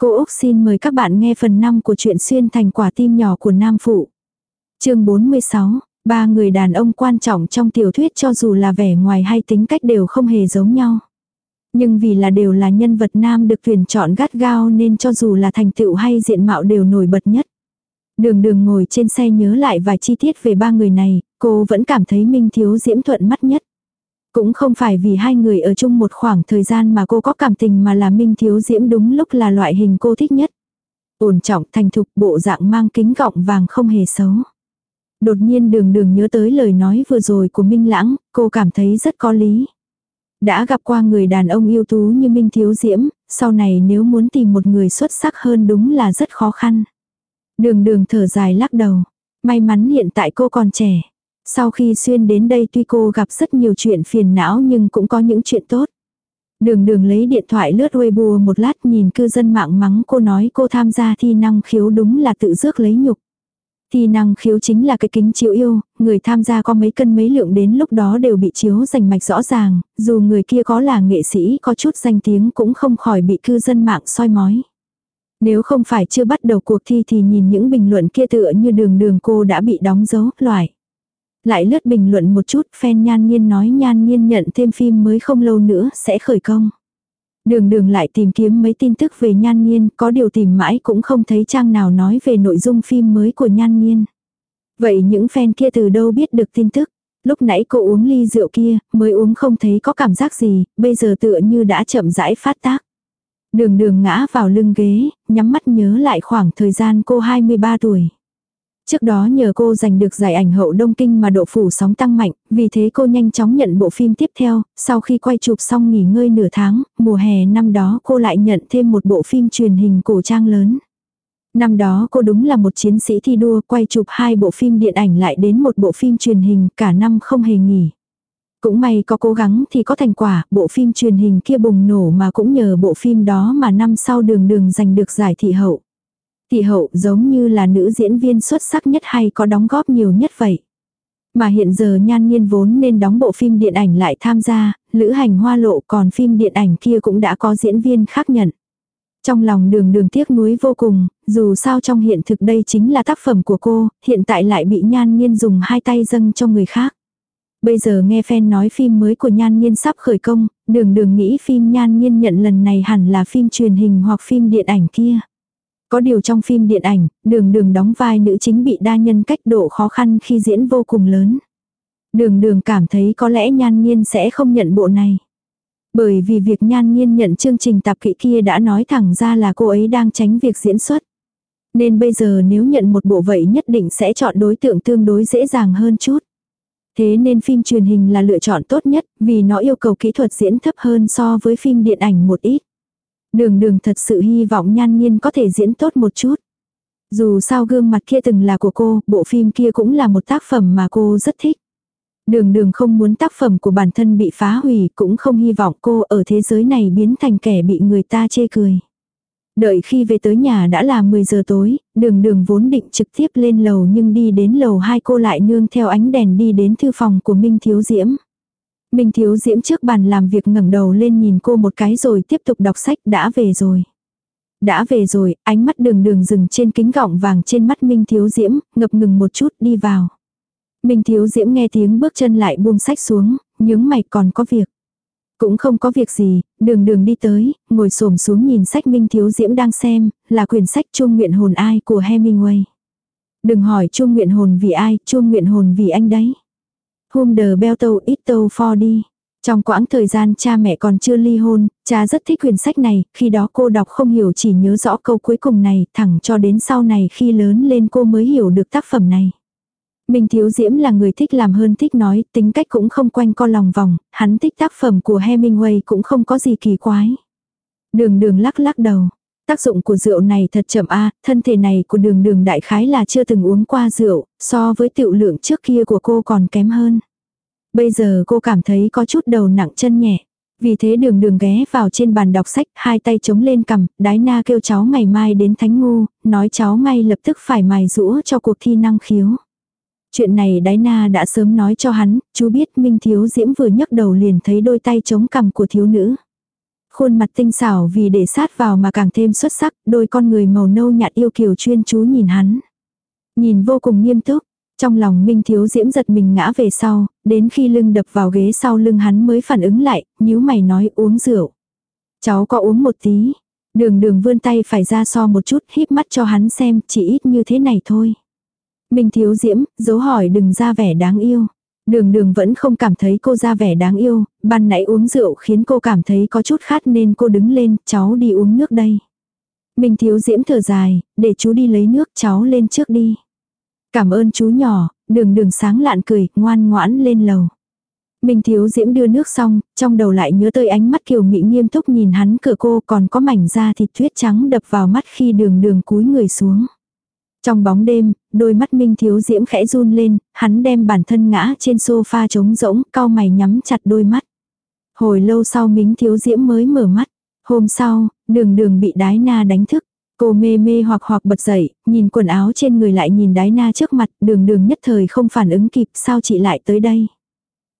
Cô Úc xin mời các bạn nghe phần 5 của truyện xuyên thành quả tim nhỏ của Nam Phụ. chương 46, ba người đàn ông quan trọng trong tiểu thuyết cho dù là vẻ ngoài hay tính cách đều không hề giống nhau. Nhưng vì là đều là nhân vật nam được tuyển chọn gắt gao nên cho dù là thành tựu hay diện mạo đều nổi bật nhất. Đường đường ngồi trên xe nhớ lại vài chi tiết về ba người này, cô vẫn cảm thấy Minh Thiếu Diễm thuận mắt nhất. Cũng không phải vì hai người ở chung một khoảng thời gian mà cô có cảm tình mà là Minh Thiếu Diễm đúng lúc là loại hình cô thích nhất. Ổn trọng thành thục bộ dạng mang kính gọng vàng không hề xấu. Đột nhiên đường đường nhớ tới lời nói vừa rồi của Minh Lãng, cô cảm thấy rất có lý. Đã gặp qua người đàn ông yêu tú như Minh Thiếu Diễm, sau này nếu muốn tìm một người xuất sắc hơn đúng là rất khó khăn. Đường đường thở dài lắc đầu. May mắn hiện tại cô còn trẻ. Sau khi xuyên đến đây tuy cô gặp rất nhiều chuyện phiền não nhưng cũng có những chuyện tốt. Đường đường lấy điện thoại lướt Weibo một lát nhìn cư dân mạng mắng cô nói cô tham gia thi năng khiếu đúng là tự rước lấy nhục. Thi năng khiếu chính là cái kính chiếu yêu, người tham gia có mấy cân mấy lượng đến lúc đó đều bị chiếu rành mạch rõ ràng, dù người kia có là nghệ sĩ có chút danh tiếng cũng không khỏi bị cư dân mạng soi mói. Nếu không phải chưa bắt đầu cuộc thi thì nhìn những bình luận kia tựa như đường đường cô đã bị đóng dấu, loại. Lại lướt bình luận một chút, fan nhan nhiên nói nhan nhiên nhận thêm phim mới không lâu nữa sẽ khởi công. Đường đường lại tìm kiếm mấy tin tức về nhan nhiên, có điều tìm mãi cũng không thấy trang nào nói về nội dung phim mới của nhan nhiên. Vậy những fan kia từ đâu biết được tin tức? Lúc nãy cô uống ly rượu kia, mới uống không thấy có cảm giác gì, bây giờ tựa như đã chậm rãi phát tác. Đường đường ngã vào lưng ghế, nhắm mắt nhớ lại khoảng thời gian cô 23 tuổi. Trước đó nhờ cô giành được giải ảnh hậu Đông Kinh mà độ phủ sóng tăng mạnh, vì thế cô nhanh chóng nhận bộ phim tiếp theo, sau khi quay chụp xong nghỉ ngơi nửa tháng, mùa hè năm đó cô lại nhận thêm một bộ phim truyền hình cổ trang lớn. Năm đó cô đúng là một chiến sĩ thi đua quay chụp hai bộ phim điện ảnh lại đến một bộ phim truyền hình cả năm không hề nghỉ. Cũng may có cố gắng thì có thành quả, bộ phim truyền hình kia bùng nổ mà cũng nhờ bộ phim đó mà năm sau đường đường giành được giải thị hậu. Thị hậu giống như là nữ diễn viên xuất sắc nhất hay có đóng góp nhiều nhất vậy. Mà hiện giờ nhan nhiên vốn nên đóng bộ phim điện ảnh lại tham gia, lữ hành hoa lộ còn phim điện ảnh kia cũng đã có diễn viên khác nhận. Trong lòng đường đường tiếc nuối vô cùng, dù sao trong hiện thực đây chính là tác phẩm của cô, hiện tại lại bị nhan nhiên dùng hai tay dâng cho người khác. Bây giờ nghe fan nói phim mới của Nhan Nhiên sắp khởi công, đường đường nghĩ phim Nhan Nhiên nhận lần này hẳn là phim truyền hình hoặc phim điện ảnh kia. Có điều trong phim điện ảnh, đường đường đóng vai nữ chính bị đa nhân cách độ khó khăn khi diễn vô cùng lớn. Đường đường cảm thấy có lẽ Nhan Nhiên sẽ không nhận bộ này. Bởi vì việc Nhan Nhiên nhận chương trình tạp kỹ kia đã nói thẳng ra là cô ấy đang tránh việc diễn xuất. Nên bây giờ nếu nhận một bộ vậy nhất định sẽ chọn đối tượng tương đối dễ dàng hơn chút. Thế nên phim truyền hình là lựa chọn tốt nhất, vì nó yêu cầu kỹ thuật diễn thấp hơn so với phim điện ảnh một ít. Đường đường thật sự hy vọng nhan nhiên có thể diễn tốt một chút. Dù sao gương mặt kia từng là của cô, bộ phim kia cũng là một tác phẩm mà cô rất thích. Đường đường không muốn tác phẩm của bản thân bị phá hủy, cũng không hy vọng cô ở thế giới này biến thành kẻ bị người ta chê cười. Đợi khi về tới nhà đã là 10 giờ tối, đường đường vốn định trực tiếp lên lầu nhưng đi đến lầu hai cô lại nương theo ánh đèn đi đến thư phòng của Minh Thiếu Diễm. Minh Thiếu Diễm trước bàn làm việc ngẩng đầu lên nhìn cô một cái rồi tiếp tục đọc sách đã về rồi. Đã về rồi, ánh mắt đường đường dừng trên kính gọng vàng trên mắt Minh Thiếu Diễm, ngập ngừng một chút đi vào. Minh Thiếu Diễm nghe tiếng bước chân lại buông sách xuống, nhướng mày còn có việc. Cũng không có việc gì, đường đường đi tới, ngồi xổm xuống nhìn sách Minh Thiếu Diễm đang xem, là quyển sách Chuông Nguyện Hồn Ai của Hemingway. Đừng hỏi Chuông Nguyện Hồn vì ai, Chuông Nguyện Hồn vì anh đấy. Hôm đờ beo tâu ít tâu for đi. Trong quãng thời gian cha mẹ còn chưa ly hôn, cha rất thích quyển sách này, khi đó cô đọc không hiểu chỉ nhớ rõ câu cuối cùng này, thẳng cho đến sau này khi lớn lên cô mới hiểu được tác phẩm này. Minh Thiếu Diễm là người thích làm hơn thích nói, tính cách cũng không quanh co lòng vòng, hắn thích tác phẩm của Hemingway cũng không có gì kỳ quái. Đường đường lắc lắc đầu. Tác dụng của rượu này thật chậm a thân thể này của đường đường đại khái là chưa từng uống qua rượu, so với tiểu lượng trước kia của cô còn kém hơn. Bây giờ cô cảm thấy có chút đầu nặng chân nhẹ. Vì thế đường đường ghé vào trên bàn đọc sách, hai tay chống lên cầm, đái na kêu cháu ngày mai đến thánh ngu, nói cháu ngay lập tức phải mài rũa cho cuộc thi năng khiếu. Chuyện này đái na đã sớm nói cho hắn, chú biết Minh Thiếu Diễm vừa nhấc đầu liền thấy đôi tay chống cằm của thiếu nữ. Khuôn mặt tinh xảo vì để sát vào mà càng thêm xuất sắc, đôi con người màu nâu nhạt yêu kiều chuyên chú nhìn hắn. Nhìn vô cùng nghiêm túc, trong lòng Minh Thiếu Diễm giật mình ngã về sau, đến khi lưng đập vào ghế sau lưng hắn mới phản ứng lại, nhíu mày nói uống rượu. Cháu có uống một tí. Đường đường vươn tay phải ra so một chút, híp mắt cho hắn xem, chỉ ít như thế này thôi. Minh Thiếu Diễm, dấu hỏi đừng ra vẻ đáng yêu. Đường đường vẫn không cảm thấy cô ra vẻ đáng yêu, ban nãy uống rượu khiến cô cảm thấy có chút khát nên cô đứng lên, cháu đi uống nước đây. Minh Thiếu Diễm thở dài, để chú đi lấy nước cháu lên trước đi. Cảm ơn chú nhỏ, đường đường sáng lạn cười, ngoan ngoãn lên lầu. Minh Thiếu Diễm đưa nước xong, trong đầu lại nhớ tới ánh mắt kiều mỹ nghiêm túc nhìn hắn cửa cô còn có mảnh da thịt tuyết trắng đập vào mắt khi đường đường cúi người xuống. Trong bóng đêm, đôi mắt Minh Thiếu Diễm khẽ run lên, hắn đem bản thân ngã trên sofa trống rỗng, cau mày nhắm chặt đôi mắt. Hồi lâu sau Minh Thiếu Diễm mới mở mắt. Hôm sau, đường đường bị đái na đánh thức. Cô mê mê hoặc hoặc bật dậy, nhìn quần áo trên người lại nhìn đái na trước mặt, đường đường nhất thời không phản ứng kịp, sao chị lại tới đây?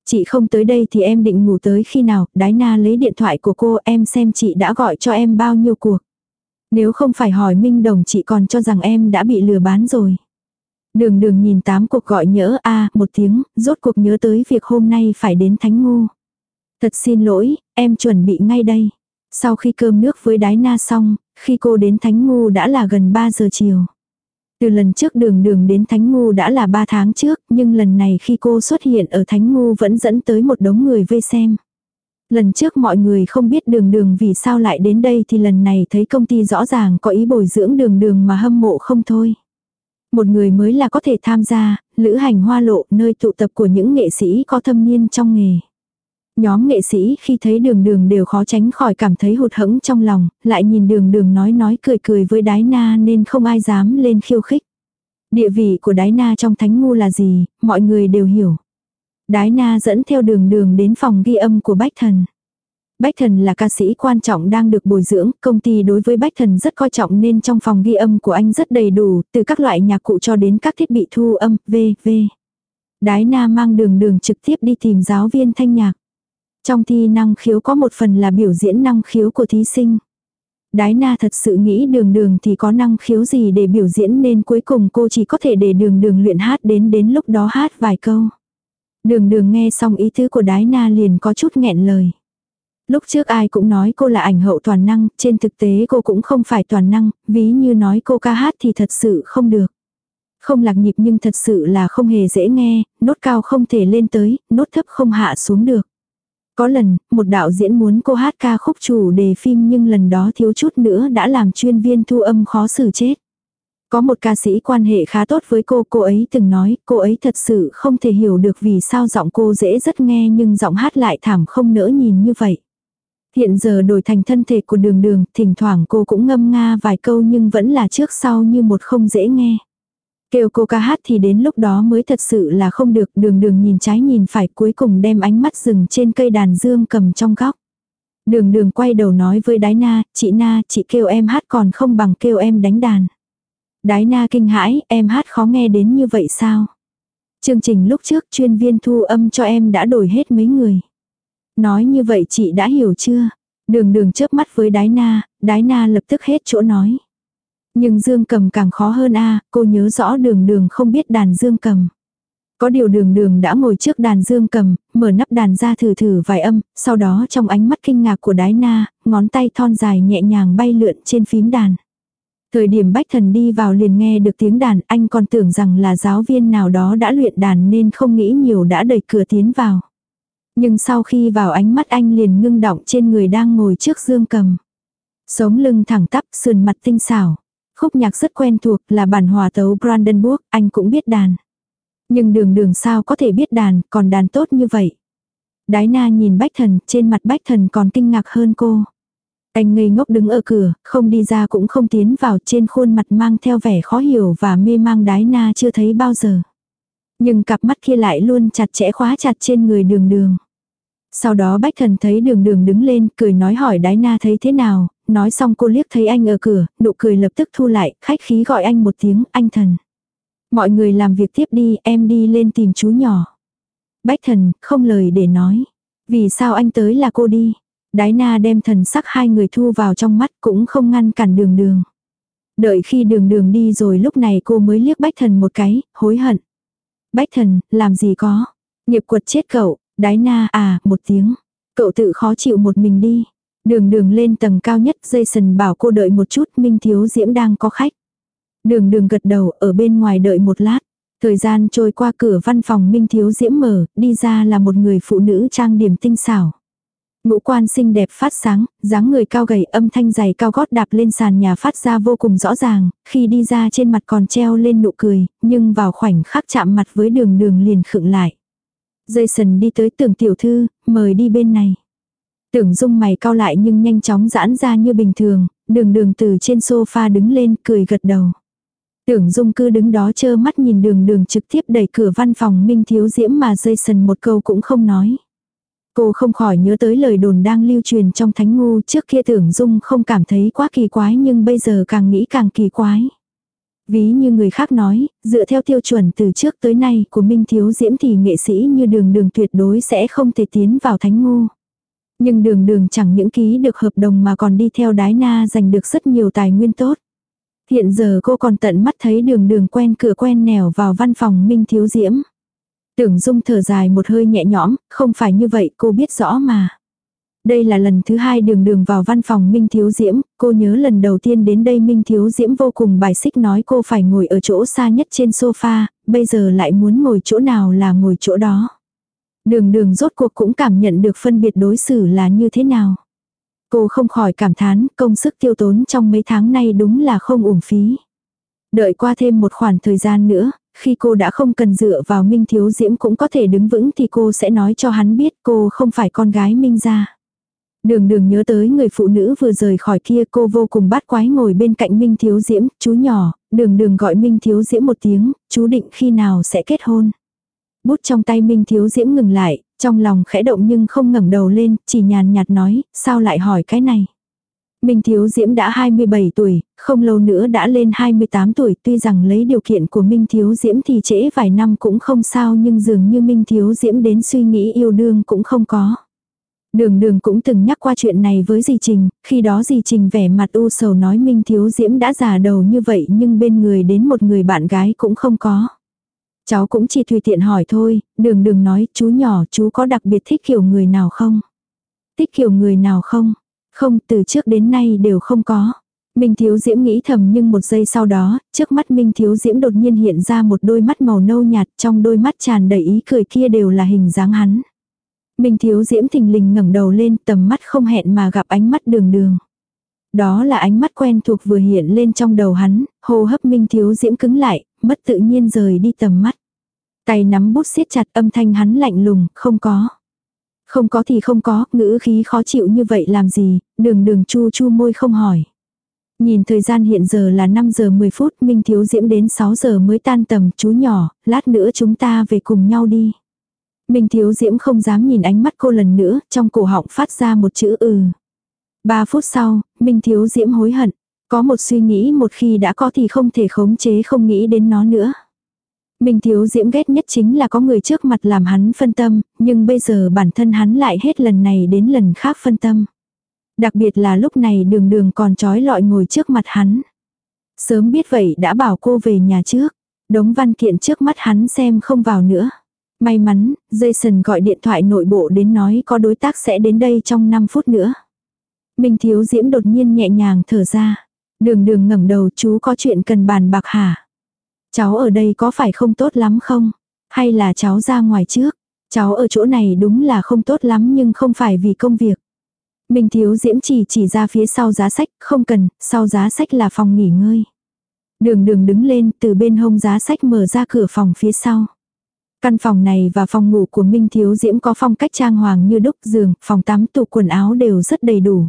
Chị không tới đây thì em định ngủ tới khi nào, đái na lấy điện thoại của cô em xem chị đã gọi cho em bao nhiêu cuộc. Nếu không phải hỏi Minh Đồng chị còn cho rằng em đã bị lừa bán rồi. Đường đường nhìn tám cuộc gọi nhỡ a một tiếng, rốt cuộc nhớ tới việc hôm nay phải đến Thánh Ngu. Thật xin lỗi, em chuẩn bị ngay đây. Sau khi cơm nước với đái na xong, khi cô đến Thánh Ngu đã là gần 3 giờ chiều. Từ lần trước đường đường đến Thánh Ngu đã là 3 tháng trước, nhưng lần này khi cô xuất hiện ở Thánh Ngu vẫn dẫn tới một đống người vây xem. Lần trước mọi người không biết đường đường vì sao lại đến đây thì lần này thấy công ty rõ ràng có ý bồi dưỡng đường đường mà hâm mộ không thôi. Một người mới là có thể tham gia, lữ hành hoa lộ nơi tụ tập của những nghệ sĩ có thâm niên trong nghề. Nhóm nghệ sĩ khi thấy đường đường đều khó tránh khỏi cảm thấy hụt hẫng trong lòng, lại nhìn đường đường nói nói cười cười với đái na nên không ai dám lên khiêu khích. Địa vị của đái na trong thánh ngu là gì, mọi người đều hiểu. Đái na dẫn theo đường đường đến phòng ghi âm của Bách Thần. Bách Thần là ca sĩ quan trọng đang được bồi dưỡng, công ty đối với Bách Thần rất coi trọng nên trong phòng ghi âm của anh rất đầy đủ, từ các loại nhạc cụ cho đến các thiết bị thu âm, v.v. Đái na mang đường đường trực tiếp đi tìm giáo viên thanh nhạc. Trong thi năng khiếu có một phần là biểu diễn năng khiếu của thí sinh. Đái na thật sự nghĩ đường đường thì có năng khiếu gì để biểu diễn nên cuối cùng cô chỉ có thể để đường đường luyện hát đến đến lúc đó hát vài câu. Đường đường nghe xong ý tứ của đái na liền có chút nghẹn lời. Lúc trước ai cũng nói cô là ảnh hậu toàn năng, trên thực tế cô cũng không phải toàn năng, ví như nói cô ca hát thì thật sự không được. Không lạc nhịp nhưng thật sự là không hề dễ nghe, nốt cao không thể lên tới, nốt thấp không hạ xuống được. Có lần, một đạo diễn muốn cô hát ca khúc chủ đề phim nhưng lần đó thiếu chút nữa đã làm chuyên viên thu âm khó xử chết. Có một ca sĩ quan hệ khá tốt với cô, cô ấy từng nói, cô ấy thật sự không thể hiểu được vì sao giọng cô dễ rất nghe nhưng giọng hát lại thảm không nỡ nhìn như vậy. Hiện giờ đổi thành thân thể của đường đường, thỉnh thoảng cô cũng ngâm nga vài câu nhưng vẫn là trước sau như một không dễ nghe. Kêu cô ca hát thì đến lúc đó mới thật sự là không được đường đường nhìn trái nhìn phải cuối cùng đem ánh mắt dừng trên cây đàn dương cầm trong góc. Đường đường quay đầu nói với đái na, chị na, chị kêu em hát còn không bằng kêu em đánh đàn. Đái na kinh hãi, em hát khó nghe đến như vậy sao? Chương trình lúc trước chuyên viên thu âm cho em đã đổi hết mấy người. Nói như vậy chị đã hiểu chưa? Đường đường chớp mắt với đái na, đái na lập tức hết chỗ nói. Nhưng dương cầm càng khó hơn a cô nhớ rõ đường đường không biết đàn dương cầm. Có điều đường đường đã ngồi trước đàn dương cầm, mở nắp đàn ra thử thử vài âm, sau đó trong ánh mắt kinh ngạc của đái na, ngón tay thon dài nhẹ nhàng bay lượn trên phím đàn. Thời điểm bách thần đi vào liền nghe được tiếng đàn, anh còn tưởng rằng là giáo viên nào đó đã luyện đàn nên không nghĩ nhiều đã đẩy cửa tiến vào. Nhưng sau khi vào ánh mắt anh liền ngưng động trên người đang ngồi trước dương cầm. Sống lưng thẳng tắp, sườn mặt tinh xảo. Khúc nhạc rất quen thuộc là bản hòa tấu Brandenburg, anh cũng biết đàn. Nhưng đường đường sao có thể biết đàn, còn đàn tốt như vậy. Đái na nhìn bách thần, trên mặt bách thần còn kinh ngạc hơn cô. Anh ngây ngốc đứng ở cửa, không đi ra cũng không tiến vào trên khuôn mặt mang theo vẻ khó hiểu và mê mang đái na chưa thấy bao giờ. Nhưng cặp mắt kia lại luôn chặt chẽ khóa chặt trên người đường đường. Sau đó bách thần thấy đường đường đứng lên, cười nói hỏi đái na thấy thế nào, nói xong cô liếc thấy anh ở cửa, nụ cười lập tức thu lại, khách khí gọi anh một tiếng, anh thần. Mọi người làm việc tiếp đi, em đi lên tìm chú nhỏ. Bách thần, không lời để nói. Vì sao anh tới là cô đi? Đái na đem thần sắc hai người thu vào trong mắt cũng không ngăn cản đường đường. Đợi khi đường đường đi rồi lúc này cô mới liếc bách thần một cái, hối hận. Bách thần, làm gì có. Nghiệp quật chết cậu, đái na à, một tiếng. Cậu tự khó chịu một mình đi. Đường đường lên tầng cao nhất, Jason bảo cô đợi một chút, Minh Thiếu Diễm đang có khách. Đường đường gật đầu, ở bên ngoài đợi một lát. Thời gian trôi qua cửa văn phòng Minh Thiếu Diễm mở, đi ra là một người phụ nữ trang điểm tinh xảo. Ngũ quan xinh đẹp phát sáng, dáng người cao gầy âm thanh dày cao gót đạp lên sàn nhà phát ra vô cùng rõ ràng, khi đi ra trên mặt còn treo lên nụ cười, nhưng vào khoảnh khắc chạm mặt với đường đường liền khựng lại. Jason đi tới tưởng tiểu thư, mời đi bên này. Tưởng dung mày cao lại nhưng nhanh chóng giãn ra như bình thường, đường đường từ trên sofa đứng lên cười gật đầu. Tưởng dung cứ đứng đó chơ mắt nhìn đường đường trực tiếp đẩy cửa văn phòng Minh Thiếu Diễm mà Jason một câu cũng không nói. Cô không khỏi nhớ tới lời đồn đang lưu truyền trong thánh ngu trước kia tưởng dung không cảm thấy quá kỳ quái nhưng bây giờ càng nghĩ càng kỳ quái. Ví như người khác nói, dựa theo tiêu chuẩn từ trước tới nay của Minh Thiếu Diễm thì nghệ sĩ như đường đường tuyệt đối sẽ không thể tiến vào thánh ngu. Nhưng đường đường chẳng những ký được hợp đồng mà còn đi theo đái na giành được rất nhiều tài nguyên tốt. Hiện giờ cô còn tận mắt thấy đường đường quen cửa quen nẻo vào văn phòng Minh Thiếu Diễm. Tưởng Dung thở dài một hơi nhẹ nhõm, không phải như vậy cô biết rõ mà. Đây là lần thứ hai đường đường vào văn phòng Minh Thiếu Diễm, cô nhớ lần đầu tiên đến đây Minh Thiếu Diễm vô cùng bài xích nói cô phải ngồi ở chỗ xa nhất trên sofa, bây giờ lại muốn ngồi chỗ nào là ngồi chỗ đó. Đường đường rốt cuộc cũng cảm nhận được phân biệt đối xử là như thế nào. Cô không khỏi cảm thán công sức tiêu tốn trong mấy tháng nay đúng là không uổng phí. Đợi qua thêm một khoảng thời gian nữa, khi cô đã không cần dựa vào Minh Thiếu Diễm cũng có thể đứng vững thì cô sẽ nói cho hắn biết cô không phải con gái Minh gia. Đường đường nhớ tới người phụ nữ vừa rời khỏi kia cô vô cùng bát quái ngồi bên cạnh Minh Thiếu Diễm, chú nhỏ, đường đường gọi Minh Thiếu Diễm một tiếng, chú định khi nào sẽ kết hôn. Bút trong tay Minh Thiếu Diễm ngừng lại, trong lòng khẽ động nhưng không ngẩng đầu lên, chỉ nhàn nhạt nói, sao lại hỏi cái này. Minh Thiếu Diễm đã 27 tuổi, không lâu nữa đã lên 28 tuổi, tuy rằng lấy điều kiện của Minh Thiếu Diễm thì trễ vài năm cũng không sao nhưng dường như Minh Thiếu Diễm đến suy nghĩ yêu đương cũng không có. Đường đường cũng từng nhắc qua chuyện này với dì Trình, khi đó dì Trình vẻ mặt u sầu nói Minh Thiếu Diễm đã già đầu như vậy nhưng bên người đến một người bạn gái cũng không có. Cháu cũng chỉ tùy tiện hỏi thôi, đường đường nói chú nhỏ chú có đặc biệt thích kiểu người nào không? Thích kiểu người nào không? Không, từ trước đến nay đều không có. Minh Thiếu Diễm nghĩ thầm nhưng một giây sau đó, trước mắt Minh Thiếu Diễm đột nhiên hiện ra một đôi mắt màu nâu nhạt trong đôi mắt tràn đầy ý cười kia đều là hình dáng hắn. Minh Thiếu Diễm thình lình ngẩng đầu lên tầm mắt không hẹn mà gặp ánh mắt đường đường. Đó là ánh mắt quen thuộc vừa hiện lên trong đầu hắn, hô hấp Minh Thiếu Diễm cứng lại, mất tự nhiên rời đi tầm mắt. Tay nắm bút siết chặt âm thanh hắn lạnh lùng, không có. Không có thì không có, ngữ khí khó chịu như vậy làm gì, đường đường chu chu môi không hỏi. Nhìn thời gian hiện giờ là 5 giờ 10 phút, Minh Thiếu Diễm đến 6 giờ mới tan tầm, chú nhỏ, lát nữa chúng ta về cùng nhau đi. Minh Thiếu Diễm không dám nhìn ánh mắt cô lần nữa, trong cổ họng phát ra một chữ ừ. Ba phút sau, Minh Thiếu Diễm hối hận. Có một suy nghĩ một khi đã có thì không thể khống chế không nghĩ đến nó nữa. Minh Thiếu Diễm ghét nhất chính là có người trước mặt làm hắn phân tâm, nhưng bây giờ bản thân hắn lại hết lần này đến lần khác phân tâm. Đặc biệt là lúc này đường đường còn trói lọi ngồi trước mặt hắn. Sớm biết vậy đã bảo cô về nhà trước. Đống văn kiện trước mắt hắn xem không vào nữa. May mắn, Jason gọi điện thoại nội bộ đến nói có đối tác sẽ đến đây trong 5 phút nữa. Minh Thiếu Diễm đột nhiên nhẹ nhàng thở ra. Đường đường ngẩng đầu chú có chuyện cần bàn bạc hả? Cháu ở đây có phải không tốt lắm không? Hay là cháu ra ngoài trước? Cháu ở chỗ này đúng là không tốt lắm nhưng không phải vì công việc. Minh Thiếu Diễm chỉ chỉ ra phía sau giá sách, không cần, sau giá sách là phòng nghỉ ngơi. Đường đường đứng lên từ bên hông giá sách mở ra cửa phòng phía sau. Căn phòng này và phòng ngủ của Minh Thiếu Diễm có phong cách trang hoàng như đúc giường, phòng tắm tủ quần áo đều rất đầy đủ.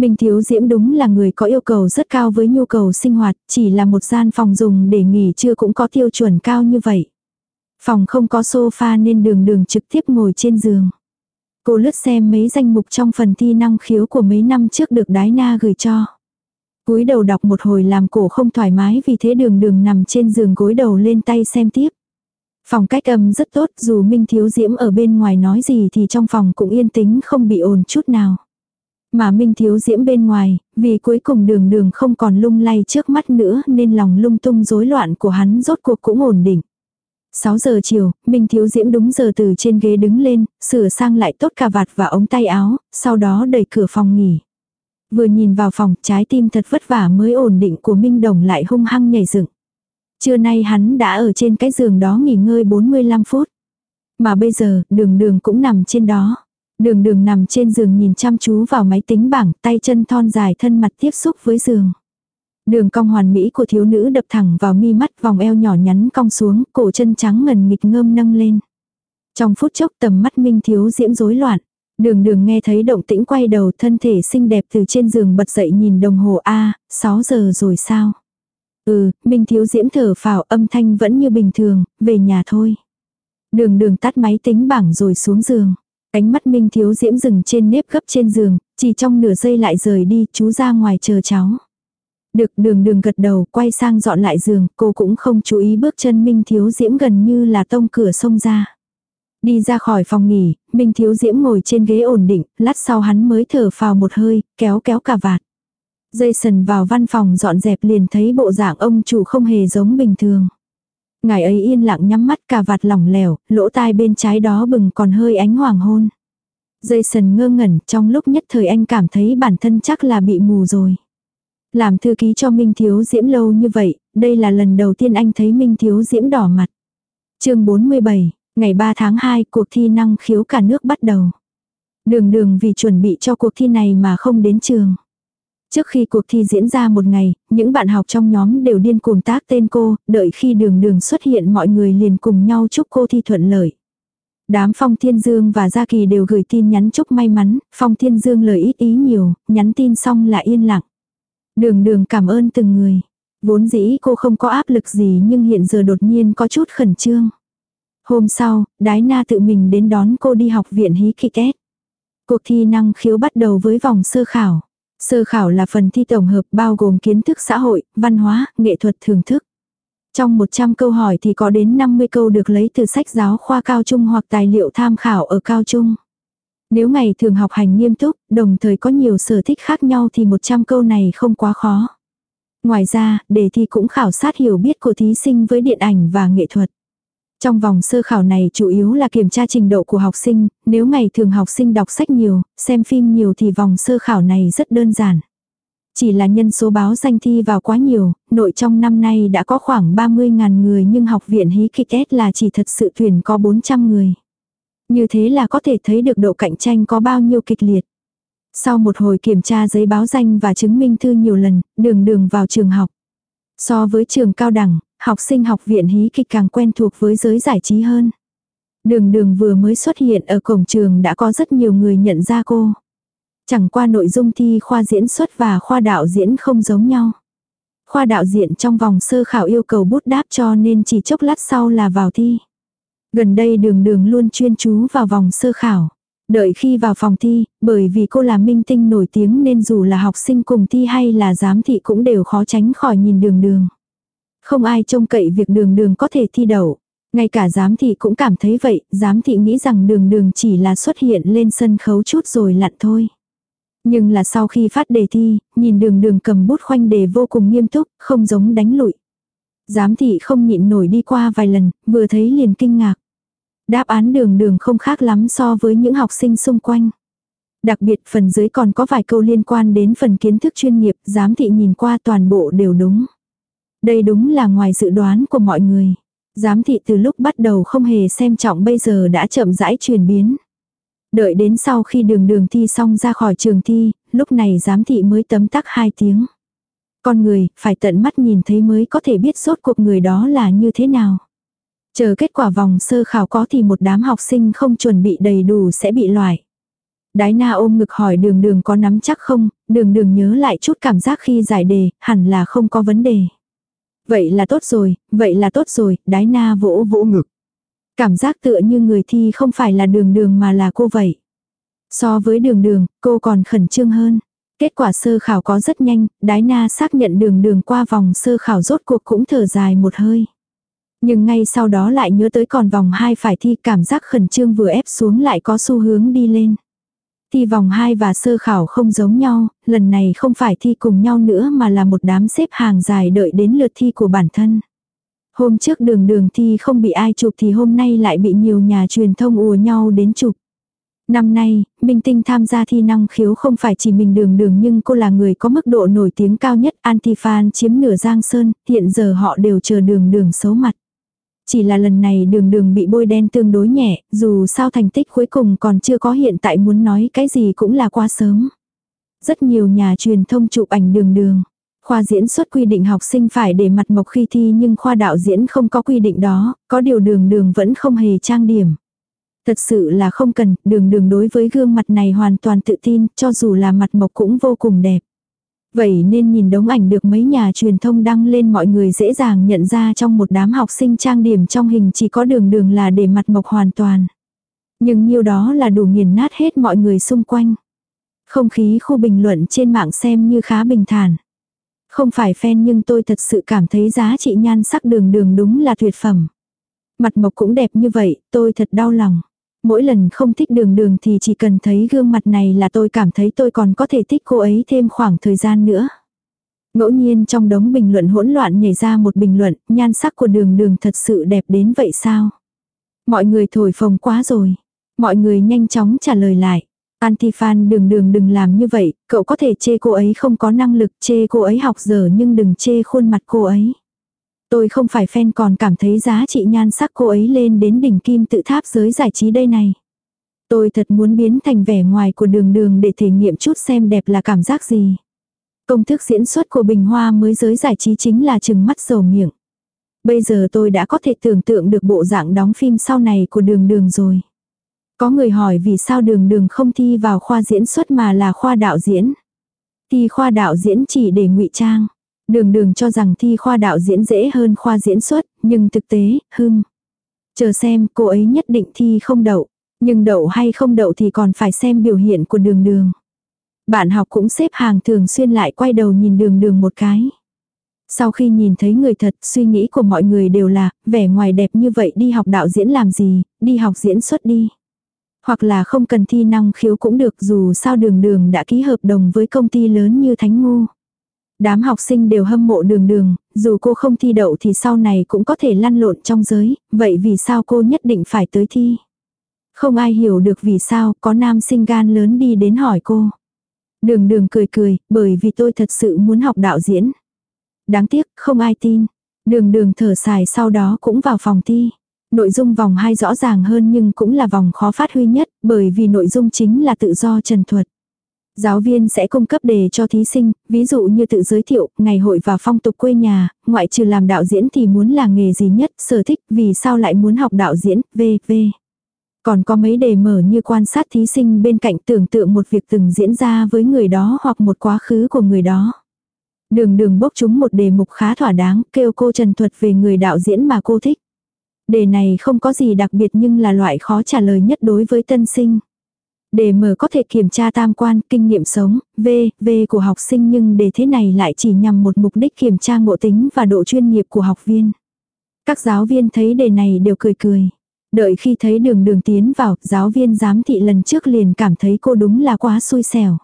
Minh Thiếu Diễm đúng là người có yêu cầu rất cao với nhu cầu sinh hoạt, chỉ là một gian phòng dùng để nghỉ trưa cũng có tiêu chuẩn cao như vậy. Phòng không có sofa nên đường đường trực tiếp ngồi trên giường. Cô lướt xem mấy danh mục trong phần thi năng khiếu của mấy năm trước được đái na gửi cho. cúi đầu đọc một hồi làm cổ không thoải mái vì thế đường đường nằm trên giường gối đầu lên tay xem tiếp. Phòng cách âm rất tốt dù Minh Thiếu Diễm ở bên ngoài nói gì thì trong phòng cũng yên tĩnh không bị ồn chút nào. Mà Minh Thiếu Diễm bên ngoài, vì cuối cùng đường đường không còn lung lay trước mắt nữa nên lòng lung tung rối loạn của hắn rốt cuộc cũng ổn định. 6 giờ chiều, Minh Thiếu Diễm đúng giờ từ trên ghế đứng lên, sửa sang lại tốt cà vạt và ống tay áo, sau đó đẩy cửa phòng nghỉ. Vừa nhìn vào phòng, trái tim thật vất vả mới ổn định của Minh Đồng lại hung hăng nhảy dựng. Trưa nay hắn đã ở trên cái giường đó nghỉ ngơi 45 phút. Mà bây giờ, đường đường cũng nằm trên đó. Đường đường nằm trên giường nhìn chăm chú vào máy tính bảng, tay chân thon dài thân mặt tiếp xúc với giường. Đường cong hoàn mỹ của thiếu nữ đập thẳng vào mi mắt vòng eo nhỏ nhắn cong xuống, cổ chân trắng ngần nghịch ngơm nâng lên. Trong phút chốc tầm mắt minh thiếu diễm rối loạn. Đường đường nghe thấy động tĩnh quay đầu thân thể xinh đẹp từ trên giường bật dậy nhìn đồng hồ A, 6 giờ rồi sao? Ừ, Minh Thiếu Diễm thở phào âm thanh vẫn như bình thường, về nhà thôi. Đường đường tắt máy tính bảng rồi xuống giường. Ánh mắt Minh Thiếu Diễm dừng trên nếp gấp trên giường, chỉ trong nửa giây lại rời đi, chú ra ngoài chờ cháu. Được đường đường gật đầu, quay sang dọn lại giường, cô cũng không chú ý bước chân Minh Thiếu Diễm gần như là tông cửa sông ra. Đi ra khỏi phòng nghỉ, Minh Thiếu Diễm ngồi trên ghế ổn định, lát sau hắn mới thở phào một hơi, kéo kéo cà vạt. Jason vào văn phòng dọn dẹp liền thấy bộ dạng ông chủ không hề giống bình thường. Ngài ấy yên lặng nhắm mắt cà vạt lỏng lẻo, lỗ tai bên trái đó bừng còn hơi ánh hoàng hôn. Jason ngơ ngẩn trong lúc nhất thời anh cảm thấy bản thân chắc là bị mù rồi. Làm thư ký cho Minh Thiếu Diễm lâu như vậy, đây là lần đầu tiên anh thấy Minh Thiếu Diễm đỏ mặt. chương 47, ngày 3 tháng 2 cuộc thi năng khiếu cả nước bắt đầu. Đường đường vì chuẩn bị cho cuộc thi này mà không đến trường. Trước khi cuộc thi diễn ra một ngày, những bạn học trong nhóm đều điên cuồng tác tên cô, đợi khi đường đường xuất hiện mọi người liền cùng nhau chúc cô thi thuận lợi. Đám Phong Thiên Dương và Gia Kỳ đều gửi tin nhắn chúc may mắn, Phong Thiên Dương lời ít ý nhiều, nhắn tin xong là yên lặng. Đường đường cảm ơn từng người. Vốn dĩ cô không có áp lực gì nhưng hiện giờ đột nhiên có chút khẩn trương. Hôm sau, Đái Na tự mình đến đón cô đi học viện hí kịch kết. Cuộc thi năng khiếu bắt đầu với vòng sơ khảo. Sơ khảo là phần thi tổng hợp bao gồm kiến thức xã hội, văn hóa, nghệ thuật thưởng thức. Trong 100 câu hỏi thì có đến 50 câu được lấy từ sách giáo khoa cao trung hoặc tài liệu tham khảo ở cao trung. Nếu ngày thường học hành nghiêm túc, đồng thời có nhiều sở thích khác nhau thì 100 câu này không quá khó. Ngoài ra, đề thi cũng khảo sát hiểu biết của thí sinh với điện ảnh và nghệ thuật. Trong vòng sơ khảo này chủ yếu là kiểm tra trình độ của học sinh, nếu ngày thường học sinh đọc sách nhiều, xem phim nhiều thì vòng sơ khảo này rất đơn giản. Chỉ là nhân số báo danh thi vào quá nhiều, nội trong năm nay đã có khoảng 30.000 người nhưng học viện hí kịch S là chỉ thật sự tuyển có 400 người. Như thế là có thể thấy được độ cạnh tranh có bao nhiêu kịch liệt. Sau một hồi kiểm tra giấy báo danh và chứng minh thư nhiều lần, đường đường vào trường học. So với trường cao đẳng, học sinh học viện hí kịch càng quen thuộc với giới giải trí hơn. Đường đường vừa mới xuất hiện ở cổng trường đã có rất nhiều người nhận ra cô. Chẳng qua nội dung thi khoa diễn xuất và khoa đạo diễn không giống nhau. Khoa đạo diễn trong vòng sơ khảo yêu cầu bút đáp cho nên chỉ chốc lát sau là vào thi. Gần đây đường đường luôn chuyên chú vào vòng sơ khảo. Đợi khi vào phòng thi, bởi vì cô là minh tinh nổi tiếng nên dù là học sinh cùng thi hay là giám thị cũng đều khó tránh khỏi nhìn đường đường. Không ai trông cậy việc đường đường có thể thi đậu. Ngay cả giám thị cũng cảm thấy vậy, giám thị nghĩ rằng đường đường chỉ là xuất hiện lên sân khấu chút rồi lặn thôi. Nhưng là sau khi phát đề thi, nhìn đường đường cầm bút khoanh đề vô cùng nghiêm túc, không giống đánh lụi. Giám thị không nhịn nổi đi qua vài lần, vừa thấy liền kinh ngạc. Đáp án đường đường không khác lắm so với những học sinh xung quanh. Đặc biệt phần dưới còn có vài câu liên quan đến phần kiến thức chuyên nghiệp, giám thị nhìn qua toàn bộ đều đúng. Đây đúng là ngoài dự đoán của mọi người. Giám thị từ lúc bắt đầu không hề xem trọng bây giờ đã chậm rãi chuyển biến. Đợi đến sau khi đường đường thi xong ra khỏi trường thi, lúc này giám thị mới tấm tắc hai tiếng. Con người, phải tận mắt nhìn thấy mới có thể biết sốt cuộc người đó là như thế nào. Chờ kết quả vòng sơ khảo có thì một đám học sinh không chuẩn bị đầy đủ sẽ bị loại. Đái na ôm ngực hỏi đường đường có nắm chắc không, đường đường nhớ lại chút cảm giác khi giải đề, hẳn là không có vấn đề. Vậy là tốt rồi, vậy là tốt rồi, đái na vỗ vỗ ngực. Cảm giác tựa như người thi không phải là đường đường mà là cô vậy. So với đường đường, cô còn khẩn trương hơn. Kết quả sơ khảo có rất nhanh, đái na xác nhận đường đường qua vòng sơ khảo rốt cuộc cũng thở dài một hơi. Nhưng ngay sau đó lại nhớ tới còn vòng hai phải thi cảm giác khẩn trương vừa ép xuống lại có xu hướng đi lên. Thi vòng 2 và sơ khảo không giống nhau, lần này không phải thi cùng nhau nữa mà là một đám xếp hàng dài đợi đến lượt thi của bản thân. Hôm trước đường đường thi không bị ai chụp thì hôm nay lại bị nhiều nhà truyền thông ùa nhau đến chụp. Năm nay, Minh Tinh tham gia thi năng khiếu không phải chỉ mình đường đường nhưng cô là người có mức độ nổi tiếng cao nhất. Antifan chiếm nửa giang sơn, hiện giờ họ đều chờ đường đường xấu mặt. Chỉ là lần này đường đường bị bôi đen tương đối nhẹ, dù sao thành tích cuối cùng còn chưa có hiện tại muốn nói cái gì cũng là quá sớm. Rất nhiều nhà truyền thông chụp ảnh đường đường. Khoa diễn xuất quy định học sinh phải để mặt mộc khi thi nhưng khoa đạo diễn không có quy định đó, có điều đường đường vẫn không hề trang điểm. Thật sự là không cần, đường đường đối với gương mặt này hoàn toàn tự tin, cho dù là mặt mộc cũng vô cùng đẹp. Vậy nên nhìn đống ảnh được mấy nhà truyền thông đăng lên mọi người dễ dàng nhận ra trong một đám học sinh trang điểm trong hình chỉ có đường đường là để mặt mộc hoàn toàn. Nhưng nhiêu đó là đủ nghiền nát hết mọi người xung quanh. Không khí khu bình luận trên mạng xem như khá bình thản. Không phải fan nhưng tôi thật sự cảm thấy giá trị nhan sắc đường đường đúng là tuyệt phẩm. Mặt mộc cũng đẹp như vậy, tôi thật đau lòng. Mỗi lần không thích đường đường thì chỉ cần thấy gương mặt này là tôi cảm thấy tôi còn có thể thích cô ấy thêm khoảng thời gian nữa. Ngẫu nhiên trong đống bình luận hỗn loạn nhảy ra một bình luận, nhan sắc của đường đường thật sự đẹp đến vậy sao? Mọi người thổi phồng quá rồi. Mọi người nhanh chóng trả lời lại. Antifan đường đường đừng làm như vậy, cậu có thể chê cô ấy không có năng lực, chê cô ấy học dở nhưng đừng chê khuôn mặt cô ấy. Tôi không phải fan còn cảm thấy giá trị nhan sắc cô ấy lên đến đỉnh kim tự tháp giới giải trí đây này. Tôi thật muốn biến thành vẻ ngoài của đường đường để thể nghiệm chút xem đẹp là cảm giác gì. Công thức diễn xuất của Bình Hoa mới giới giải trí chính là chừng mắt dầu miệng. Bây giờ tôi đã có thể tưởng tượng được bộ dạng đóng phim sau này của đường đường rồi. Có người hỏi vì sao đường đường không thi vào khoa diễn xuất mà là khoa đạo diễn. thì khoa đạo diễn chỉ để ngụy trang. Đường đường cho rằng thi khoa đạo diễn dễ hơn khoa diễn xuất, nhưng thực tế, hưng. Chờ xem, cô ấy nhất định thi không đậu. Nhưng đậu hay không đậu thì còn phải xem biểu hiện của đường đường. Bạn học cũng xếp hàng thường xuyên lại quay đầu nhìn đường đường một cái. Sau khi nhìn thấy người thật, suy nghĩ của mọi người đều là, vẻ ngoài đẹp như vậy đi học đạo diễn làm gì, đi học diễn xuất đi. Hoặc là không cần thi năng khiếu cũng được dù sao đường đường đã ký hợp đồng với công ty lớn như Thánh Ngu. Đám học sinh đều hâm mộ đường đường, dù cô không thi đậu thì sau này cũng có thể lăn lộn trong giới, vậy vì sao cô nhất định phải tới thi? Không ai hiểu được vì sao có nam sinh gan lớn đi đến hỏi cô. Đường đường cười cười, bởi vì tôi thật sự muốn học đạo diễn. Đáng tiếc, không ai tin. Đường đường thở dài sau đó cũng vào phòng thi. Nội dung vòng 2 rõ ràng hơn nhưng cũng là vòng khó phát huy nhất, bởi vì nội dung chính là tự do trần thuật. Giáo viên sẽ cung cấp đề cho thí sinh, ví dụ như tự giới thiệu, ngày hội và phong tục quê nhà, ngoại trừ làm đạo diễn thì muốn là nghề gì nhất, sở thích, vì sao lại muốn học đạo diễn, v, v. Còn có mấy đề mở như quan sát thí sinh bên cạnh tưởng tượng một việc từng diễn ra với người đó hoặc một quá khứ của người đó. Đường đường bốc chúng một đề mục khá thỏa đáng, kêu cô trần thuật về người đạo diễn mà cô thích. Đề này không có gì đặc biệt nhưng là loại khó trả lời nhất đối với tân sinh. Đề mở có thể kiểm tra tam quan, kinh nghiệm sống, V, V của học sinh nhưng đề thế này lại chỉ nhằm một mục đích kiểm tra ngộ tính và độ chuyên nghiệp của học viên. Các giáo viên thấy đề này đều cười cười. Đợi khi thấy đường đường tiến vào, giáo viên giám thị lần trước liền cảm thấy cô đúng là quá xui xẻo.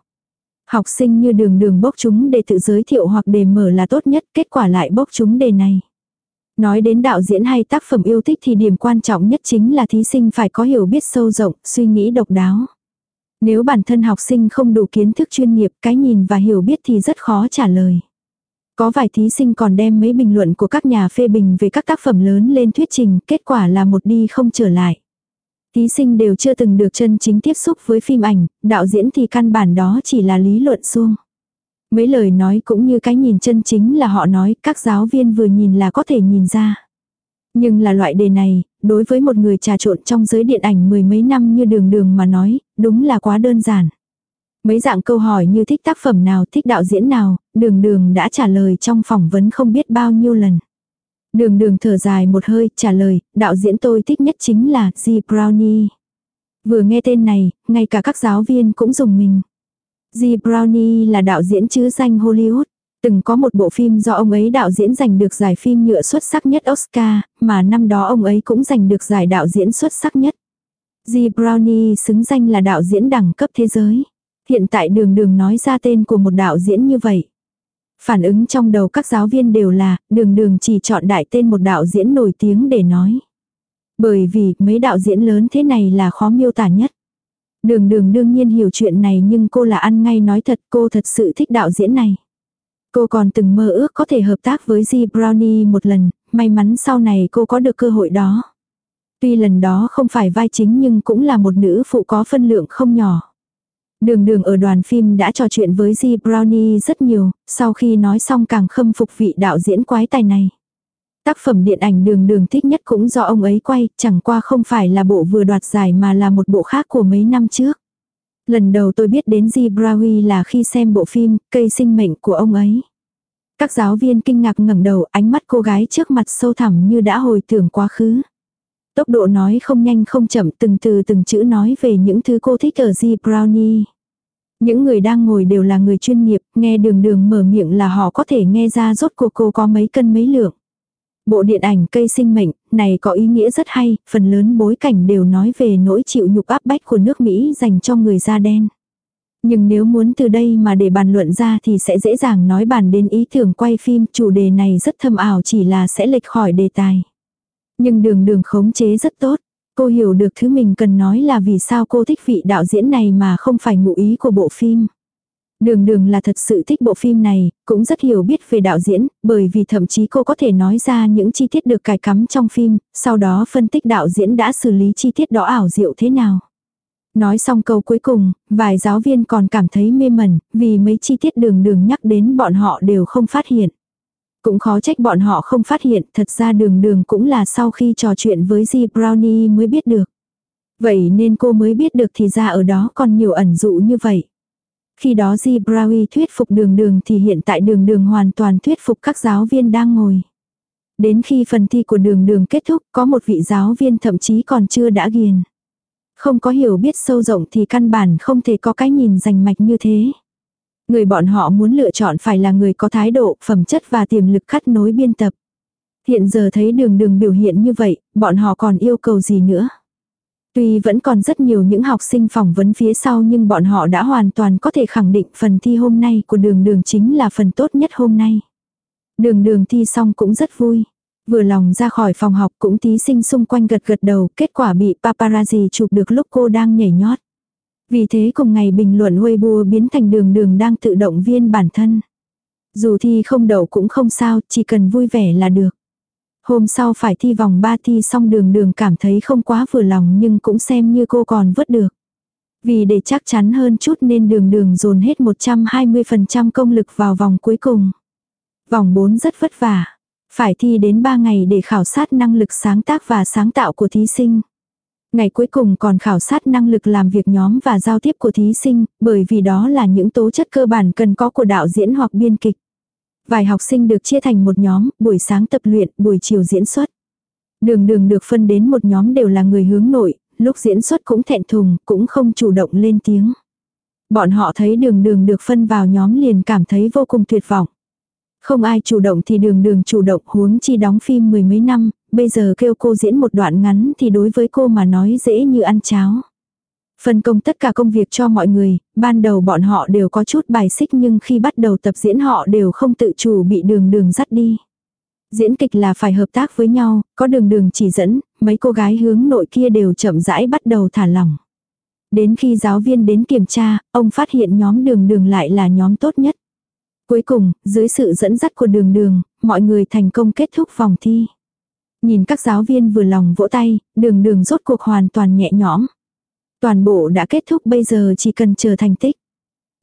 Học sinh như đường đường bốc chúng để tự giới thiệu hoặc đề mở là tốt nhất, kết quả lại bốc chúng đề này. Nói đến đạo diễn hay tác phẩm yêu thích thì điểm quan trọng nhất chính là thí sinh phải có hiểu biết sâu rộng, suy nghĩ độc đáo. Nếu bản thân học sinh không đủ kiến thức chuyên nghiệp, cái nhìn và hiểu biết thì rất khó trả lời. Có vài thí sinh còn đem mấy bình luận của các nhà phê bình về các tác phẩm lớn lên thuyết trình, kết quả là một đi không trở lại. Thí sinh đều chưa từng được chân chính tiếp xúc với phim ảnh, đạo diễn thì căn bản đó chỉ là lý luận xuông. Mấy lời nói cũng như cái nhìn chân chính là họ nói, các giáo viên vừa nhìn là có thể nhìn ra. Nhưng là loại đề này, đối với một người trà trộn trong giới điện ảnh mười mấy năm như đường đường mà nói, đúng là quá đơn giản. Mấy dạng câu hỏi như thích tác phẩm nào, thích đạo diễn nào, đường đường đã trả lời trong phỏng vấn không biết bao nhiêu lần. Đường đường thở dài một hơi, trả lời, đạo diễn tôi thích nhất chính là G. Brownie. Vừa nghe tên này, ngay cả các giáo viên cũng dùng mình. G. Brownie là đạo diễn chứ danh Hollywood. Từng có một bộ phim do ông ấy đạo diễn giành được giải phim nhựa xuất sắc nhất Oscar, mà năm đó ông ấy cũng giành được giải đạo diễn xuất sắc nhất. G. Brownie xứng danh là đạo diễn đẳng cấp thế giới. Hiện tại đường đường nói ra tên của một đạo diễn như vậy. Phản ứng trong đầu các giáo viên đều là, đường đường chỉ chọn đại tên một đạo diễn nổi tiếng để nói. Bởi vì mấy đạo diễn lớn thế này là khó miêu tả nhất. Đường đường đương nhiên hiểu chuyện này nhưng cô là ăn ngay nói thật cô thật sự thích đạo diễn này. Cô còn từng mơ ước có thể hợp tác với G. Brownie một lần, may mắn sau này cô có được cơ hội đó. Tuy lần đó không phải vai chính nhưng cũng là một nữ phụ có phân lượng không nhỏ. Đường đường ở đoàn phim đã trò chuyện với G. Brownie rất nhiều, sau khi nói xong càng khâm phục vị đạo diễn quái tài này. Tác phẩm điện ảnh đường đường thích nhất cũng do ông ấy quay, chẳng qua không phải là bộ vừa đoạt giải mà là một bộ khác của mấy năm trước. Lần đầu tôi biết đến Di Brownie là khi xem bộ phim Cây sinh mệnh của ông ấy. Các giáo viên kinh ngạc ngẩng đầu ánh mắt cô gái trước mặt sâu thẳm như đã hồi tưởng quá khứ. Tốc độ nói không nhanh không chậm từng từ từng chữ nói về những thứ cô thích ở Di Brownie. Những người đang ngồi đều là người chuyên nghiệp, nghe đường đường mở miệng là họ có thể nghe ra rốt cuộc cô có mấy cân mấy lượng. Bộ điện ảnh cây sinh mệnh này có ý nghĩa rất hay, phần lớn bối cảnh đều nói về nỗi chịu nhục áp bách của nước Mỹ dành cho người da đen. Nhưng nếu muốn từ đây mà để bàn luận ra thì sẽ dễ dàng nói bàn đến ý tưởng quay phim, chủ đề này rất thâm ảo chỉ là sẽ lệch khỏi đề tài. Nhưng đường đường khống chế rất tốt. Cô hiểu được thứ mình cần nói là vì sao cô thích vị đạo diễn này mà không phải ngụ ý của bộ phim. Đường đường là thật sự thích bộ phim này, cũng rất hiểu biết về đạo diễn, bởi vì thậm chí cô có thể nói ra những chi tiết được cài cắm trong phim, sau đó phân tích đạo diễn đã xử lý chi tiết đó ảo diệu thế nào. Nói xong câu cuối cùng, vài giáo viên còn cảm thấy mê mẩn, vì mấy chi tiết đường đường nhắc đến bọn họ đều không phát hiện. Cũng khó trách bọn họ không phát hiện, thật ra đường đường cũng là sau khi trò chuyện với Di Brownie mới biết được. Vậy nên cô mới biết được thì ra ở đó còn nhiều ẩn dụ như vậy. Khi đó Di Brawi thuyết phục đường đường thì hiện tại đường đường hoàn toàn thuyết phục các giáo viên đang ngồi. Đến khi phần thi của đường đường kết thúc có một vị giáo viên thậm chí còn chưa đã ghiền. Không có hiểu biết sâu rộng thì căn bản không thể có cái nhìn rành mạch như thế. Người bọn họ muốn lựa chọn phải là người có thái độ, phẩm chất và tiềm lực khắt nối biên tập. Hiện giờ thấy đường đường biểu hiện như vậy, bọn họ còn yêu cầu gì nữa. Tuy vẫn còn rất nhiều những học sinh phỏng vấn phía sau nhưng bọn họ đã hoàn toàn có thể khẳng định phần thi hôm nay của đường đường chính là phần tốt nhất hôm nay. Đường đường thi xong cũng rất vui. Vừa lòng ra khỏi phòng học cũng thí sinh xung quanh gật gật đầu, kết quả bị paparazzi chụp được lúc cô đang nhảy nhót. Vì thế cùng ngày bình luận Weibo biến thành đường đường đang tự động viên bản thân. Dù thi không đậu cũng không sao, chỉ cần vui vẻ là được. Hôm sau phải thi vòng 3 thi xong đường đường cảm thấy không quá vừa lòng nhưng cũng xem như cô còn vớt được. Vì để chắc chắn hơn chút nên đường đường dồn hết 120% công lực vào vòng cuối cùng. Vòng 4 rất vất vả. Phải thi đến 3 ngày để khảo sát năng lực sáng tác và sáng tạo của thí sinh. Ngày cuối cùng còn khảo sát năng lực làm việc nhóm và giao tiếp của thí sinh, bởi vì đó là những tố chất cơ bản cần có của đạo diễn hoặc biên kịch. Vài học sinh được chia thành một nhóm, buổi sáng tập luyện, buổi chiều diễn xuất. Đường đường được phân đến một nhóm đều là người hướng nội, lúc diễn xuất cũng thẹn thùng, cũng không chủ động lên tiếng. Bọn họ thấy đường đường được phân vào nhóm liền cảm thấy vô cùng tuyệt vọng. Không ai chủ động thì đường đường chủ động huống chi đóng phim mười mấy năm, bây giờ kêu cô diễn một đoạn ngắn thì đối với cô mà nói dễ như ăn cháo. Phân công tất cả công việc cho mọi người, ban đầu bọn họ đều có chút bài xích nhưng khi bắt đầu tập diễn họ đều không tự chủ bị đường đường dắt đi. Diễn kịch là phải hợp tác với nhau, có đường đường chỉ dẫn, mấy cô gái hướng nội kia đều chậm rãi bắt đầu thả lỏng. Đến khi giáo viên đến kiểm tra, ông phát hiện nhóm đường đường lại là nhóm tốt nhất. Cuối cùng, dưới sự dẫn dắt của đường đường, mọi người thành công kết thúc vòng thi. Nhìn các giáo viên vừa lòng vỗ tay, đường đường rốt cuộc hoàn toàn nhẹ nhõm. Toàn bộ đã kết thúc bây giờ chỉ cần chờ thành tích.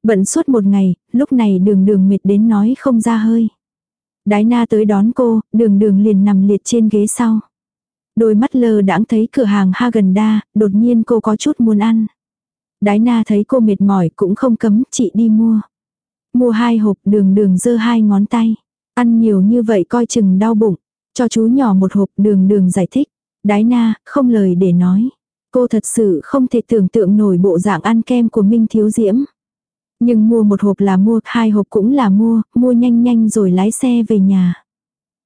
Bận suốt một ngày, lúc này đường đường mệt đến nói không ra hơi. Đái na tới đón cô, đường đường liền nằm liệt trên ghế sau. Đôi mắt lờ đãng thấy cửa hàng ha gần đa, đột nhiên cô có chút muốn ăn. Đái na thấy cô mệt mỏi cũng không cấm, chị đi mua. Mua hai hộp đường đường dơ hai ngón tay. Ăn nhiều như vậy coi chừng đau bụng. Cho chú nhỏ một hộp đường đường giải thích. Đái na, không lời để nói. Cô thật sự không thể tưởng tượng nổi bộ dạng ăn kem của Minh Thiếu Diễm. Nhưng mua một hộp là mua, hai hộp cũng là mua, mua nhanh nhanh rồi lái xe về nhà.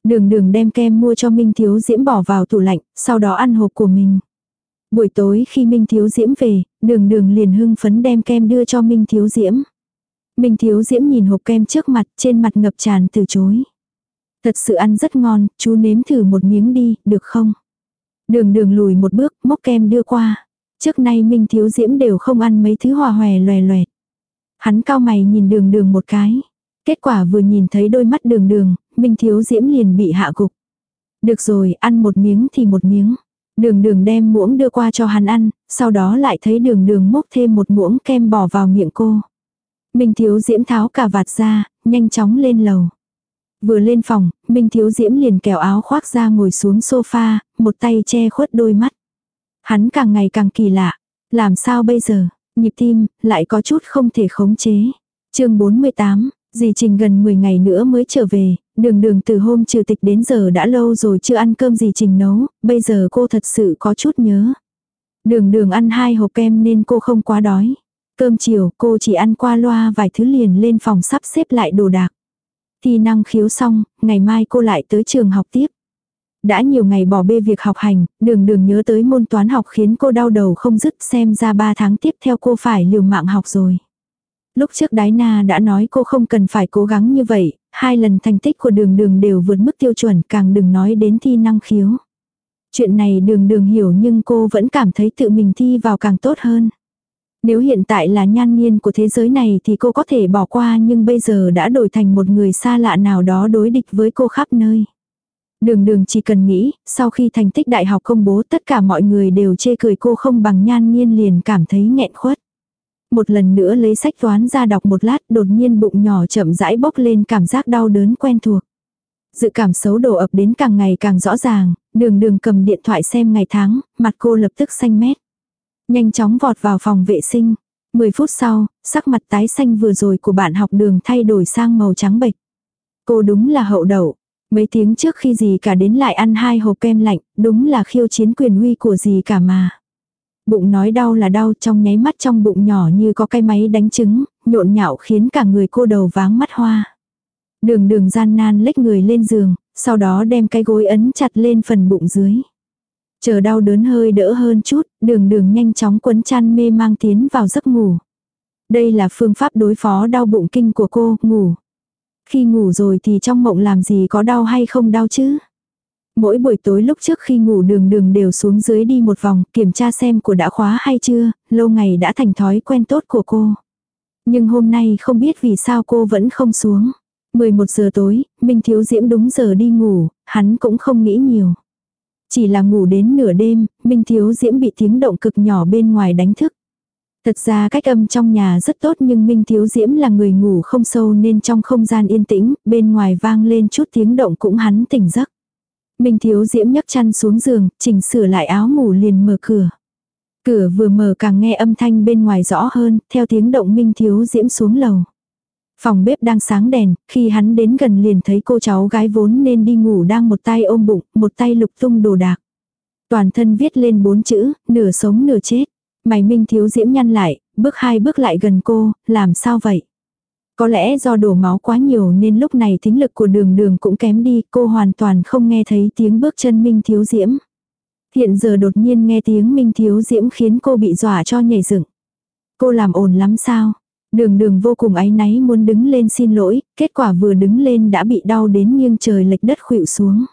Đường đường đem kem mua cho Minh Thiếu Diễm bỏ vào tủ lạnh, sau đó ăn hộp của mình. Buổi tối khi Minh Thiếu Diễm về, đường đường liền hưng phấn đem kem đưa cho Minh Thiếu Diễm. Minh Thiếu Diễm nhìn hộp kem trước mặt, trên mặt ngập tràn từ chối. Thật sự ăn rất ngon, chú nếm thử một miếng đi, được không? Đường đường lùi một bước, móc kem đưa qua. Trước nay Minh Thiếu Diễm đều không ăn mấy thứ hòa hòe loè loẹt. Hắn cao mày nhìn đường đường một cái. Kết quả vừa nhìn thấy đôi mắt đường đường, Minh Thiếu Diễm liền bị hạ gục. Được rồi, ăn một miếng thì một miếng. Đường đường đem muỗng đưa qua cho hắn ăn, sau đó lại thấy đường đường múc thêm một muỗng kem bỏ vào miệng cô. Minh Thiếu Diễm tháo cả vạt ra, nhanh chóng lên lầu. Vừa lên phòng, Minh Thiếu Diễm liền kéo áo khoác ra ngồi xuống sofa, một tay che khuất đôi mắt. Hắn càng ngày càng kỳ lạ. Làm sao bây giờ? Nhịp tim, lại có chút không thể khống chế. chương 48, dì Trình gần 10 ngày nữa mới trở về, đường đường từ hôm trừ tịch đến giờ đã lâu rồi chưa ăn cơm dì Trình nấu, bây giờ cô thật sự có chút nhớ. Đường đường ăn hai hộp kem nên cô không quá đói. Cơm chiều cô chỉ ăn qua loa vài thứ liền lên phòng sắp xếp lại đồ đạc. Thi năng khiếu xong, ngày mai cô lại tới trường học tiếp. Đã nhiều ngày bỏ bê việc học hành, đường đường nhớ tới môn toán học khiến cô đau đầu không dứt xem ra 3 tháng tiếp theo cô phải liều mạng học rồi. Lúc trước Đái Na đã nói cô không cần phải cố gắng như vậy, hai lần thành tích của đường đường đều vượt mức tiêu chuẩn càng đừng nói đến thi năng khiếu. Chuyện này đường đường hiểu nhưng cô vẫn cảm thấy tự mình thi vào càng tốt hơn. Nếu hiện tại là nhan nhiên của thế giới này thì cô có thể bỏ qua nhưng bây giờ đã đổi thành một người xa lạ nào đó đối địch với cô khắp nơi. Đường đường chỉ cần nghĩ, sau khi thành tích đại học công bố tất cả mọi người đều chê cười cô không bằng nhan nhiên liền cảm thấy nghẹn khuất. Một lần nữa lấy sách toán ra đọc một lát đột nhiên bụng nhỏ chậm rãi bốc lên cảm giác đau đớn quen thuộc. Dự cảm xấu đổ ập đến càng ngày càng rõ ràng, đường đường cầm điện thoại xem ngày tháng, mặt cô lập tức xanh mét. Nhanh chóng vọt vào phòng vệ sinh. 10 phút sau, sắc mặt tái xanh vừa rồi của bạn học đường thay đổi sang màu trắng bệch. Cô đúng là hậu đậu. Mấy tiếng trước khi gì cả đến lại ăn hai hộp kem lạnh, đúng là khiêu chiến quyền uy của gì cả mà. Bụng nói đau là đau trong nháy mắt trong bụng nhỏ như có cái máy đánh trứng, nhộn nhạo khiến cả người cô đầu váng mắt hoa. Đường đường gian nan lách người lên giường, sau đó đem cái gối ấn chặt lên phần bụng dưới. Chờ đau đớn hơi đỡ hơn chút, đường đường nhanh chóng quấn chăn mê mang tiến vào giấc ngủ. Đây là phương pháp đối phó đau bụng kinh của cô, ngủ. Khi ngủ rồi thì trong mộng làm gì có đau hay không đau chứ? Mỗi buổi tối lúc trước khi ngủ đường đường đều xuống dưới đi một vòng, kiểm tra xem của đã khóa hay chưa, lâu ngày đã thành thói quen tốt của cô. Nhưng hôm nay không biết vì sao cô vẫn không xuống. 11 giờ tối, Minh Thiếu Diễm đúng giờ đi ngủ, hắn cũng không nghĩ nhiều. Chỉ là ngủ đến nửa đêm, Minh Thiếu Diễm bị tiếng động cực nhỏ bên ngoài đánh thức. Thật ra cách âm trong nhà rất tốt nhưng Minh Thiếu Diễm là người ngủ không sâu nên trong không gian yên tĩnh, bên ngoài vang lên chút tiếng động cũng hắn tỉnh giấc. Minh Thiếu Diễm nhấc chăn xuống giường, chỉnh sửa lại áo ngủ liền mở cửa. Cửa vừa mở càng nghe âm thanh bên ngoài rõ hơn, theo tiếng động Minh Thiếu Diễm xuống lầu. Phòng bếp đang sáng đèn, khi hắn đến gần liền thấy cô cháu gái vốn nên đi ngủ đang một tay ôm bụng, một tay lục tung đồ đạc. Toàn thân viết lên bốn chữ, nửa sống nửa chết. Mày Minh Thiếu Diễm nhăn lại, bước hai bước lại gần cô, làm sao vậy? Có lẽ do đổ máu quá nhiều nên lúc này thính lực của đường đường cũng kém đi, cô hoàn toàn không nghe thấy tiếng bước chân Minh Thiếu Diễm. Hiện giờ đột nhiên nghe tiếng Minh Thiếu Diễm khiến cô bị dọa cho nhảy dựng. Cô làm ồn lắm sao? Đường đường vô cùng áy náy muốn đứng lên xin lỗi, kết quả vừa đứng lên đã bị đau đến nghiêng trời lệch đất khuỵu xuống.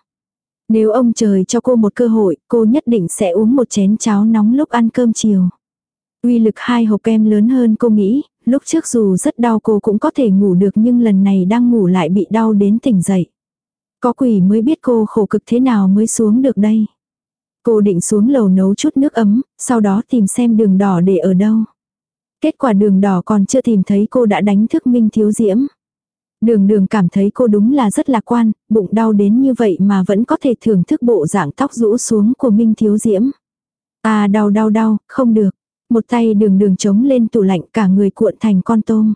Nếu ông trời cho cô một cơ hội, cô nhất định sẽ uống một chén cháo nóng lúc ăn cơm chiều. Uy lực hai hộp kem lớn hơn cô nghĩ, lúc trước dù rất đau cô cũng có thể ngủ được nhưng lần này đang ngủ lại bị đau đến tỉnh dậy. Có quỷ mới biết cô khổ cực thế nào mới xuống được đây. Cô định xuống lầu nấu chút nước ấm, sau đó tìm xem đường đỏ để ở đâu. Kết quả đường đỏ còn chưa tìm thấy cô đã đánh thức Minh Thiếu Diễm. Đường đường cảm thấy cô đúng là rất lạc quan, bụng đau đến như vậy mà vẫn có thể thưởng thức bộ dạng tóc rũ xuống của Minh Thiếu Diễm. À đau đau đau, không được. Một tay đường đường chống lên tủ lạnh cả người cuộn thành con tôm.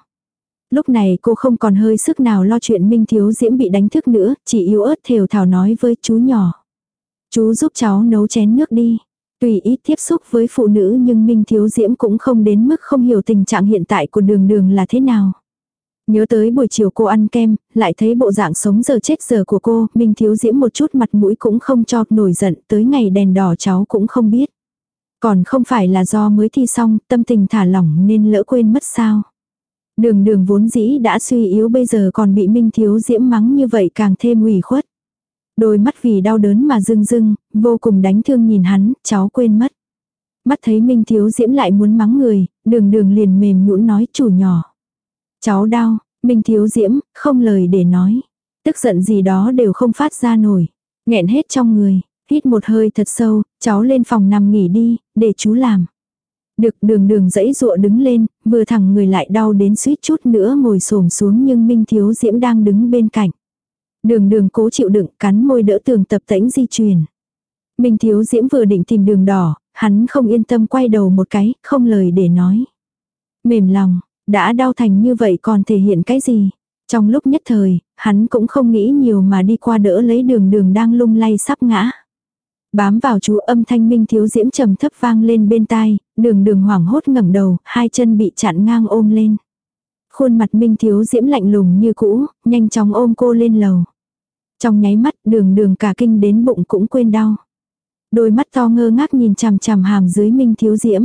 Lúc này cô không còn hơi sức nào lo chuyện Minh Thiếu Diễm bị đánh thức nữa, chỉ yếu ớt thều thảo nói với chú nhỏ. Chú giúp cháu nấu chén nước đi. Tùy ít tiếp xúc với phụ nữ nhưng Minh Thiếu Diễm cũng không đến mức không hiểu tình trạng hiện tại của đường đường là thế nào. Nhớ tới buổi chiều cô ăn kem, lại thấy bộ dạng sống giờ chết giờ của cô, Minh Thiếu Diễm một chút mặt mũi cũng không cho nổi giận, tới ngày đèn đỏ cháu cũng không biết. Còn không phải là do mới thi xong, tâm tình thả lỏng nên lỡ quên mất sao. Đường đường vốn dĩ đã suy yếu bây giờ còn bị Minh Thiếu Diễm mắng như vậy càng thêm ủy khuất. Đôi mắt vì đau đớn mà rưng rưng, vô cùng đánh thương nhìn hắn, cháu quên mất. Mắt thấy Minh Thiếu Diễm lại muốn mắng người, đường đường liền mềm nhũn nói chủ nhỏ. Cháu đau, Minh Thiếu Diễm, không lời để nói. Tức giận gì đó đều không phát ra nổi. nghẹn hết trong người, hít một hơi thật sâu, cháu lên phòng nằm nghỉ đi, để chú làm. Được đường đường dãy dụa đứng lên, vừa thẳng người lại đau đến suýt chút nữa ngồi xổm xuống nhưng Minh Thiếu Diễm đang đứng bên cạnh. Đường đường cố chịu đựng cắn môi đỡ tường tập tễnh di chuyển. Minh Thiếu Diễm vừa định tìm đường đỏ, hắn không yên tâm quay đầu một cái, không lời để nói. Mềm lòng, đã đau thành như vậy còn thể hiện cái gì? Trong lúc nhất thời, hắn cũng không nghĩ nhiều mà đi qua đỡ lấy đường đường đang lung lay sắp ngã. Bám vào chú âm thanh minh thiếu diễm trầm thấp vang lên bên tai, đường đường hoảng hốt ngẩng đầu, hai chân bị chặn ngang ôm lên. Khuôn mặt minh thiếu diễm lạnh lùng như cũ, nhanh chóng ôm cô lên lầu. Trong nháy mắt đường đường cả kinh đến bụng cũng quên đau. Đôi mắt to ngơ ngác nhìn chằm chằm hàm dưới minh thiếu diễm.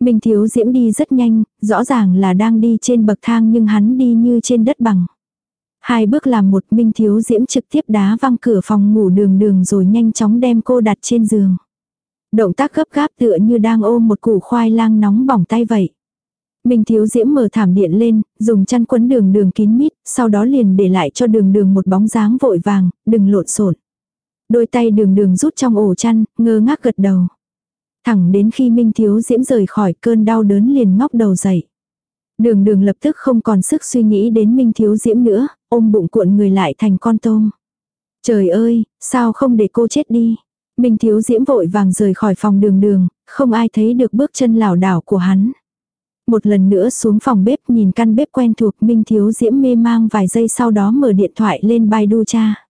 Minh thiếu diễm đi rất nhanh, rõ ràng là đang đi trên bậc thang nhưng hắn đi như trên đất bằng. Hai bước làm một minh thiếu diễm trực tiếp đá văng cửa phòng ngủ đường đường rồi nhanh chóng đem cô đặt trên giường. Động tác gấp gáp tựa như đang ôm một củ khoai lang nóng bỏng tay vậy. Minh thiếu diễm mở thảm điện lên, dùng chăn quấn đường đường kín mít, sau đó liền để lại cho đường đường một bóng dáng vội vàng, đừng lộn xộn. Đôi tay đường đường rút trong ổ chăn, ngơ ngác gật đầu. Thẳng đến khi Minh thiếu diễm rời khỏi cơn đau đớn liền ngóc đầu dậy. Đường đường lập tức không còn sức suy nghĩ đến Minh thiếu diễm nữa, ôm bụng cuộn người lại thành con tôm. Trời ơi, sao không để cô chết đi. Minh thiếu diễm vội vàng rời khỏi phòng đường đường, không ai thấy được bước chân lảo đảo của hắn. Một lần nữa xuống phòng bếp nhìn căn bếp quen thuộc Minh thiếu diễm mê mang vài giây sau đó mở điện thoại lên Baidu cha.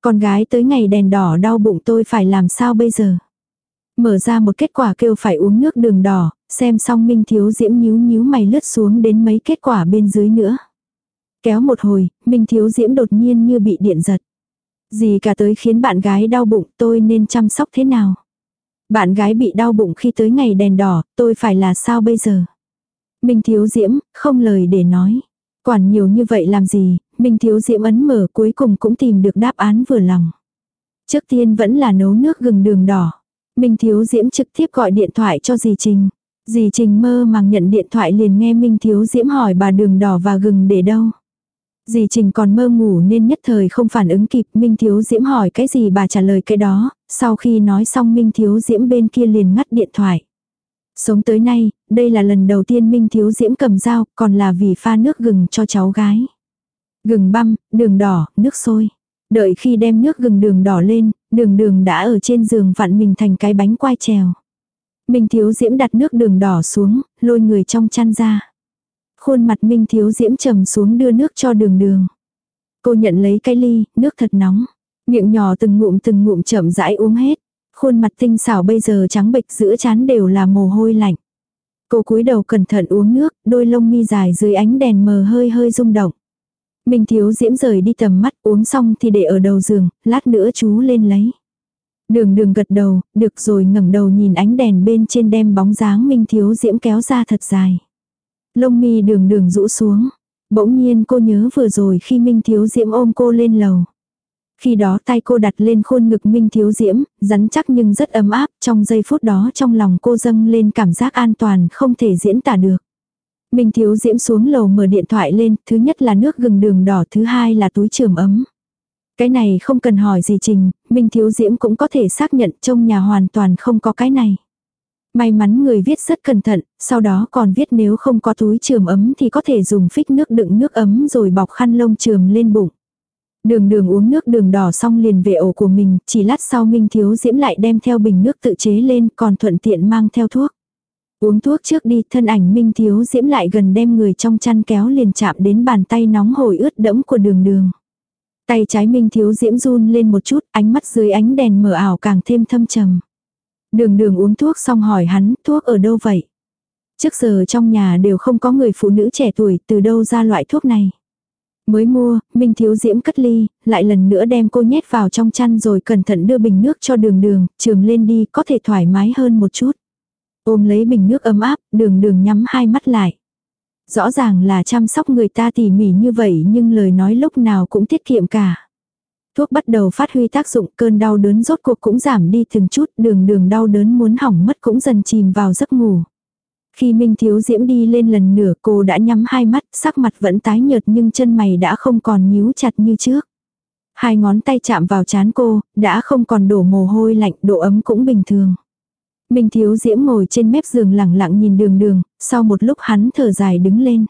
Con gái tới ngày đèn đỏ đau bụng tôi phải làm sao bây giờ? Mở ra một kết quả kêu phải uống nước đường đỏ, xem xong Minh Thiếu Diễm nhíu nhíu mày lướt xuống đến mấy kết quả bên dưới nữa. Kéo một hồi, Minh Thiếu Diễm đột nhiên như bị điện giật. Gì cả tới khiến bạn gái đau bụng tôi nên chăm sóc thế nào? Bạn gái bị đau bụng khi tới ngày đèn đỏ, tôi phải là sao bây giờ? Minh Thiếu Diễm, không lời để nói. Quản nhiều như vậy làm gì, Minh Thiếu Diễm ấn mở cuối cùng cũng tìm được đáp án vừa lòng. Trước tiên vẫn là nấu nước gừng đường đỏ. Minh Thiếu Diễm trực tiếp gọi điện thoại cho dì Trình. Dì Trình mơ màng nhận điện thoại liền nghe Minh Thiếu Diễm hỏi bà đường đỏ và gừng để đâu. Dì Trình còn mơ ngủ nên nhất thời không phản ứng kịp Minh Thiếu Diễm hỏi cái gì bà trả lời cái đó, sau khi nói xong Minh Thiếu Diễm bên kia liền ngắt điện thoại. Sống tới nay, đây là lần đầu tiên Minh Thiếu Diễm cầm dao, còn là vì pha nước gừng cho cháu gái. Gừng băm, đường đỏ, nước sôi. Đợi khi đem nước gừng đường đỏ lên, đường đường đã ở trên giường vặn mình thành cái bánh quai trèo. Minh Thiếu Diễm đặt nước đường đỏ xuống, lôi người trong chăn ra. Khuôn mặt Minh Thiếu Diễm trầm xuống đưa nước cho đường đường. Cô nhận lấy cái ly, nước thật nóng. Miệng nhỏ từng ngụm từng ngụm chậm rãi uống hết. Khuôn mặt tinh xảo bây giờ trắng bệch giữa chán đều là mồ hôi lạnh. Cô cúi đầu cẩn thận uống nước, đôi lông mi dài dưới ánh đèn mờ hơi hơi rung động. Minh Thiếu Diễm rời đi tầm mắt uống xong thì để ở đầu giường, lát nữa chú lên lấy. Đường đường gật đầu, được rồi ngẩng đầu nhìn ánh đèn bên trên đem bóng dáng Minh Thiếu Diễm kéo ra thật dài. Lông mi đường đường rũ xuống. Bỗng nhiên cô nhớ vừa rồi khi Minh Thiếu Diễm ôm cô lên lầu. Khi đó tay cô đặt lên khuôn ngực Minh Thiếu Diễm, rắn chắc nhưng rất ấm áp, trong giây phút đó trong lòng cô dâng lên cảm giác an toàn không thể diễn tả được. Minh Thiếu Diễm xuống lầu mở điện thoại lên, thứ nhất là nước gừng đường đỏ, thứ hai là túi trường ấm. Cái này không cần hỏi gì Trình, Minh Thiếu Diễm cũng có thể xác nhận trong nhà hoàn toàn không có cái này. May mắn người viết rất cẩn thận, sau đó còn viết nếu không có túi trường ấm thì có thể dùng phích nước đựng nước ấm rồi bọc khăn lông trường lên bụng. Đường đường uống nước đường đỏ xong liền về ổ của mình, chỉ lát sau Minh Thiếu Diễm lại đem theo bình nước tự chế lên còn thuận tiện mang theo thuốc. Uống thuốc trước đi, thân ảnh Minh Thiếu Diễm lại gần đem người trong chăn kéo liền chạm đến bàn tay nóng hổi ướt đẫm của đường đường. Tay trái Minh Thiếu Diễm run lên một chút, ánh mắt dưới ánh đèn mờ ảo càng thêm thâm trầm. Đường đường uống thuốc xong hỏi hắn, thuốc ở đâu vậy? Trước giờ trong nhà đều không có người phụ nữ trẻ tuổi, từ đâu ra loại thuốc này? Mới mua, Minh Thiếu Diễm cất ly, lại lần nữa đem cô nhét vào trong chăn rồi cẩn thận đưa bình nước cho đường đường, trường lên đi có thể thoải mái hơn một chút. Ôm lấy bình nước ấm áp, đường đường nhắm hai mắt lại. Rõ ràng là chăm sóc người ta tỉ mỉ như vậy nhưng lời nói lúc nào cũng tiết kiệm cả. Thuốc bắt đầu phát huy tác dụng cơn đau đớn rốt cuộc cũng giảm đi từng chút đường đường đau đớn muốn hỏng mất cũng dần chìm vào giấc ngủ. Khi Minh Thiếu Diễm đi lên lần nửa cô đã nhắm hai mắt, sắc mặt vẫn tái nhợt nhưng chân mày đã không còn nhíu chặt như trước. Hai ngón tay chạm vào chán cô, đã không còn đổ mồ hôi lạnh, độ ấm cũng bình thường. Minh Thiếu Diễm ngồi trên mép giường lặng lặng nhìn đường đường, sau một lúc hắn thở dài đứng lên.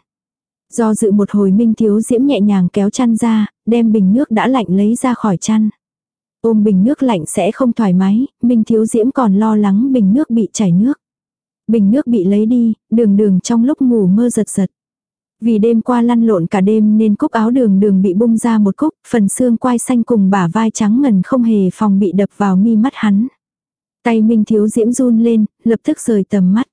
Do dự một hồi Minh Thiếu Diễm nhẹ nhàng kéo chăn ra, đem bình nước đã lạnh lấy ra khỏi chăn. Ôm bình nước lạnh sẽ không thoải mái, Minh Thiếu Diễm còn lo lắng bình nước bị chảy nước. Bình nước bị lấy đi, đường đường trong lúc ngủ mơ giật giật. Vì đêm qua lăn lộn cả đêm nên cúc áo đường đường bị bung ra một cúc, phần xương quai xanh cùng bả vai trắng ngần không hề phòng bị đập vào mi mắt hắn. Tay Minh Thiếu Diễm run lên, lập tức rời tầm mắt.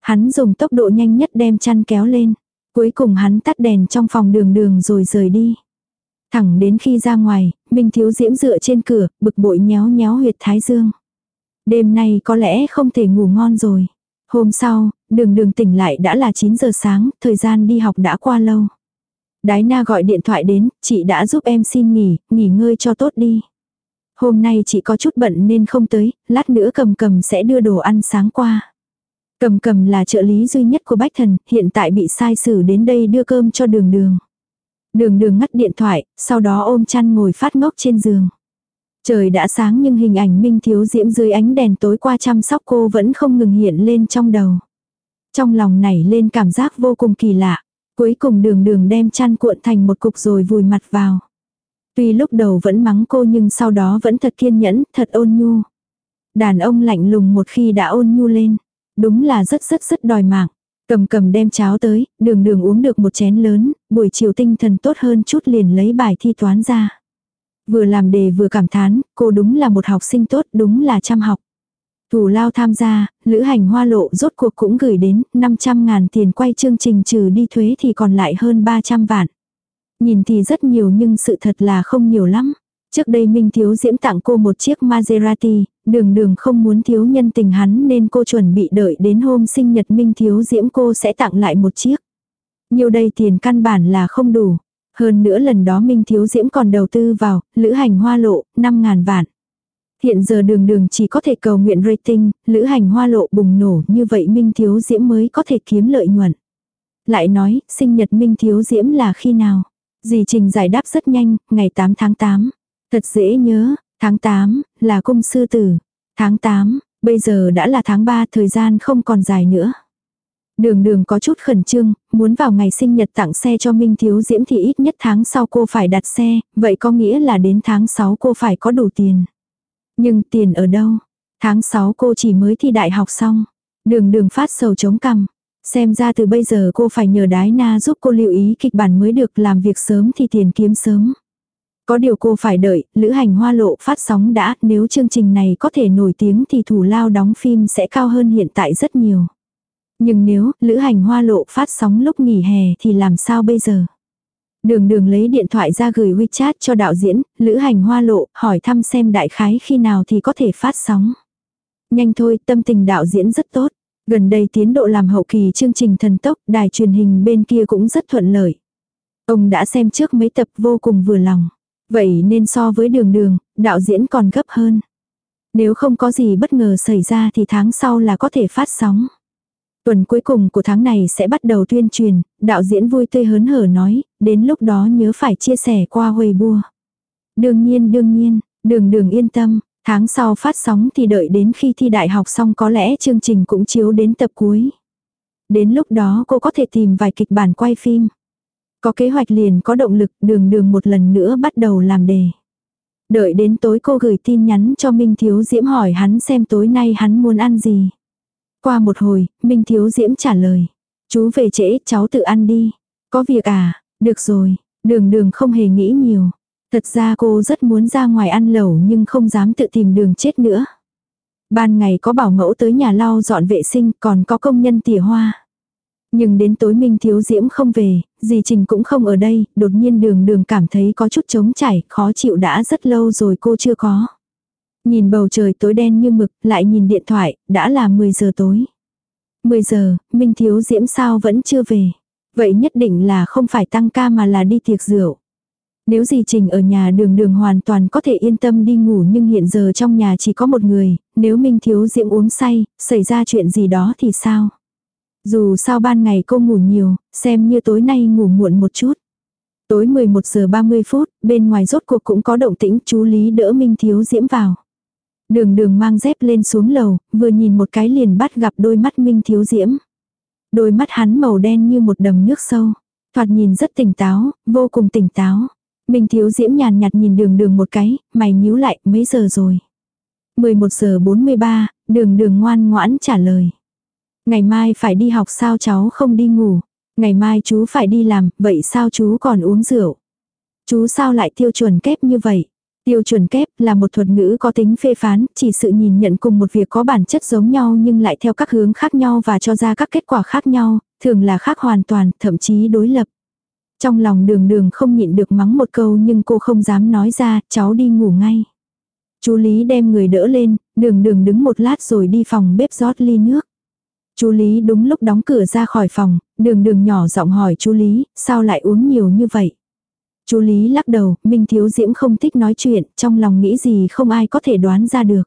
Hắn dùng tốc độ nhanh nhất đem chăn kéo lên. Cuối cùng hắn tắt đèn trong phòng đường đường rồi rời đi. Thẳng đến khi ra ngoài, Minh Thiếu Diễm dựa trên cửa, bực bội nhéo nhéo huyệt thái dương. Đêm nay có lẽ không thể ngủ ngon rồi. Hôm sau, đường đường tỉnh lại đã là 9 giờ sáng, thời gian đi học đã qua lâu. Đái na gọi điện thoại đến, chị đã giúp em xin nghỉ, nghỉ ngơi cho tốt đi. Hôm nay chị có chút bận nên không tới, lát nữa cầm cầm sẽ đưa đồ ăn sáng qua. Cầm cầm là trợ lý duy nhất của Bách Thần, hiện tại bị sai xử đến đây đưa cơm cho đường đường. Đường đường ngắt điện thoại, sau đó ôm chăn ngồi phát ngốc trên giường. Trời đã sáng nhưng hình ảnh Minh Thiếu Diễm dưới ánh đèn tối qua chăm sóc cô vẫn không ngừng hiện lên trong đầu. Trong lòng nảy lên cảm giác vô cùng kỳ lạ. Cuối cùng đường đường đem chăn cuộn thành một cục rồi vùi mặt vào. Tuy lúc đầu vẫn mắng cô nhưng sau đó vẫn thật kiên nhẫn, thật ôn nhu. Đàn ông lạnh lùng một khi đã ôn nhu lên. Đúng là rất rất rất đòi mạng. Cầm cầm đem cháo tới, đường đường uống được một chén lớn, buổi chiều tinh thần tốt hơn chút liền lấy bài thi toán ra. Vừa làm đề vừa cảm thán, cô đúng là một học sinh tốt, đúng là chăm học. Thủ lao tham gia, lữ hành hoa lộ rốt cuộc cũng gửi đến 500 ngàn tiền quay chương trình trừ đi thuế thì còn lại hơn 300 vạn. Nhìn thì rất nhiều nhưng sự thật là không nhiều lắm. Trước đây Minh Thiếu Diễm tặng cô một chiếc Maserati, đường đường không muốn thiếu nhân tình hắn nên cô chuẩn bị đợi đến hôm sinh nhật Minh Thiếu Diễm cô sẽ tặng lại một chiếc. Nhiều đây tiền căn bản là không đủ. Hơn nữa lần đó Minh Thiếu Diễm còn đầu tư vào, lữ hành hoa lộ, 5.000 vạn. Hiện giờ đường đường chỉ có thể cầu nguyện rating, lữ hành hoa lộ bùng nổ như vậy Minh Thiếu Diễm mới có thể kiếm lợi nhuận. Lại nói, sinh nhật Minh Thiếu Diễm là khi nào? Dì Trình giải đáp rất nhanh, ngày 8 tháng 8. Thật dễ nhớ, tháng 8, là cung sư tử. Tháng 8, bây giờ đã là tháng 3, thời gian không còn dài nữa. Đường đường có chút khẩn trương, muốn vào ngày sinh nhật tặng xe cho Minh Thiếu Diễm thì ít nhất tháng sau cô phải đặt xe, vậy có nghĩa là đến tháng 6 cô phải có đủ tiền. Nhưng tiền ở đâu? Tháng 6 cô chỉ mới thi đại học xong. Đường đường phát sầu chống cằm. Xem ra từ bây giờ cô phải nhờ đái na giúp cô lưu ý kịch bản mới được làm việc sớm thì tiền kiếm sớm. Có điều cô phải đợi, lữ hành hoa lộ phát sóng đã, nếu chương trình này có thể nổi tiếng thì thủ lao đóng phim sẽ cao hơn hiện tại rất nhiều. Nhưng nếu lữ hành hoa lộ phát sóng lúc nghỉ hè thì làm sao bây giờ? Đường đường lấy điện thoại ra gửi WeChat cho đạo diễn, lữ hành hoa lộ, hỏi thăm xem đại khái khi nào thì có thể phát sóng. Nhanh thôi, tâm tình đạo diễn rất tốt. Gần đây tiến độ làm hậu kỳ chương trình thần tốc, đài truyền hình bên kia cũng rất thuận lợi. Ông đã xem trước mấy tập vô cùng vừa lòng. Vậy nên so với đường đường, đạo diễn còn gấp hơn. Nếu không có gì bất ngờ xảy ra thì tháng sau là có thể phát sóng. Tuần cuối cùng của tháng này sẽ bắt đầu tuyên truyền, đạo diễn vui tươi hớn hở nói, đến lúc đó nhớ phải chia sẻ qua Weibo. Đương nhiên đương nhiên, đường đường yên tâm, tháng sau phát sóng thì đợi đến khi thi đại học xong có lẽ chương trình cũng chiếu đến tập cuối. Đến lúc đó cô có thể tìm vài kịch bản quay phim. Có kế hoạch liền có động lực đường đường một lần nữa bắt đầu làm đề. Đợi đến tối cô gửi tin nhắn cho Minh Thiếu Diễm hỏi hắn xem tối nay hắn muốn ăn gì. Qua một hồi, Minh Thiếu Diễm trả lời. Chú về trễ, cháu tự ăn đi. Có việc à, được rồi, đường đường không hề nghĩ nhiều. Thật ra cô rất muốn ra ngoài ăn lẩu nhưng không dám tự tìm đường chết nữa. Ban ngày có bảo mẫu tới nhà lau dọn vệ sinh còn có công nhân tỉa hoa. Nhưng đến tối Minh Thiếu Diễm không về, dì Trình cũng không ở đây, đột nhiên đường đường cảm thấy có chút trống chảy, khó chịu đã rất lâu rồi cô chưa có. Nhìn bầu trời tối đen như mực, lại nhìn điện thoại, đã là 10 giờ tối. 10 giờ, Minh Thiếu Diễm sao vẫn chưa về. Vậy nhất định là không phải tăng ca mà là đi tiệc rượu. Nếu gì Trình ở nhà đường đường hoàn toàn có thể yên tâm đi ngủ nhưng hiện giờ trong nhà chỉ có một người, nếu Minh Thiếu Diễm uống say, xảy ra chuyện gì đó thì sao? Dù sao ban ngày cô ngủ nhiều, xem như tối nay ngủ muộn một chút. Tối 11 giờ 30 phút, bên ngoài rốt cuộc cũng có động tĩnh chú Lý đỡ Minh Thiếu Diễm vào. Đường đường mang dép lên xuống lầu, vừa nhìn một cái liền bắt gặp đôi mắt Minh Thiếu Diễm. Đôi mắt hắn màu đen như một đầm nước sâu. Thoạt nhìn rất tỉnh táo, vô cùng tỉnh táo. Minh Thiếu Diễm nhàn nhạt nhìn đường đường một cái, mày nhíu lại, mấy giờ rồi. 11 giờ 43, đường đường ngoan ngoãn trả lời. Ngày mai phải đi học sao cháu không đi ngủ. Ngày mai chú phải đi làm, vậy sao chú còn uống rượu? Chú sao lại tiêu chuẩn kép như vậy? Tiêu chuẩn kép là một thuật ngữ có tính phê phán, chỉ sự nhìn nhận cùng một việc có bản chất giống nhau nhưng lại theo các hướng khác nhau và cho ra các kết quả khác nhau, thường là khác hoàn toàn, thậm chí đối lập. Trong lòng đường đường không nhịn được mắng một câu nhưng cô không dám nói ra, cháu đi ngủ ngay. Chú Lý đem người đỡ lên, đường đường đứng một lát rồi đi phòng bếp rót ly nước. Chú Lý đúng lúc đóng cửa ra khỏi phòng, đường đường nhỏ giọng hỏi chú Lý, sao lại uống nhiều như vậy? Chú Lý lắc đầu, Minh Thiếu Diễm không thích nói chuyện, trong lòng nghĩ gì không ai có thể đoán ra được.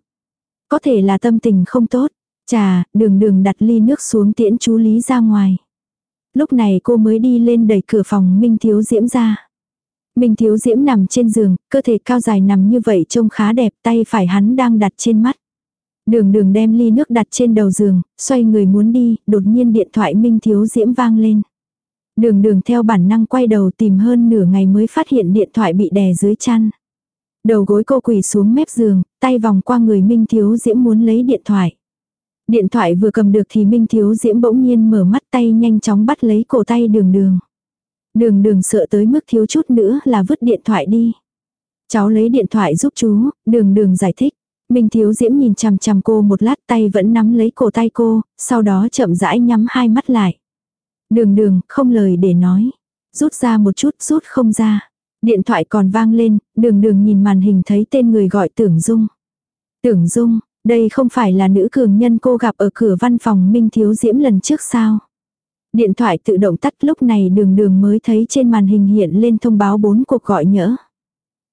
Có thể là tâm tình không tốt. Chà, đường đường đặt ly nước xuống tiễn chú Lý ra ngoài. Lúc này cô mới đi lên đẩy cửa phòng Minh Thiếu Diễm ra. Minh Thiếu Diễm nằm trên giường, cơ thể cao dài nằm như vậy trông khá đẹp, tay phải hắn đang đặt trên mắt. Đường đường đem ly nước đặt trên đầu giường, xoay người muốn đi, đột nhiên điện thoại Minh Thiếu Diễm vang lên. Đường đường theo bản năng quay đầu tìm hơn nửa ngày mới phát hiện điện thoại bị đè dưới chăn. Đầu gối cô quỳ xuống mép giường, tay vòng qua người Minh Thiếu Diễm muốn lấy điện thoại. Điện thoại vừa cầm được thì Minh Thiếu Diễm bỗng nhiên mở mắt tay nhanh chóng bắt lấy cổ tay đường đường. Đường đường sợ tới mức thiếu chút nữa là vứt điện thoại đi. Cháu lấy điện thoại giúp chú, đường đường giải thích. Minh Thiếu Diễm nhìn chằm chằm cô một lát tay vẫn nắm lấy cổ tay cô, sau đó chậm rãi nhắm hai mắt lại. Đường đường, không lời để nói. Rút ra một chút, rút không ra. Điện thoại còn vang lên, đường đường nhìn màn hình thấy tên người gọi Tưởng Dung. Tưởng Dung, đây không phải là nữ cường nhân cô gặp ở cửa văn phòng Minh Thiếu Diễm lần trước sao. Điện thoại tự động tắt lúc này đường đường mới thấy trên màn hình hiện lên thông báo bốn cuộc gọi nhỡ.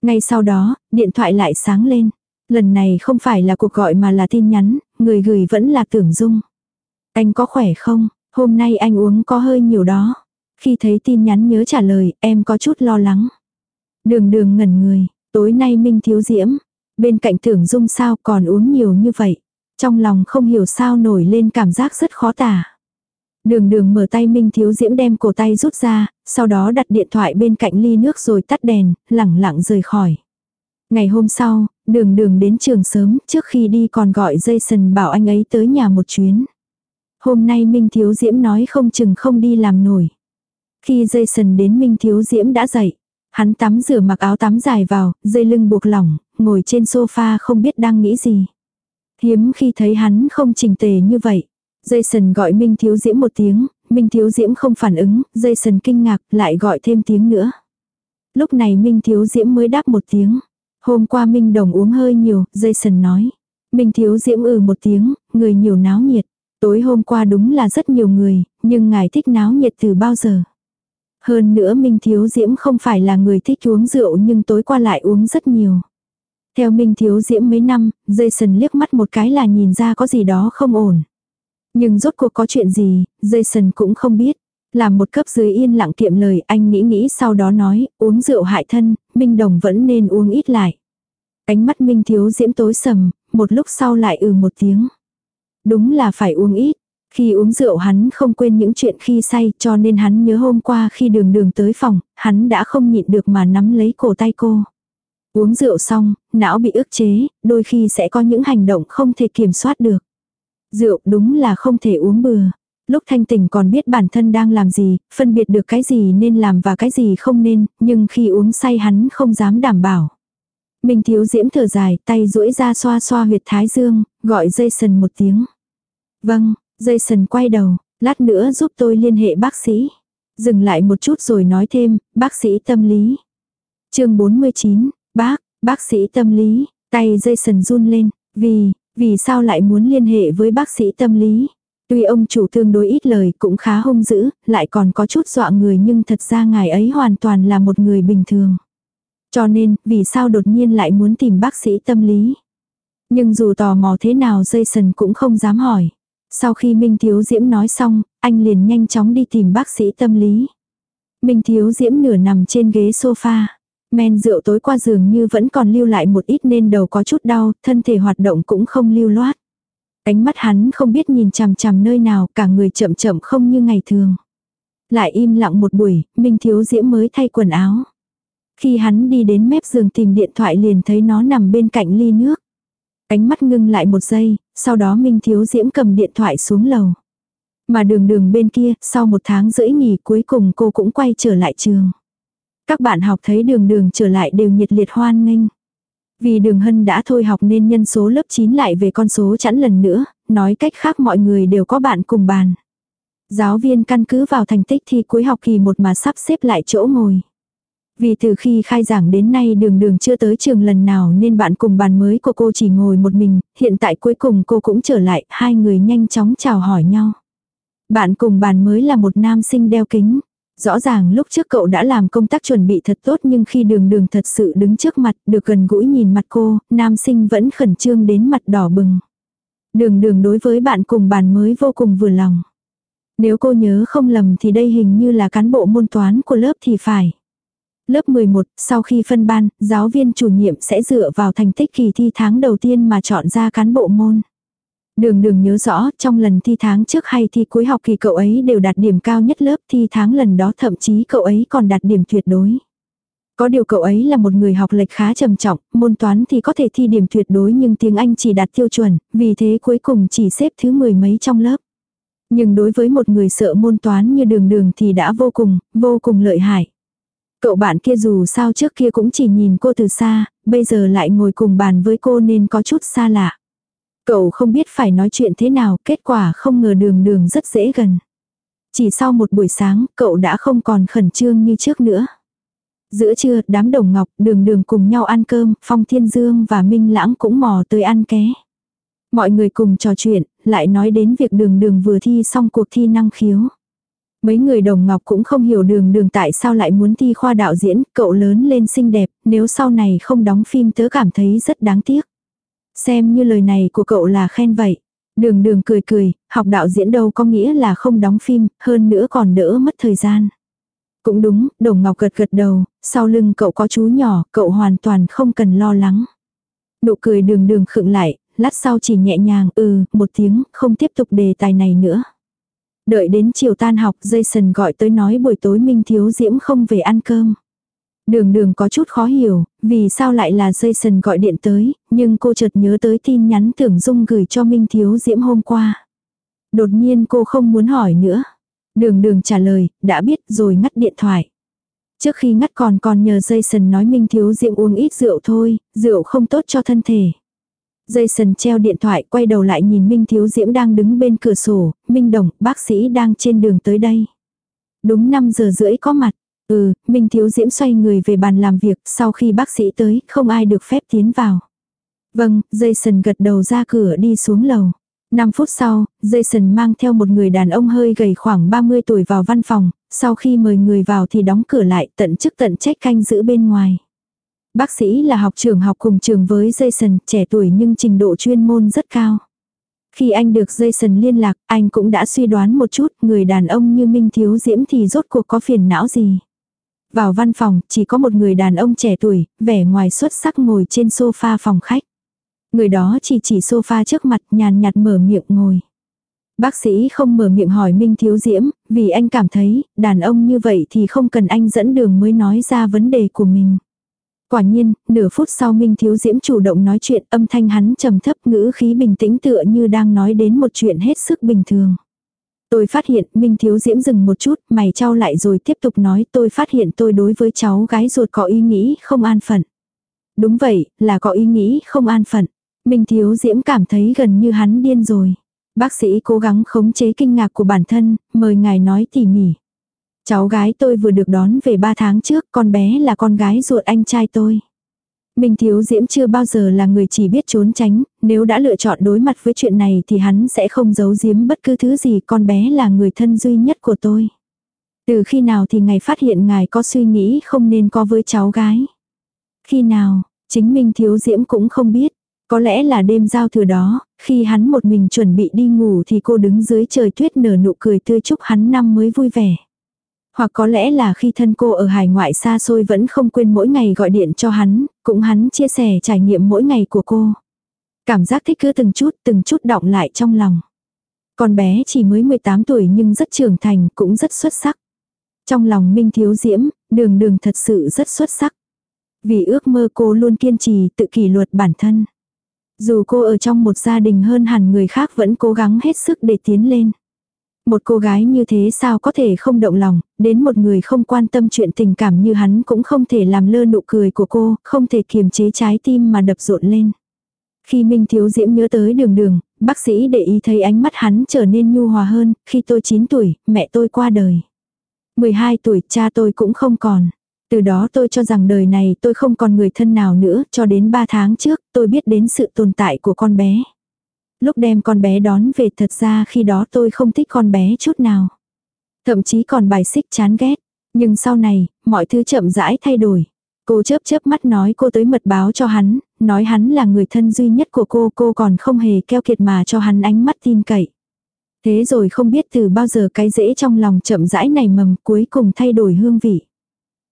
Ngay sau đó, điện thoại lại sáng lên. Lần này không phải là cuộc gọi mà là tin nhắn, người gửi vẫn là tưởng dung. Anh có khỏe không? Hôm nay anh uống có hơi nhiều đó. Khi thấy tin nhắn nhớ trả lời, em có chút lo lắng. Đường đường ngẩn người, tối nay Minh thiếu diễm. Bên cạnh tưởng dung sao còn uống nhiều như vậy. Trong lòng không hiểu sao nổi lên cảm giác rất khó tả. Đường đường mở tay Minh Thiếu Diễm đem cổ tay rút ra, sau đó đặt điện thoại bên cạnh ly nước rồi tắt đèn, lẳng lặng rời khỏi. Ngày hôm sau, đường đường đến trường sớm, trước khi đi còn gọi Jason bảo anh ấy tới nhà một chuyến. Hôm nay Minh Thiếu Diễm nói không chừng không đi làm nổi. Khi Jason đến Minh Thiếu Diễm đã dậy. Hắn tắm rửa mặc áo tắm dài vào, dây lưng buộc lỏng, ngồi trên sofa không biết đang nghĩ gì. Hiếm khi thấy hắn không trình tề như vậy. Jason gọi Minh Thiếu Diễm một tiếng, Minh Thiếu Diễm không phản ứng, Jason kinh ngạc, lại gọi thêm tiếng nữa. Lúc này Minh Thiếu Diễm mới đáp một tiếng. Hôm qua Minh Đồng uống hơi nhiều, Jason nói. Minh Thiếu Diễm ừ một tiếng, người nhiều náo nhiệt. Tối hôm qua đúng là rất nhiều người, nhưng ngài thích náo nhiệt từ bao giờ. Hơn nữa Minh Thiếu Diễm không phải là người thích uống rượu nhưng tối qua lại uống rất nhiều. Theo Minh Thiếu Diễm mấy năm, Jason liếc mắt một cái là nhìn ra có gì đó không ổn. Nhưng rốt cuộc có chuyện gì, Jason cũng không biết. Làm một cấp dưới yên lặng kiệm lời anh nghĩ nghĩ sau đó nói, uống rượu hại thân, Minh Đồng vẫn nên uống ít lại. Ánh mắt Minh Thiếu Diễm tối sầm, một lúc sau lại ừ một tiếng. Đúng là phải uống ít. Khi uống rượu hắn không quên những chuyện khi say cho nên hắn nhớ hôm qua khi đường đường tới phòng, hắn đã không nhịn được mà nắm lấy cổ tay cô. Uống rượu xong, não bị ức chế, đôi khi sẽ có những hành động không thể kiểm soát được. Rượu đúng là không thể uống bừa. Lúc thanh tỉnh còn biết bản thân đang làm gì, phân biệt được cái gì nên làm và cái gì không nên, nhưng khi uống say hắn không dám đảm bảo. Mình thiếu diễm thở dài, tay duỗi ra xoa xoa huyệt thái dương, gọi Jason một tiếng. Vâng, Jason quay đầu, lát nữa giúp tôi liên hệ bác sĩ. Dừng lại một chút rồi nói thêm, bác sĩ tâm lý. chương 49, bác, bác sĩ tâm lý, tay Jason run lên, vì, vì sao lại muốn liên hệ với bác sĩ tâm lý? Tuy ông chủ tương đối ít lời cũng khá hung dữ, lại còn có chút dọa người nhưng thật ra ngài ấy hoàn toàn là một người bình thường. Cho nên, vì sao đột nhiên lại muốn tìm bác sĩ tâm lý? Nhưng dù tò mò thế nào Jason cũng không dám hỏi. Sau khi Minh Thiếu Diễm nói xong, anh liền nhanh chóng đi tìm bác sĩ tâm lý. Minh Thiếu Diễm nửa nằm trên ghế sofa. Men rượu tối qua giường như vẫn còn lưu lại một ít nên đầu có chút đau, thân thể hoạt động cũng không lưu loát. Ánh mắt hắn không biết nhìn chằm chằm nơi nào, cả người chậm chậm không như ngày thường. Lại im lặng một buổi, Minh Thiếu Diễm mới thay quần áo. Khi hắn đi đến mép giường tìm điện thoại liền thấy nó nằm bên cạnh ly nước. Ánh mắt ngưng lại một giây, sau đó Minh Thiếu Diễm cầm điện thoại xuống lầu. Mà đường đường bên kia, sau một tháng rưỡi nghỉ cuối cùng cô cũng quay trở lại trường. Các bạn học thấy đường đường trở lại đều nhiệt liệt hoan nghênh. Vì đường hân đã thôi học nên nhân số lớp 9 lại về con số chẵn lần nữa, nói cách khác mọi người đều có bạn cùng bàn. Giáo viên căn cứ vào thành tích thi cuối học kỳ một mà sắp xếp lại chỗ ngồi. Vì từ khi khai giảng đến nay đường đường chưa tới trường lần nào nên bạn cùng bàn mới của cô chỉ ngồi một mình, hiện tại cuối cùng cô cũng trở lại, hai người nhanh chóng chào hỏi nhau. Bạn cùng bàn mới là một nam sinh đeo kính. Rõ ràng lúc trước cậu đã làm công tác chuẩn bị thật tốt nhưng khi đường đường thật sự đứng trước mặt được gần gũi nhìn mặt cô, nam sinh vẫn khẩn trương đến mặt đỏ bừng. Đường đường đối với bạn cùng bàn mới vô cùng vừa lòng. Nếu cô nhớ không lầm thì đây hình như là cán bộ môn toán của lớp thì phải. Lớp 11, sau khi phân ban, giáo viên chủ nhiệm sẽ dựa vào thành tích kỳ thi tháng đầu tiên mà chọn ra cán bộ môn. Đường đường nhớ rõ, trong lần thi tháng trước hay thi cuối học kỳ cậu ấy đều đạt điểm cao nhất lớp thi tháng lần đó thậm chí cậu ấy còn đạt điểm tuyệt đối. Có điều cậu ấy là một người học lệch khá trầm trọng, môn toán thì có thể thi điểm tuyệt đối nhưng tiếng Anh chỉ đạt tiêu chuẩn, vì thế cuối cùng chỉ xếp thứ mười mấy trong lớp. Nhưng đối với một người sợ môn toán như đường đường thì đã vô cùng, vô cùng lợi hại. Cậu bạn kia dù sao trước kia cũng chỉ nhìn cô từ xa, bây giờ lại ngồi cùng bàn với cô nên có chút xa lạ. Cậu không biết phải nói chuyện thế nào, kết quả không ngờ đường đường rất dễ gần. Chỉ sau một buổi sáng, cậu đã không còn khẩn trương như trước nữa. Giữa trưa, đám đồng ngọc, đường đường cùng nhau ăn cơm, Phong Thiên Dương và Minh Lãng cũng mò tới ăn ké. Mọi người cùng trò chuyện, lại nói đến việc đường đường vừa thi xong cuộc thi năng khiếu. Mấy người đồng ngọc cũng không hiểu đường đường tại sao lại muốn thi khoa đạo diễn, cậu lớn lên xinh đẹp, nếu sau này không đóng phim tớ cảm thấy rất đáng tiếc. Xem như lời này của cậu là khen vậy. Đường đường cười cười, học đạo diễn đâu có nghĩa là không đóng phim, hơn nữa còn đỡ mất thời gian. Cũng đúng, đồng ngọc gật gật đầu, sau lưng cậu có chú nhỏ, cậu hoàn toàn không cần lo lắng. Nụ cười đường đường khựng lại, lát sau chỉ nhẹ nhàng ừ, một tiếng, không tiếp tục đề tài này nữa. Đợi đến chiều tan học, Jason gọi tới nói buổi tối Minh Thiếu Diễm không về ăn cơm. Đường đường có chút khó hiểu, vì sao lại là Jason gọi điện tới, nhưng cô chợt nhớ tới tin nhắn tưởng dung gửi cho Minh Thiếu Diễm hôm qua. Đột nhiên cô không muốn hỏi nữa. Đường đường trả lời, đã biết rồi ngắt điện thoại. Trước khi ngắt còn còn nhờ Jason nói Minh Thiếu Diễm uống ít rượu thôi, rượu không tốt cho thân thể. Jason treo điện thoại quay đầu lại nhìn Minh Thiếu Diễm đang đứng bên cửa sổ, Minh Đồng, bác sĩ đang trên đường tới đây. Đúng 5 giờ rưỡi có mặt. Ừ, Minh Thiếu Diễm xoay người về bàn làm việc, sau khi bác sĩ tới, không ai được phép tiến vào. Vâng, Jason gật đầu ra cửa đi xuống lầu. 5 phút sau, Jason mang theo một người đàn ông hơi gầy khoảng 30 tuổi vào văn phòng, sau khi mời người vào thì đóng cửa lại tận chức tận trách canh giữ bên ngoài. Bác sĩ là học trường học cùng trường với Jason, trẻ tuổi nhưng trình độ chuyên môn rất cao. Khi anh được Jason liên lạc, anh cũng đã suy đoán một chút người đàn ông như Minh Thiếu Diễm thì rốt cuộc có phiền não gì. Vào văn phòng, chỉ có một người đàn ông trẻ tuổi, vẻ ngoài xuất sắc ngồi trên sofa phòng khách. Người đó chỉ chỉ sofa trước mặt nhàn nhạt mở miệng ngồi. Bác sĩ không mở miệng hỏi Minh Thiếu Diễm, vì anh cảm thấy, đàn ông như vậy thì không cần anh dẫn đường mới nói ra vấn đề của mình. Quả nhiên, nửa phút sau Minh Thiếu Diễm chủ động nói chuyện âm thanh hắn trầm thấp ngữ khí bình tĩnh tựa như đang nói đến một chuyện hết sức bình thường. Tôi phát hiện Minh Thiếu Diễm dừng một chút, mày trao lại rồi tiếp tục nói tôi phát hiện tôi đối với cháu gái ruột có ý nghĩ không an phận. Đúng vậy, là có ý nghĩ không an phận. Minh Thiếu Diễm cảm thấy gần như hắn điên rồi. Bác sĩ cố gắng khống chế kinh ngạc của bản thân, mời ngài nói tỉ mỉ. Cháu gái tôi vừa được đón về 3 tháng trước, con bé là con gái ruột anh trai tôi. Minh Thiếu Diễm chưa bao giờ là người chỉ biết trốn tránh, nếu đã lựa chọn đối mặt với chuyện này thì hắn sẽ không giấu giếm bất cứ thứ gì con bé là người thân duy nhất của tôi. Từ khi nào thì ngài phát hiện ngài có suy nghĩ không nên có với cháu gái. Khi nào, chính Minh Thiếu Diễm cũng không biết. Có lẽ là đêm giao thừa đó, khi hắn một mình chuẩn bị đi ngủ thì cô đứng dưới trời tuyết nở nụ cười tươi chúc hắn năm mới vui vẻ. Hoặc có lẽ là khi thân cô ở hải ngoại xa xôi vẫn không quên mỗi ngày gọi điện cho hắn, cũng hắn chia sẻ trải nghiệm mỗi ngày của cô. Cảm giác thích cứ từng chút, từng chút động lại trong lòng. Con bé chỉ mới 18 tuổi nhưng rất trưởng thành, cũng rất xuất sắc. Trong lòng Minh Thiếu Diễm, đường đường thật sự rất xuất sắc. Vì ước mơ cô luôn kiên trì tự kỷ luật bản thân. Dù cô ở trong một gia đình hơn hẳn người khác vẫn cố gắng hết sức để tiến lên. Một cô gái như thế sao có thể không động lòng, đến một người không quan tâm chuyện tình cảm như hắn cũng không thể làm lơ nụ cười của cô, không thể kiềm chế trái tim mà đập rộn lên. Khi Minh Thiếu Diễm nhớ tới đường đường, bác sĩ để ý thấy ánh mắt hắn trở nên nhu hòa hơn, khi tôi 9 tuổi, mẹ tôi qua đời. 12 tuổi, cha tôi cũng không còn. Từ đó tôi cho rằng đời này tôi không còn người thân nào nữa, cho đến 3 tháng trước, tôi biết đến sự tồn tại của con bé. Lúc đem con bé đón về thật ra khi đó tôi không thích con bé chút nào. Thậm chí còn bài xích chán ghét. Nhưng sau này, mọi thứ chậm rãi thay đổi. Cô chớp chớp mắt nói cô tới mật báo cho hắn, nói hắn là người thân duy nhất của cô, cô còn không hề keo kiệt mà cho hắn ánh mắt tin cậy. Thế rồi không biết từ bao giờ cái dễ trong lòng chậm rãi này mầm cuối cùng thay đổi hương vị.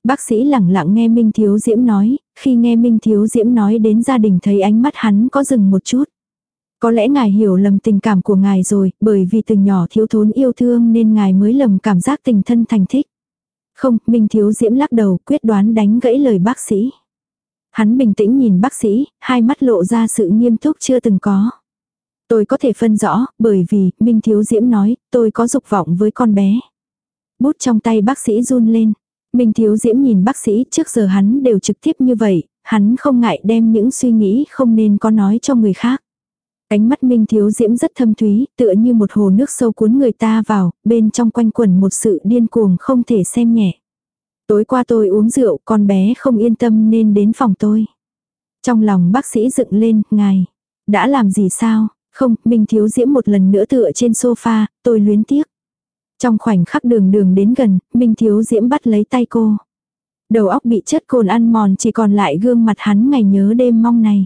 Bác sĩ lẳng lặng nghe Minh Thiếu Diễm nói, khi nghe Minh Thiếu Diễm nói đến gia đình thấy ánh mắt hắn có dừng một chút. Có lẽ ngài hiểu lầm tình cảm của ngài rồi, bởi vì từ nhỏ thiếu thốn yêu thương nên ngài mới lầm cảm giác tình thân thành thích. Không, Minh Thiếu Diễm lắc đầu quyết đoán đánh gãy lời bác sĩ. Hắn bình tĩnh nhìn bác sĩ, hai mắt lộ ra sự nghiêm túc chưa từng có. Tôi có thể phân rõ, bởi vì, Minh Thiếu Diễm nói, tôi có dục vọng với con bé. Bút trong tay bác sĩ run lên. Minh Thiếu Diễm nhìn bác sĩ trước giờ hắn đều trực tiếp như vậy, hắn không ngại đem những suy nghĩ không nên có nói cho người khác. Ánh mắt Minh Thiếu Diễm rất thâm thúy, tựa như một hồ nước sâu cuốn người ta vào, bên trong quanh quẩn một sự điên cuồng không thể xem nhẹ. Tối qua tôi uống rượu, con bé không yên tâm nên đến phòng tôi. Trong lòng bác sĩ dựng lên, ngài, đã làm gì sao? Không, Minh Thiếu Diễm một lần nữa tựa trên sofa, tôi luyến tiếc. Trong khoảnh khắc đường đường đến gần, Minh Thiếu Diễm bắt lấy tay cô. Đầu óc bị chất cồn ăn mòn chỉ còn lại gương mặt hắn ngày nhớ đêm mong này.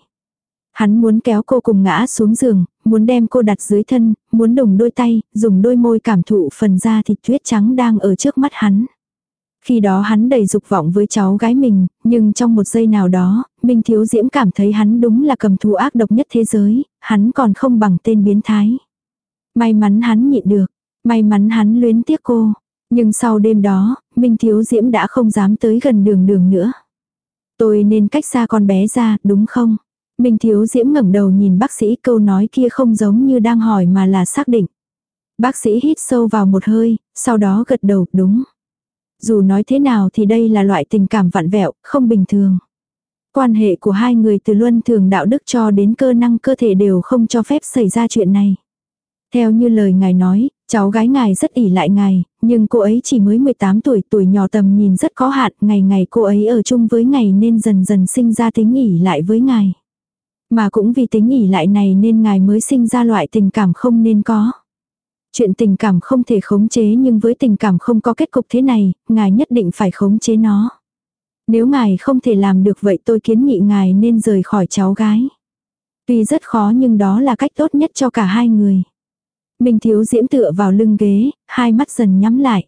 Hắn muốn kéo cô cùng ngã xuống giường, muốn đem cô đặt dưới thân, muốn đồng đôi tay, dùng đôi môi cảm thụ phần da thịt tuyết trắng đang ở trước mắt hắn. Khi đó hắn đầy dục vọng với cháu gái mình, nhưng trong một giây nào đó, Minh Thiếu Diễm cảm thấy hắn đúng là cầm thú ác độc nhất thế giới, hắn còn không bằng tên biến thái. May mắn hắn nhịn được, may mắn hắn luyến tiếc cô. Nhưng sau đêm đó, Minh Thiếu Diễm đã không dám tới gần đường đường nữa. Tôi nên cách xa con bé ra, đúng không? Minh Thiếu Diễm ngẩng đầu nhìn bác sĩ câu nói kia không giống như đang hỏi mà là xác định. Bác sĩ hít sâu vào một hơi, sau đó gật đầu, đúng. Dù nói thế nào thì đây là loại tình cảm vặn vẹo, không bình thường. Quan hệ của hai người từ luân thường đạo đức cho đến cơ năng cơ thể đều không cho phép xảy ra chuyện này. Theo như lời ngài nói, cháu gái ngài rất ỉ lại ngài, nhưng cô ấy chỉ mới 18 tuổi, tuổi nhỏ tầm nhìn rất có hạn, ngày ngày cô ấy ở chung với ngài nên dần dần sinh ra tính ỉ lại với ngài. Mà cũng vì tính ỉ lại này nên ngài mới sinh ra loại tình cảm không nên có. Chuyện tình cảm không thể khống chế nhưng với tình cảm không có kết cục thế này, ngài nhất định phải khống chế nó. Nếu ngài không thể làm được vậy tôi kiến nghị ngài nên rời khỏi cháu gái. Tuy rất khó nhưng đó là cách tốt nhất cho cả hai người. Minh thiếu diễm tựa vào lưng ghế, hai mắt dần nhắm lại.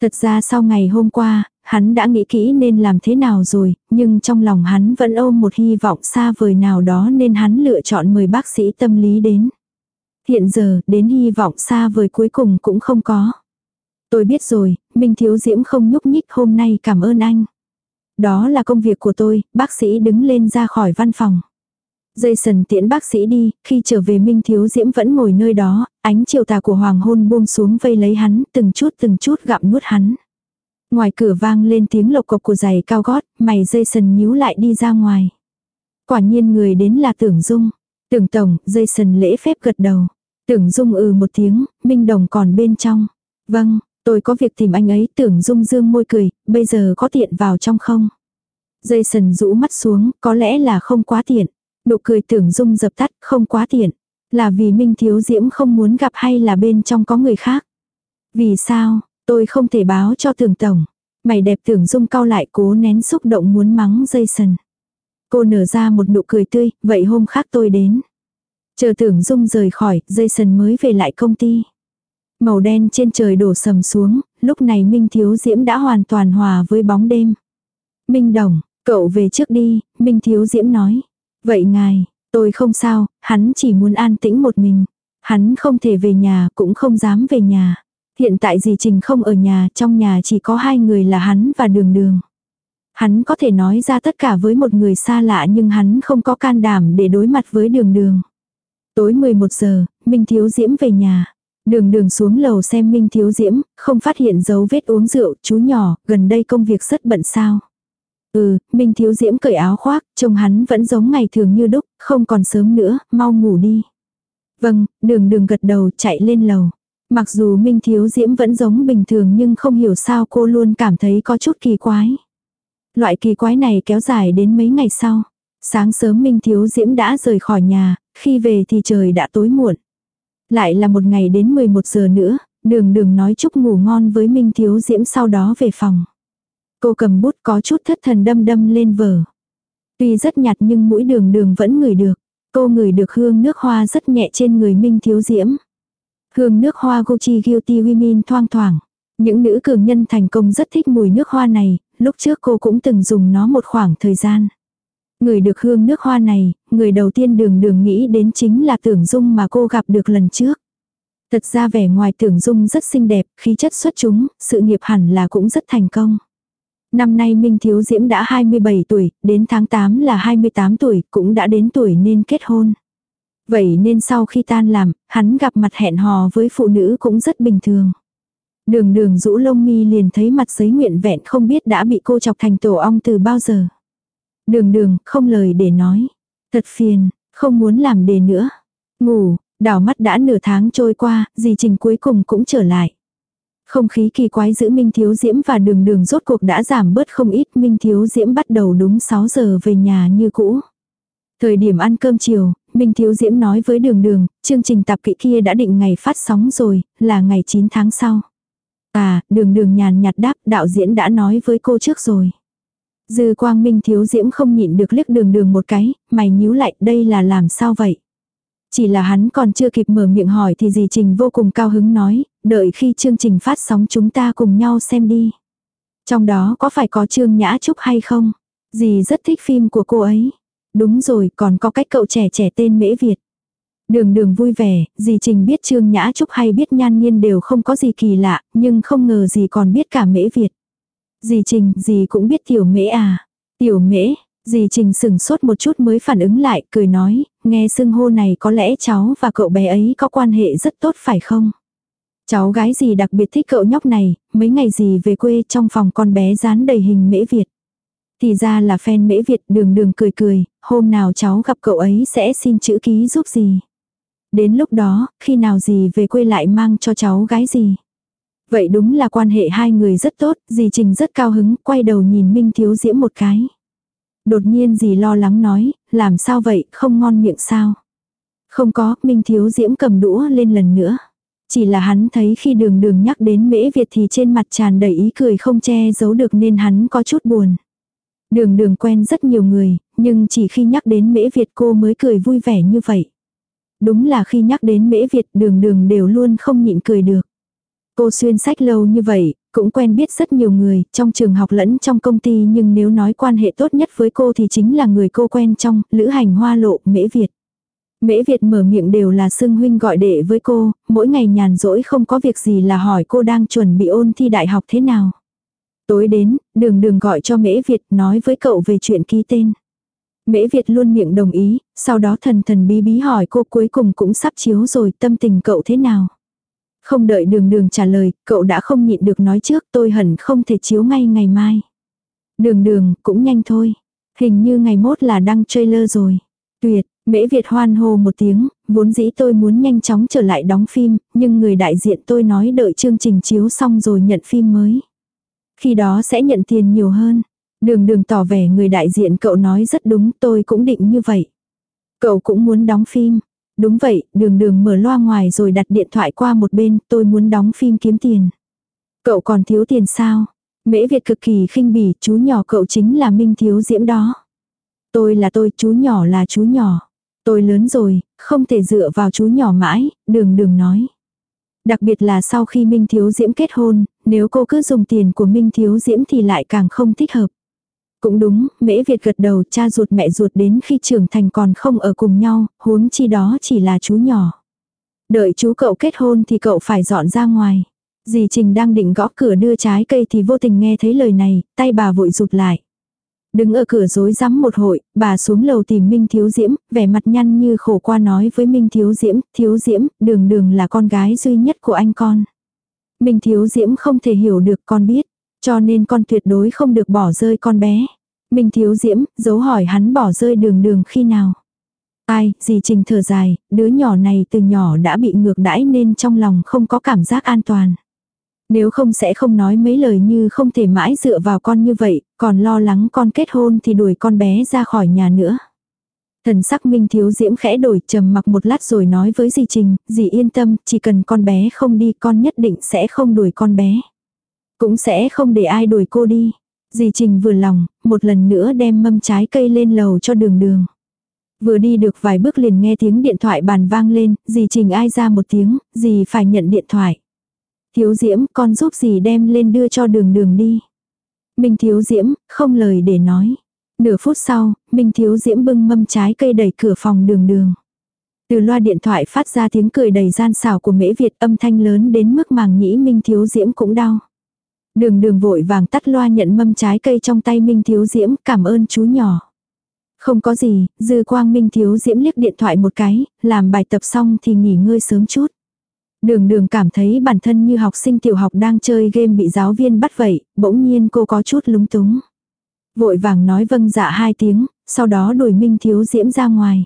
Thật ra sau ngày hôm qua, hắn đã nghĩ kỹ nên làm thế nào rồi, nhưng trong lòng hắn vẫn ôm một hy vọng xa vời nào đó nên hắn lựa chọn mời bác sĩ tâm lý đến. Hiện giờ, đến hy vọng xa vời cuối cùng cũng không có. Tôi biết rồi, Minh Thiếu Diễm không nhúc nhích hôm nay cảm ơn anh. Đó là công việc của tôi, bác sĩ đứng lên ra khỏi văn phòng. Jason tiễn bác sĩ đi, khi trở về Minh Thiếu Diễm vẫn ngồi nơi đó, ánh chiều tà của hoàng hôn buông xuống vây lấy hắn, từng chút từng chút gặm nuốt hắn. Ngoài cửa vang lên tiếng lộc cộc của giày cao gót, mày Jason nhíu lại đi ra ngoài. Quả nhiên người đến là tưởng dung. Tưởng tổng, Jason lễ phép gật đầu. Tưởng dung ừ một tiếng, Minh Đồng còn bên trong. Vâng, tôi có việc tìm anh ấy, tưởng dung dương môi cười, bây giờ có tiện vào trong không? Dây sần rũ mắt xuống, có lẽ là không quá tiện. Nụ cười tưởng dung dập tắt, không quá tiện. Là vì Minh Thiếu Diễm không muốn gặp hay là bên trong có người khác. Vì sao, tôi không thể báo cho tưởng tổng. Mày đẹp tưởng dung cao lại cố nén xúc động muốn mắng dây sần. Cô nở ra một nụ cười tươi, vậy hôm khác tôi đến. Chờ tưởng dung rời khỏi, dây sần mới về lại công ty. Màu đen trên trời đổ sầm xuống, lúc này Minh Thiếu Diễm đã hoàn toàn hòa với bóng đêm. Minh Đồng, cậu về trước đi, Minh Thiếu Diễm nói. Vậy ngài, tôi không sao, hắn chỉ muốn an tĩnh một mình. Hắn không thể về nhà, cũng không dám về nhà. Hiện tại dì Trình không ở nhà, trong nhà chỉ có hai người là hắn và đường đường. Hắn có thể nói ra tất cả với một người xa lạ nhưng hắn không có can đảm để đối mặt với đường đường. Tối 11 giờ, Minh Thiếu Diễm về nhà. Đường đường xuống lầu xem Minh Thiếu Diễm, không phát hiện dấu vết uống rượu, chú nhỏ, gần đây công việc rất bận sao. Ừ, Minh Thiếu Diễm cởi áo khoác, trông hắn vẫn giống ngày thường như đúc, không còn sớm nữa, mau ngủ đi. Vâng, đường đường gật đầu chạy lên lầu. Mặc dù Minh Thiếu Diễm vẫn giống bình thường nhưng không hiểu sao cô luôn cảm thấy có chút kỳ quái. Loại kỳ quái này kéo dài đến mấy ngày sau. Sáng sớm Minh Thiếu Diễm đã rời khỏi nhà, khi về thì trời đã tối muộn. Lại là một ngày đến 11 giờ nữa, đường đường nói chúc ngủ ngon với Minh Thiếu Diễm sau đó về phòng. Cô cầm bút có chút thất thần đâm đâm lên vở. Tuy rất nhạt nhưng mũi đường đường vẫn ngửi được. Cô ngửi được hương nước hoa rất nhẹ trên người Minh Thiếu Diễm. Hương nước hoa Gucci Guilty Women thoang thoảng. Những nữ cường nhân thành công rất thích mùi nước hoa này, lúc trước cô cũng từng dùng nó một khoảng thời gian. Người được hương nước hoa này, người đầu tiên đường đường nghĩ đến chính là tưởng dung mà cô gặp được lần trước. Thật ra vẻ ngoài tưởng dung rất xinh đẹp, khí chất xuất chúng, sự nghiệp hẳn là cũng rất thành công. Năm nay Minh Thiếu Diễm đã 27 tuổi, đến tháng 8 là 28 tuổi, cũng đã đến tuổi nên kết hôn. Vậy nên sau khi tan làm, hắn gặp mặt hẹn hò với phụ nữ cũng rất bình thường. Đường đường rũ lông mi liền thấy mặt giấy nguyện vẹn không biết đã bị cô chọc thành tổ ong từ bao giờ. Đường đường, không lời để nói. Thật phiền, không muốn làm đề nữa. Ngủ, đảo mắt đã nửa tháng trôi qua, dì trình cuối cùng cũng trở lại. Không khí kỳ quái giữa Minh Thiếu Diễm và đường đường rốt cuộc đã giảm bớt không ít. Minh Thiếu Diễm bắt đầu đúng 6 giờ về nhà như cũ. Thời điểm ăn cơm chiều, Minh Thiếu Diễm nói với đường đường, chương trình tạp kỹ kia đã định ngày phát sóng rồi, là ngày 9 tháng sau. À, đường đường nhàn nhạt đáp đạo diễn đã nói với cô trước rồi. Dư quang minh thiếu diễm không nhịn được liếc đường đường một cái, mày nhíu lại đây là làm sao vậy? Chỉ là hắn còn chưa kịp mở miệng hỏi thì dì Trình vô cùng cao hứng nói, đợi khi chương trình phát sóng chúng ta cùng nhau xem đi. Trong đó có phải có Trương Nhã Trúc hay không? Dì rất thích phim của cô ấy. Đúng rồi, còn có cách cậu trẻ trẻ tên Mễ Việt. Đường đường vui vẻ, dì Trình biết Trương Nhã Trúc hay biết Nhan Nhiên đều không có gì kỳ lạ, nhưng không ngờ dì còn biết cả Mễ Việt. Dì Trình, dì cũng biết tiểu mễ à. Tiểu mễ, dì Trình sừng sốt một chút mới phản ứng lại, cười nói, nghe xưng hô này có lẽ cháu và cậu bé ấy có quan hệ rất tốt phải không? Cháu gái gì đặc biệt thích cậu nhóc này, mấy ngày gì về quê trong phòng con bé dán đầy hình mễ Việt. Thì ra là fan mễ Việt đường đường cười cười, hôm nào cháu gặp cậu ấy sẽ xin chữ ký giúp gì. Đến lúc đó, khi nào gì về quê lại mang cho cháu gái gì. Vậy đúng là quan hệ hai người rất tốt, dì Trình rất cao hứng, quay đầu nhìn Minh Thiếu Diễm một cái. Đột nhiên dì lo lắng nói, làm sao vậy, không ngon miệng sao? Không có, Minh Thiếu Diễm cầm đũa lên lần nữa. Chỉ là hắn thấy khi đường đường nhắc đến mễ Việt thì trên mặt tràn đầy ý cười không che giấu được nên hắn có chút buồn. Đường đường quen rất nhiều người, nhưng chỉ khi nhắc đến mễ Việt cô mới cười vui vẻ như vậy. Đúng là khi nhắc đến mễ Việt đường đường đều luôn không nhịn cười được. Cô xuyên sách lâu như vậy, cũng quen biết rất nhiều người, trong trường học lẫn trong công ty nhưng nếu nói quan hệ tốt nhất với cô thì chính là người cô quen trong, lữ hành hoa lộ, mễ Việt. Mễ Việt mở miệng đều là xưng huynh gọi đệ với cô, mỗi ngày nhàn rỗi không có việc gì là hỏi cô đang chuẩn bị ôn thi đại học thế nào. Tối đến, đường đường gọi cho Mễ Việt nói với cậu về chuyện ký tên. Mễ Việt luôn miệng đồng ý, sau đó thần thần bí bí hỏi cô cuối cùng cũng sắp chiếu rồi tâm tình cậu thế nào. Không đợi đường đường trả lời, cậu đã không nhịn được nói trước tôi hẳn không thể chiếu ngay ngày mai. Đường đường, cũng nhanh thôi. Hình như ngày mốt là đăng trailer rồi. Tuyệt, Mễ Việt hoan hô một tiếng, vốn dĩ tôi muốn nhanh chóng trở lại đóng phim, nhưng người đại diện tôi nói đợi chương trình chiếu xong rồi nhận phim mới. Khi đó sẽ nhận tiền nhiều hơn. Đường đường tỏ vẻ người đại diện cậu nói rất đúng tôi cũng định như vậy. Cậu cũng muốn đóng phim. Đúng vậy, đường đường mở loa ngoài rồi đặt điện thoại qua một bên, tôi muốn đóng phim kiếm tiền. Cậu còn thiếu tiền sao? Mễ Việt cực kỳ khinh bỉ, chú nhỏ cậu chính là Minh Thiếu Diễm đó. Tôi là tôi, chú nhỏ là chú nhỏ. Tôi lớn rồi, không thể dựa vào chú nhỏ mãi, đường đường nói. Đặc biệt là sau khi Minh Thiếu Diễm kết hôn, nếu cô cứ dùng tiền của Minh Thiếu Diễm thì lại càng không thích hợp. Cũng đúng, Mễ Việt gật đầu cha ruột mẹ ruột đến khi trưởng thành còn không ở cùng nhau, huống chi đó chỉ là chú nhỏ. Đợi chú cậu kết hôn thì cậu phải dọn ra ngoài. Dì Trình đang định gõ cửa đưa trái cây thì vô tình nghe thấy lời này, tay bà vội rụt lại. Đứng ở cửa rối rắm một hội, bà xuống lầu tìm Minh Thiếu Diễm, vẻ mặt nhăn như khổ qua nói với Minh Thiếu Diễm, Thiếu Diễm, đường đường là con gái duy nhất của anh con. Minh Thiếu Diễm không thể hiểu được con biết, cho nên con tuyệt đối không được bỏ rơi con bé. Minh Thiếu Diễm, dấu hỏi hắn bỏ rơi đường đường khi nào. Ai, dì Trình thở dài, đứa nhỏ này từ nhỏ đã bị ngược đãi nên trong lòng không có cảm giác an toàn. Nếu không sẽ không nói mấy lời như không thể mãi dựa vào con như vậy, còn lo lắng con kết hôn thì đuổi con bé ra khỏi nhà nữa. Thần sắc Minh Thiếu Diễm khẽ đổi trầm mặc một lát rồi nói với dì Trình, dì yên tâm, chỉ cần con bé không đi con nhất định sẽ không đuổi con bé. Cũng sẽ không để ai đuổi cô đi. Dì Trình vừa lòng, một lần nữa đem mâm trái cây lên lầu cho đường đường. Vừa đi được vài bước liền nghe tiếng điện thoại bàn vang lên, dì Trình ai ra một tiếng, dì phải nhận điện thoại. Thiếu Diễm, con giúp dì đem lên đưa cho đường đường đi. Minh Thiếu Diễm, không lời để nói. Nửa phút sau, Minh Thiếu Diễm bưng mâm trái cây đẩy cửa phòng đường đường. Từ loa điện thoại phát ra tiếng cười đầy gian xảo của mễ Việt âm thanh lớn đến mức màng nhĩ Minh Thiếu Diễm cũng đau. Đường đường vội vàng tắt loa nhận mâm trái cây trong tay Minh Thiếu Diễm cảm ơn chú nhỏ. Không có gì, dư quang Minh Thiếu Diễm liếc điện thoại một cái, làm bài tập xong thì nghỉ ngơi sớm chút. Đường đường cảm thấy bản thân như học sinh tiểu học đang chơi game bị giáo viên bắt vậy, bỗng nhiên cô có chút lúng túng. Vội vàng nói vâng dạ hai tiếng, sau đó đuổi Minh Thiếu Diễm ra ngoài.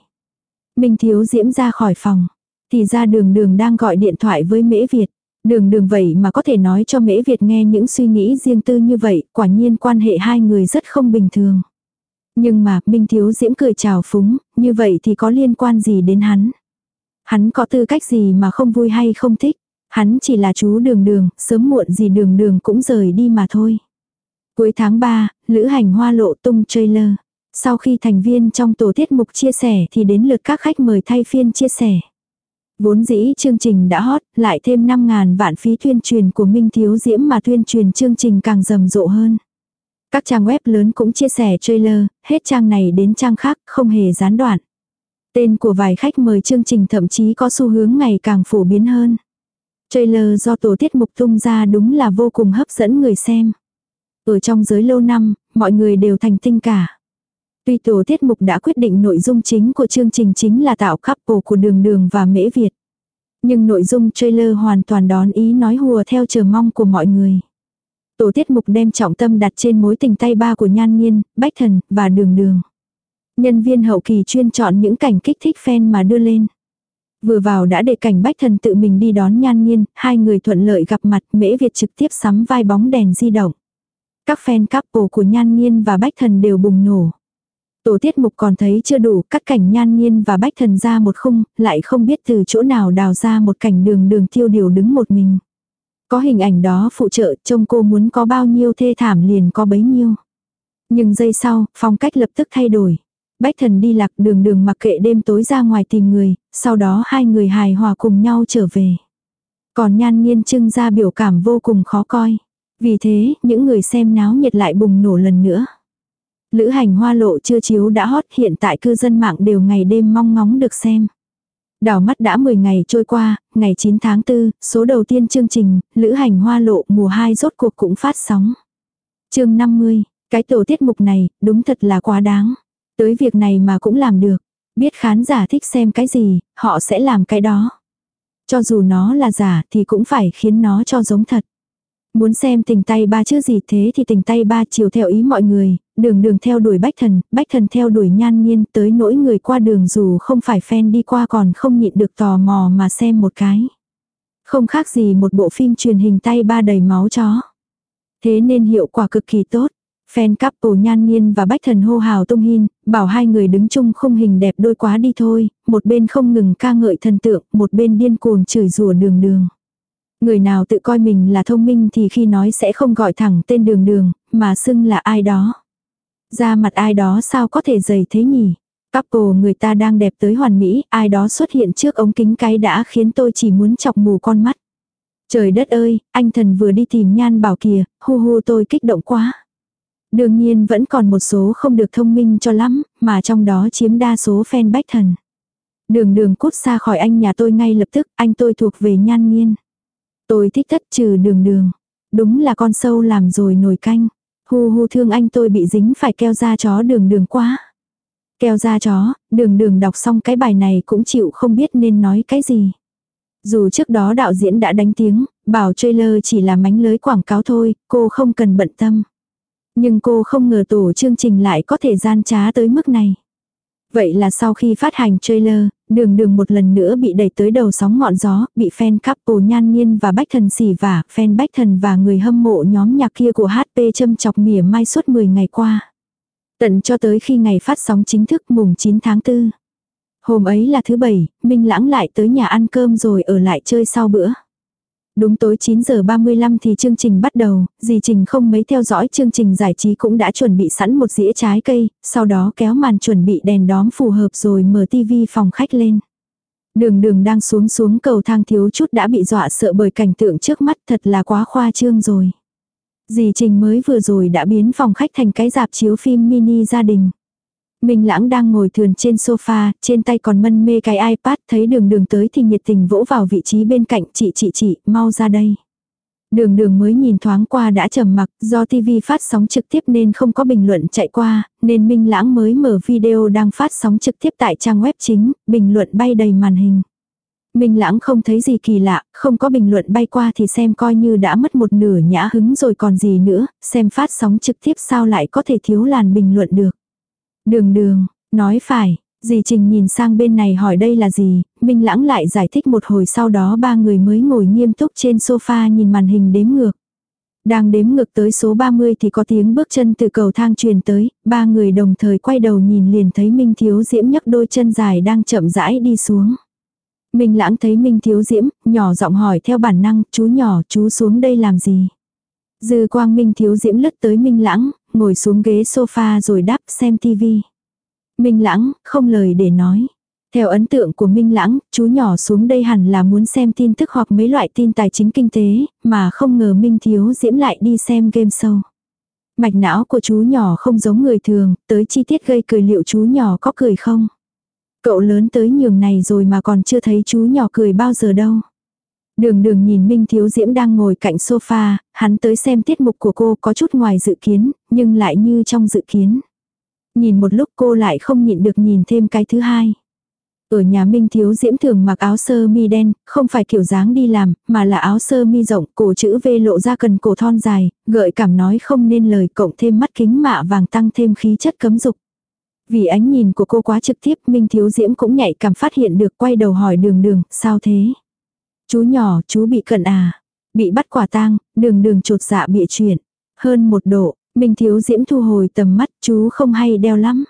Minh Thiếu Diễm ra khỏi phòng. Thì ra đường đường đang gọi điện thoại với Mễ Việt. Đường đường vậy mà có thể nói cho Mễ Việt nghe những suy nghĩ riêng tư như vậy, quả nhiên quan hệ hai người rất không bình thường. Nhưng mà, Minh Thiếu Diễm cười chào phúng, như vậy thì có liên quan gì đến hắn? Hắn có tư cách gì mà không vui hay không thích? Hắn chỉ là chú đường đường, sớm muộn gì đường đường cũng rời đi mà thôi. Cuối tháng 3, lữ hành hoa lộ tung trailer. Sau khi thành viên trong tổ tiết mục chia sẻ thì đến lượt các khách mời thay phiên chia sẻ. Vốn dĩ chương trình đã hot, lại thêm 5.000 vạn phí tuyên truyền của Minh Thiếu Diễm mà tuyên truyền chương trình càng rầm rộ hơn. Các trang web lớn cũng chia sẻ trailer, hết trang này đến trang khác, không hề gián đoạn. Tên của vài khách mời chương trình thậm chí có xu hướng ngày càng phổ biến hơn. Trailer do tổ tiết mục tung ra đúng là vô cùng hấp dẫn người xem. Ở trong giới lâu năm, mọi người đều thành tinh cả. Tuy tổ tiết mục đã quyết định nội dung chính của chương trình chính là tạo couple của đường đường và mễ Việt. Nhưng nội dung trailer hoàn toàn đón ý nói hùa theo chờ mong của mọi người. Tổ tiết mục đem trọng tâm đặt trên mối tình tay ba của Nhan Nhiên, Bách Thần và Đường Đường. Nhân viên hậu kỳ chuyên chọn những cảnh kích thích fan mà đưa lên. Vừa vào đã để cảnh Bách Thần tự mình đi đón Nhan Nhiên, hai người thuận lợi gặp mặt Mễ Việt trực tiếp sắm vai bóng đèn di động. Các fan couple của Nhan Nhiên và Bách Thần đều bùng nổ. Tổ tiết mục còn thấy chưa đủ, các cảnh nhan nhiên và bách thần ra một khung, lại không biết từ chỗ nào đào ra một cảnh đường đường tiêu điều đứng một mình. Có hình ảnh đó phụ trợ, trông cô muốn có bao nhiêu thê thảm liền có bấy nhiêu. Nhưng giây sau, phong cách lập tức thay đổi. Bách thần đi lạc đường đường mặc kệ đêm tối ra ngoài tìm người, sau đó hai người hài hòa cùng nhau trở về. Còn nhan nhiên trưng ra biểu cảm vô cùng khó coi. Vì thế, những người xem náo nhiệt lại bùng nổ lần nữa. Lữ hành hoa lộ chưa chiếu đã hot hiện tại cư dân mạng đều ngày đêm mong ngóng được xem. Đảo mắt đã 10 ngày trôi qua, ngày 9 tháng 4, số đầu tiên chương trình, Lữ hành hoa lộ mùa 2 rốt cuộc cũng phát sóng. chương 50, cái tổ tiết mục này, đúng thật là quá đáng. Tới việc này mà cũng làm được. Biết khán giả thích xem cái gì, họ sẽ làm cái đó. Cho dù nó là giả thì cũng phải khiến nó cho giống thật. Muốn xem tình tay ba chứ gì thế thì tình tay ba chiều theo ý mọi người, đường đường theo đuổi bách thần, bách thần theo đuổi nhan nhiên tới nỗi người qua đường dù không phải fan đi qua còn không nhịn được tò mò mà xem một cái. Không khác gì một bộ phim truyền hình tay ba đầy máu chó. Thế nên hiệu quả cực kỳ tốt. Fan couple nhan nhiên và bách thần hô hào tung hin, bảo hai người đứng chung khung hình đẹp đôi quá đi thôi, một bên không ngừng ca ngợi thần tượng, một bên điên cuồng chửi rủa đường đường. Người nào tự coi mình là thông minh thì khi nói sẽ không gọi thẳng tên đường đường, mà xưng là ai đó. Ra mặt ai đó sao có thể dày thế nhỉ? Couple người ta đang đẹp tới hoàn mỹ, ai đó xuất hiện trước ống kính cái đã khiến tôi chỉ muốn chọc mù con mắt. Trời đất ơi, anh thần vừa đi tìm nhan bảo kìa, hu hu tôi kích động quá. Đương nhiên vẫn còn một số không được thông minh cho lắm, mà trong đó chiếm đa số fan bách thần. Đường đường cút xa khỏi anh nhà tôi ngay lập tức, anh tôi thuộc về nhan nghiên. Tôi thích thất trừ đường đường. Đúng là con sâu làm rồi nổi canh. Hu hu thương anh tôi bị dính phải keo da chó đường đường quá. Keo da chó, đường đường đọc xong cái bài này cũng chịu không biết nên nói cái gì. Dù trước đó đạo diễn đã đánh tiếng, bảo trailer chỉ là mánh lưới quảng cáo thôi, cô không cần bận tâm. Nhưng cô không ngờ tổ chương trình lại có thể gian trá tới mức này. Vậy là sau khi phát hành trailer, đường đường một lần nữa bị đẩy tới đầu sóng ngọn gió, bị fan couple nhan nhiên và bách thần xỉ vả, fan bách thần và người hâm mộ nhóm nhạc kia của HP châm chọc mỉa mai suốt 10 ngày qua. Tận cho tới khi ngày phát sóng chính thức mùng 9 tháng 4. Hôm ấy là thứ bảy, Minh Lãng lại tới nhà ăn cơm rồi ở lại chơi sau bữa. Đúng tối 9 giờ 35 thì chương trình bắt đầu, dì Trình không mấy theo dõi chương trình giải trí cũng đã chuẩn bị sẵn một dĩa trái cây, sau đó kéo màn chuẩn bị đèn đóm phù hợp rồi mở tivi phòng khách lên. Đường đường đang xuống xuống cầu thang thiếu chút đã bị dọa sợ bởi cảnh tượng trước mắt thật là quá khoa trương rồi. Dì Trình mới vừa rồi đã biến phòng khách thành cái dạp chiếu phim mini gia đình. Minh Lãng đang ngồi thườn trên sofa, trên tay còn mân mê cái iPad, thấy đường đường tới thì nhiệt tình vỗ vào vị trí bên cạnh chị chị chị, mau ra đây. Đường đường mới nhìn thoáng qua đã trầm mặc, do TV phát sóng trực tiếp nên không có bình luận chạy qua, nên Minh Lãng mới mở video đang phát sóng trực tiếp tại trang web chính, bình luận bay đầy màn hình. Minh Lãng không thấy gì kỳ lạ, không có bình luận bay qua thì xem coi như đã mất một nửa nhã hứng rồi còn gì nữa, xem phát sóng trực tiếp sao lại có thể thiếu làn bình luận được. Đường đường, nói phải, dì Trình nhìn sang bên này hỏi đây là gì, Minh Lãng lại giải thích một hồi sau đó ba người mới ngồi nghiêm túc trên sofa nhìn màn hình đếm ngược. Đang đếm ngược tới số 30 thì có tiếng bước chân từ cầu thang truyền tới, ba người đồng thời quay đầu nhìn liền thấy Minh Thiếu Diễm nhấc đôi chân dài đang chậm rãi đi xuống. Minh Lãng thấy Minh Thiếu Diễm, nhỏ giọng hỏi theo bản năng, chú nhỏ chú xuống đây làm gì? Dư quang Minh Thiếu Diễm lướt tới Minh Lãng, ngồi xuống ghế sofa rồi đáp xem tivi. Minh Lãng, không lời để nói. Theo ấn tượng của Minh Lãng, chú nhỏ xuống đây hẳn là muốn xem tin tức hoặc mấy loại tin tài chính kinh tế, mà không ngờ Minh Thiếu Diễm lại đi xem game show. Mạch não của chú nhỏ không giống người thường, tới chi tiết gây cười liệu chú nhỏ có cười không? Cậu lớn tới nhường này rồi mà còn chưa thấy chú nhỏ cười bao giờ đâu. Đường đường nhìn Minh Thiếu Diễm đang ngồi cạnh sofa, hắn tới xem tiết mục của cô có chút ngoài dự kiến, nhưng lại như trong dự kiến. Nhìn một lúc cô lại không nhịn được nhìn thêm cái thứ hai. Ở nhà Minh Thiếu Diễm thường mặc áo sơ mi đen, không phải kiểu dáng đi làm, mà là áo sơ mi rộng, cổ chữ V lộ ra cần cổ thon dài, gợi cảm nói không nên lời cộng thêm mắt kính mạ vàng tăng thêm khí chất cấm dục. Vì ánh nhìn của cô quá trực tiếp Minh Thiếu Diễm cũng nhạy cảm phát hiện được quay đầu hỏi đường đường, sao thế? Chú nhỏ, chú bị cận à? Bị bắt quả tang, đường đường trột dạ bịa chuyện. Hơn một độ, Minh Thiếu Diễm thu hồi tầm mắt, chú không hay đeo lắm.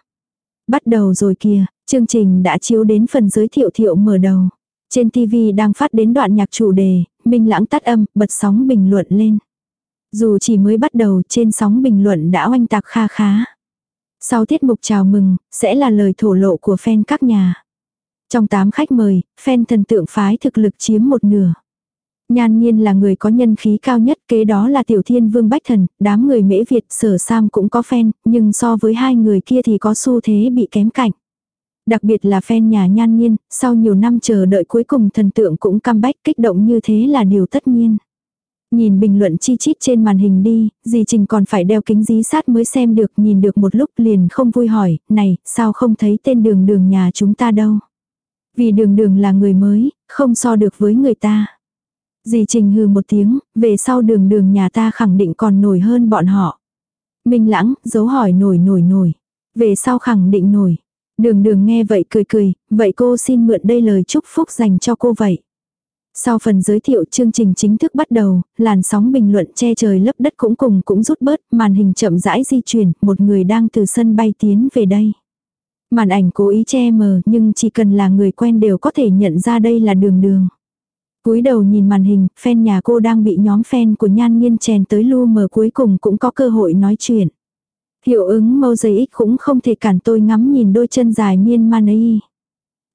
Bắt đầu rồi kìa, chương trình đã chiếu đến phần giới thiệu thiệu mở đầu. Trên TV đang phát đến đoạn nhạc chủ đề, Minh Lãng tắt âm, bật sóng bình luận lên. Dù chỉ mới bắt đầu trên sóng bình luận đã oanh tạc kha khá. Sau tiết mục chào mừng, sẽ là lời thổ lộ của fan các nhà. Trong 8 khách mời, phen thần tượng phái thực lực chiếm một nửa. Nhan nhiên là người có nhân khí cao nhất, kế đó là tiểu thiên vương bách thần, đám người mễ Việt sở Sam cũng có fan, nhưng so với hai người kia thì có xu thế bị kém cạnh. Đặc biệt là fan nhà nhan nhiên, sau nhiều năm chờ đợi cuối cùng thần tượng cũng comeback kích động như thế là điều tất nhiên. Nhìn bình luận chi chít trên màn hình đi, dì Trình còn phải đeo kính dí sát mới xem được nhìn được một lúc liền không vui hỏi, này, sao không thấy tên đường đường nhà chúng ta đâu. Vì đường đường là người mới, không so được với người ta. Dì Trình hừ một tiếng, về sau đường đường nhà ta khẳng định còn nổi hơn bọn họ. Minh lãng, dấu hỏi nổi nổi nổi. Về sau khẳng định nổi. Đường đường nghe vậy cười cười, vậy cô xin mượn đây lời chúc phúc dành cho cô vậy. Sau phần giới thiệu chương trình chính thức bắt đầu, làn sóng bình luận che trời lấp đất cũng cùng cũng rút bớt, màn hình chậm rãi di chuyển, một người đang từ sân bay tiến về đây. Màn ảnh cố ý che mờ nhưng chỉ cần là người quen đều có thể nhận ra đây là đường đường. cúi đầu nhìn màn hình, fan nhà cô đang bị nhóm fan của nhan nghiên chèn tới lu mờ cuối cùng cũng có cơ hội nói chuyện. Hiệu ứng mosaic cũng không thể cản tôi ngắm nhìn đôi chân dài miên man ấy.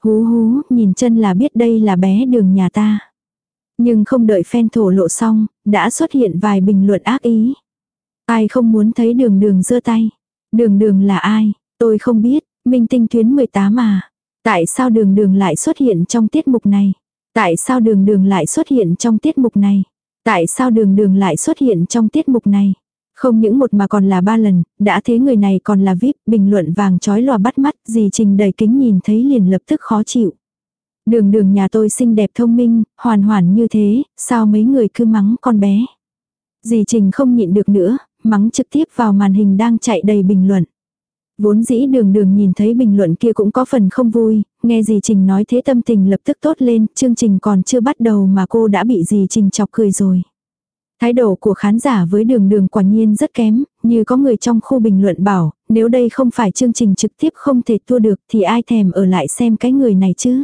Hú hú, nhìn chân là biết đây là bé đường nhà ta. Nhưng không đợi fan thổ lộ xong, đã xuất hiện vài bình luận ác ý. Ai không muốn thấy đường đường giơ tay. Đường đường là ai, tôi không biết, minh tinh tuyến 18 mà Tại sao đường đường lại xuất hiện trong tiết mục này? Tại sao đường đường lại xuất hiện trong tiết mục này? Tại sao đường đường lại xuất hiện trong tiết mục này? Không những một mà còn là ba lần, đã thế người này còn là VIP, bình luận vàng trói lòa bắt mắt, gì trình đầy kính nhìn thấy liền lập tức khó chịu. Đường đường nhà tôi xinh đẹp thông minh, hoàn hoàn như thế, sao mấy người cứ mắng con bé. Dì Trình không nhịn được nữa, mắng trực tiếp vào màn hình đang chạy đầy bình luận. Vốn dĩ đường đường nhìn thấy bình luận kia cũng có phần không vui, nghe dì Trình nói thế tâm tình lập tức tốt lên, chương trình còn chưa bắt đầu mà cô đã bị dì Trình chọc cười rồi. Thái độ của khán giả với đường đường quả nhiên rất kém, như có người trong khu bình luận bảo, nếu đây không phải chương trình trực tiếp không thể tua được thì ai thèm ở lại xem cái người này chứ.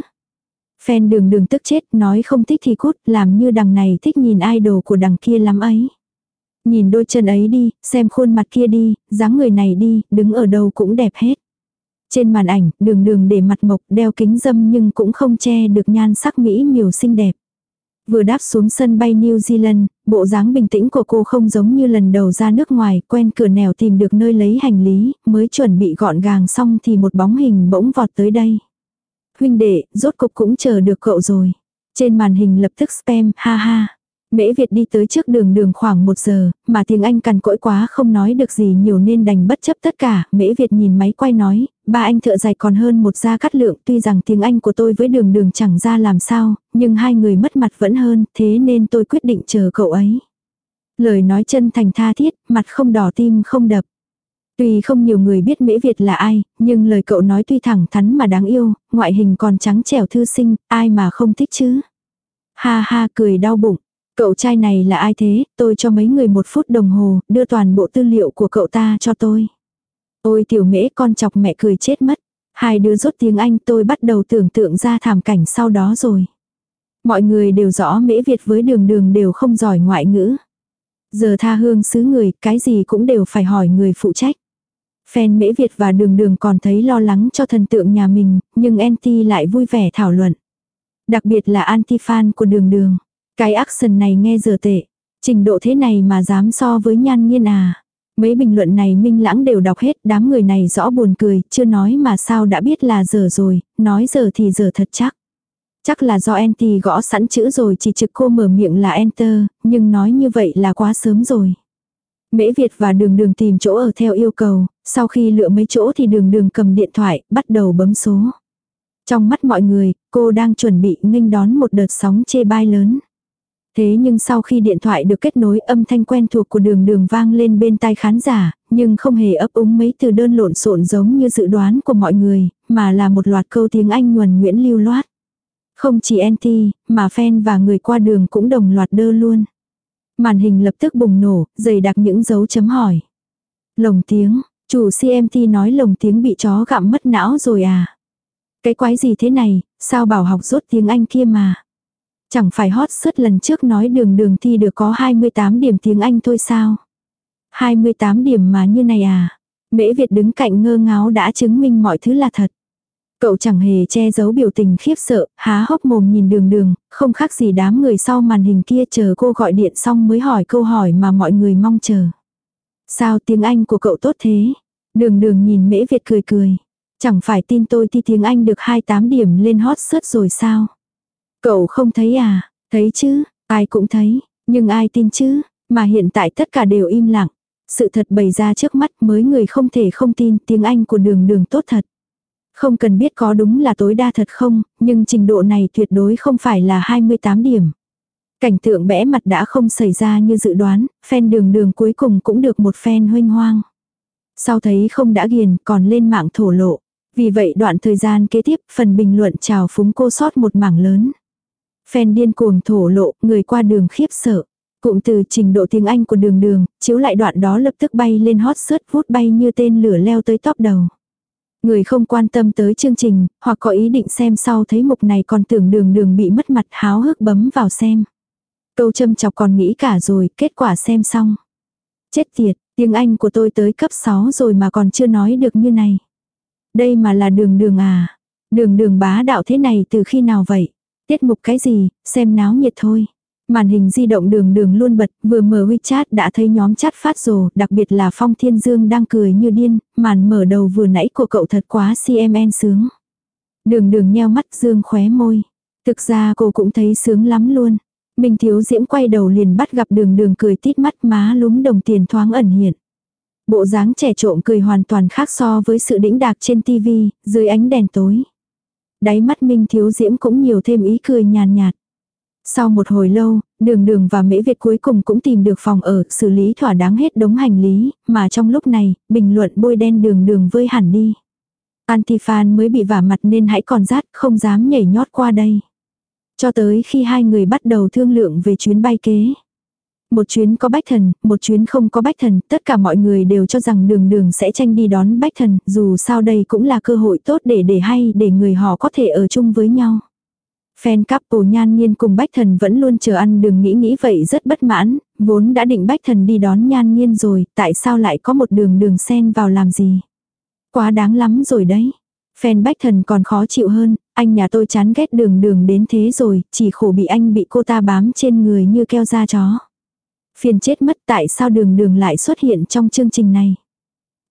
Fan đường đường tức chết, nói không thích thì cút, làm như đằng này thích nhìn idol của đằng kia lắm ấy. Nhìn đôi chân ấy đi, xem khuôn mặt kia đi, dáng người này đi, đứng ở đâu cũng đẹp hết. Trên màn ảnh, đường đường để mặt mộc đeo kính dâm nhưng cũng không che được nhan sắc mỹ miều xinh đẹp. Vừa đáp xuống sân bay New Zealand, bộ dáng bình tĩnh của cô không giống như lần đầu ra nước ngoài, quen cửa nẻo tìm được nơi lấy hành lý, mới chuẩn bị gọn gàng xong thì một bóng hình bỗng vọt tới đây. Huynh đệ, rốt cục cũng chờ được cậu rồi. Trên màn hình lập tức spam, ha ha. Mễ Việt đi tới trước đường đường khoảng một giờ, mà tiếng Anh cằn cỗi quá không nói được gì nhiều nên đành bất chấp tất cả. Mễ Việt nhìn máy quay nói, ba anh thợ dài còn hơn một gia cắt lượng tuy rằng tiếng Anh của tôi với đường đường chẳng ra làm sao, nhưng hai người mất mặt vẫn hơn, thế nên tôi quyết định chờ cậu ấy. Lời nói chân thành tha thiết, mặt không đỏ tim không đập. Tuy không nhiều người biết Mễ Việt là ai, nhưng lời cậu nói tuy thẳng thắn mà đáng yêu, ngoại hình còn trắng trẻo thư sinh, ai mà không thích chứ. Ha ha cười đau bụng. Cậu trai này là ai thế, tôi cho mấy người một phút đồng hồ, đưa toàn bộ tư liệu của cậu ta cho tôi. Ôi tiểu mễ con chọc mẹ cười chết mất. Hai đứa rốt tiếng Anh tôi bắt đầu tưởng tượng ra thảm cảnh sau đó rồi. Mọi người đều rõ mễ Việt với đường đường đều không giỏi ngoại ngữ. Giờ tha hương xứ người, cái gì cũng đều phải hỏi người phụ trách. Fan mễ Việt và đường đường còn thấy lo lắng cho thần tượng nhà mình, nhưng anti lại vui vẻ thảo luận. Đặc biệt là anti-fan của đường đường. Cái action này nghe dở tệ. Trình độ thế này mà dám so với nhan nghiên à. Mấy bình luận này minh lãng đều đọc hết, đám người này rõ buồn cười, chưa nói mà sao đã biết là dở rồi, nói dở thì dở thật chắc. Chắc là do anti gõ sẵn chữ rồi chỉ trực cô mở miệng là enter, nhưng nói như vậy là quá sớm rồi. Mễ Việt và đường đường tìm chỗ ở theo yêu cầu, sau khi lựa mấy chỗ thì đường đường cầm điện thoại, bắt đầu bấm số. Trong mắt mọi người, cô đang chuẩn bị nghênh đón một đợt sóng chê bai lớn. Thế nhưng sau khi điện thoại được kết nối âm thanh quen thuộc của đường đường vang lên bên tai khán giả, nhưng không hề ấp úng mấy từ đơn lộn xộn giống như dự đoán của mọi người, mà là một loạt câu tiếng Anh nhuần nguyễn lưu loát. Không chỉ NT, mà fan và người qua đường cũng đồng loạt đơ luôn. Màn hình lập tức bùng nổ, dày đặc những dấu chấm hỏi. Lồng tiếng, chủ CMT nói lồng tiếng bị chó gặm mất não rồi à. Cái quái gì thế này, sao bảo học rốt tiếng Anh kia mà. Chẳng phải hot search lần trước nói đường đường thi được có 28 điểm tiếng Anh thôi sao? 28 điểm mà như này à? Mễ Việt đứng cạnh ngơ ngáo đã chứng minh mọi thứ là thật. Cậu chẳng hề che giấu biểu tình khiếp sợ, há hốc mồm nhìn đường đường, không khác gì đám người sau màn hình kia chờ cô gọi điện xong mới hỏi câu hỏi mà mọi người mong chờ. Sao tiếng Anh của cậu tốt thế? Đường đường nhìn Mễ Việt cười cười. Chẳng phải tin tôi thi tiếng Anh được 28 điểm lên hot search rồi sao? Cậu không thấy à? Thấy chứ, ai cũng thấy, nhưng ai tin chứ? Mà hiện tại tất cả đều im lặng. Sự thật bày ra trước mắt mới người không thể không tin tiếng Anh của đường đường tốt thật. Không cần biết có đúng là tối đa thật không, nhưng trình độ này tuyệt đối không phải là 28 điểm. Cảnh tượng bẽ mặt đã không xảy ra như dự đoán, fan đường đường cuối cùng cũng được một fan huynh hoang. Sau thấy không đã ghiền còn lên mạng thổ lộ. Vì vậy đoạn thời gian kế tiếp phần bình luận chào phúng cô sót một mảng lớn. Fan điên cuồng thổ lộ, người qua đường khiếp sợ. Cụm từ trình độ tiếng Anh của đường đường, chiếu lại đoạn đó lập tức bay lên hot search vút bay như tên lửa leo tới top đầu. Người không quan tâm tới chương trình, hoặc có ý định xem sau thấy mục này còn tưởng đường đường bị mất mặt háo hức bấm vào xem. Câu châm chọc còn nghĩ cả rồi, kết quả xem xong. Chết tiệt, tiếng Anh của tôi tới cấp 6 rồi mà còn chưa nói được như này. Đây mà là đường đường à. Đường đường bá đạo thế này từ khi nào vậy? Tiết mục cái gì, xem náo nhiệt thôi. Màn hình di động đường đường luôn bật, vừa mở WeChat đã thấy nhóm chat phát rồ, đặc biệt là Phong Thiên Dương đang cười như điên, màn mở đầu vừa nãy của cậu thật quá CMN sướng. Đường đường nheo mắt Dương khóe môi. Thực ra cô cũng thấy sướng lắm luôn. Minh Thiếu Diễm quay đầu liền bắt gặp đường đường cười tít mắt má lúm đồng tiền thoáng ẩn hiện. Bộ dáng trẻ trộm cười hoàn toàn khác so với sự đĩnh đạc trên tivi, dưới ánh đèn tối. Đáy mắt Minh Thiếu Diễm cũng nhiều thêm ý cười nhàn nhạt. Sau một hồi lâu, đường đường và mễ Việt cuối cùng cũng tìm được phòng ở, xử lý thỏa đáng hết đống hành lý, mà trong lúc này, bình luận bôi đen đường đường vơi hẳn đi. Antifan mới bị vả mặt nên hãy còn rát, không dám nhảy nhót qua đây. Cho tới khi hai người bắt đầu thương lượng về chuyến bay kế. Một chuyến có bách thần, một chuyến không có bách thần, tất cả mọi người đều cho rằng đường đường sẽ tranh đi đón bách thần, dù sao đây cũng là cơ hội tốt để để hay để người họ có thể ở chung với nhau. Fan couple nhan nhiên cùng bách thần vẫn luôn chờ ăn đường nghĩ nghĩ vậy rất bất mãn, vốn đã định bách thần đi đón nhan nhiên rồi, tại sao lại có một đường đường xen vào làm gì. Quá đáng lắm rồi đấy. Fan bách thần còn khó chịu hơn, anh nhà tôi chán ghét đường đường đến thế rồi, chỉ khổ bị anh bị cô ta bám trên người như keo da chó. Phiền chết mất tại sao đường đường lại xuất hiện trong chương trình này.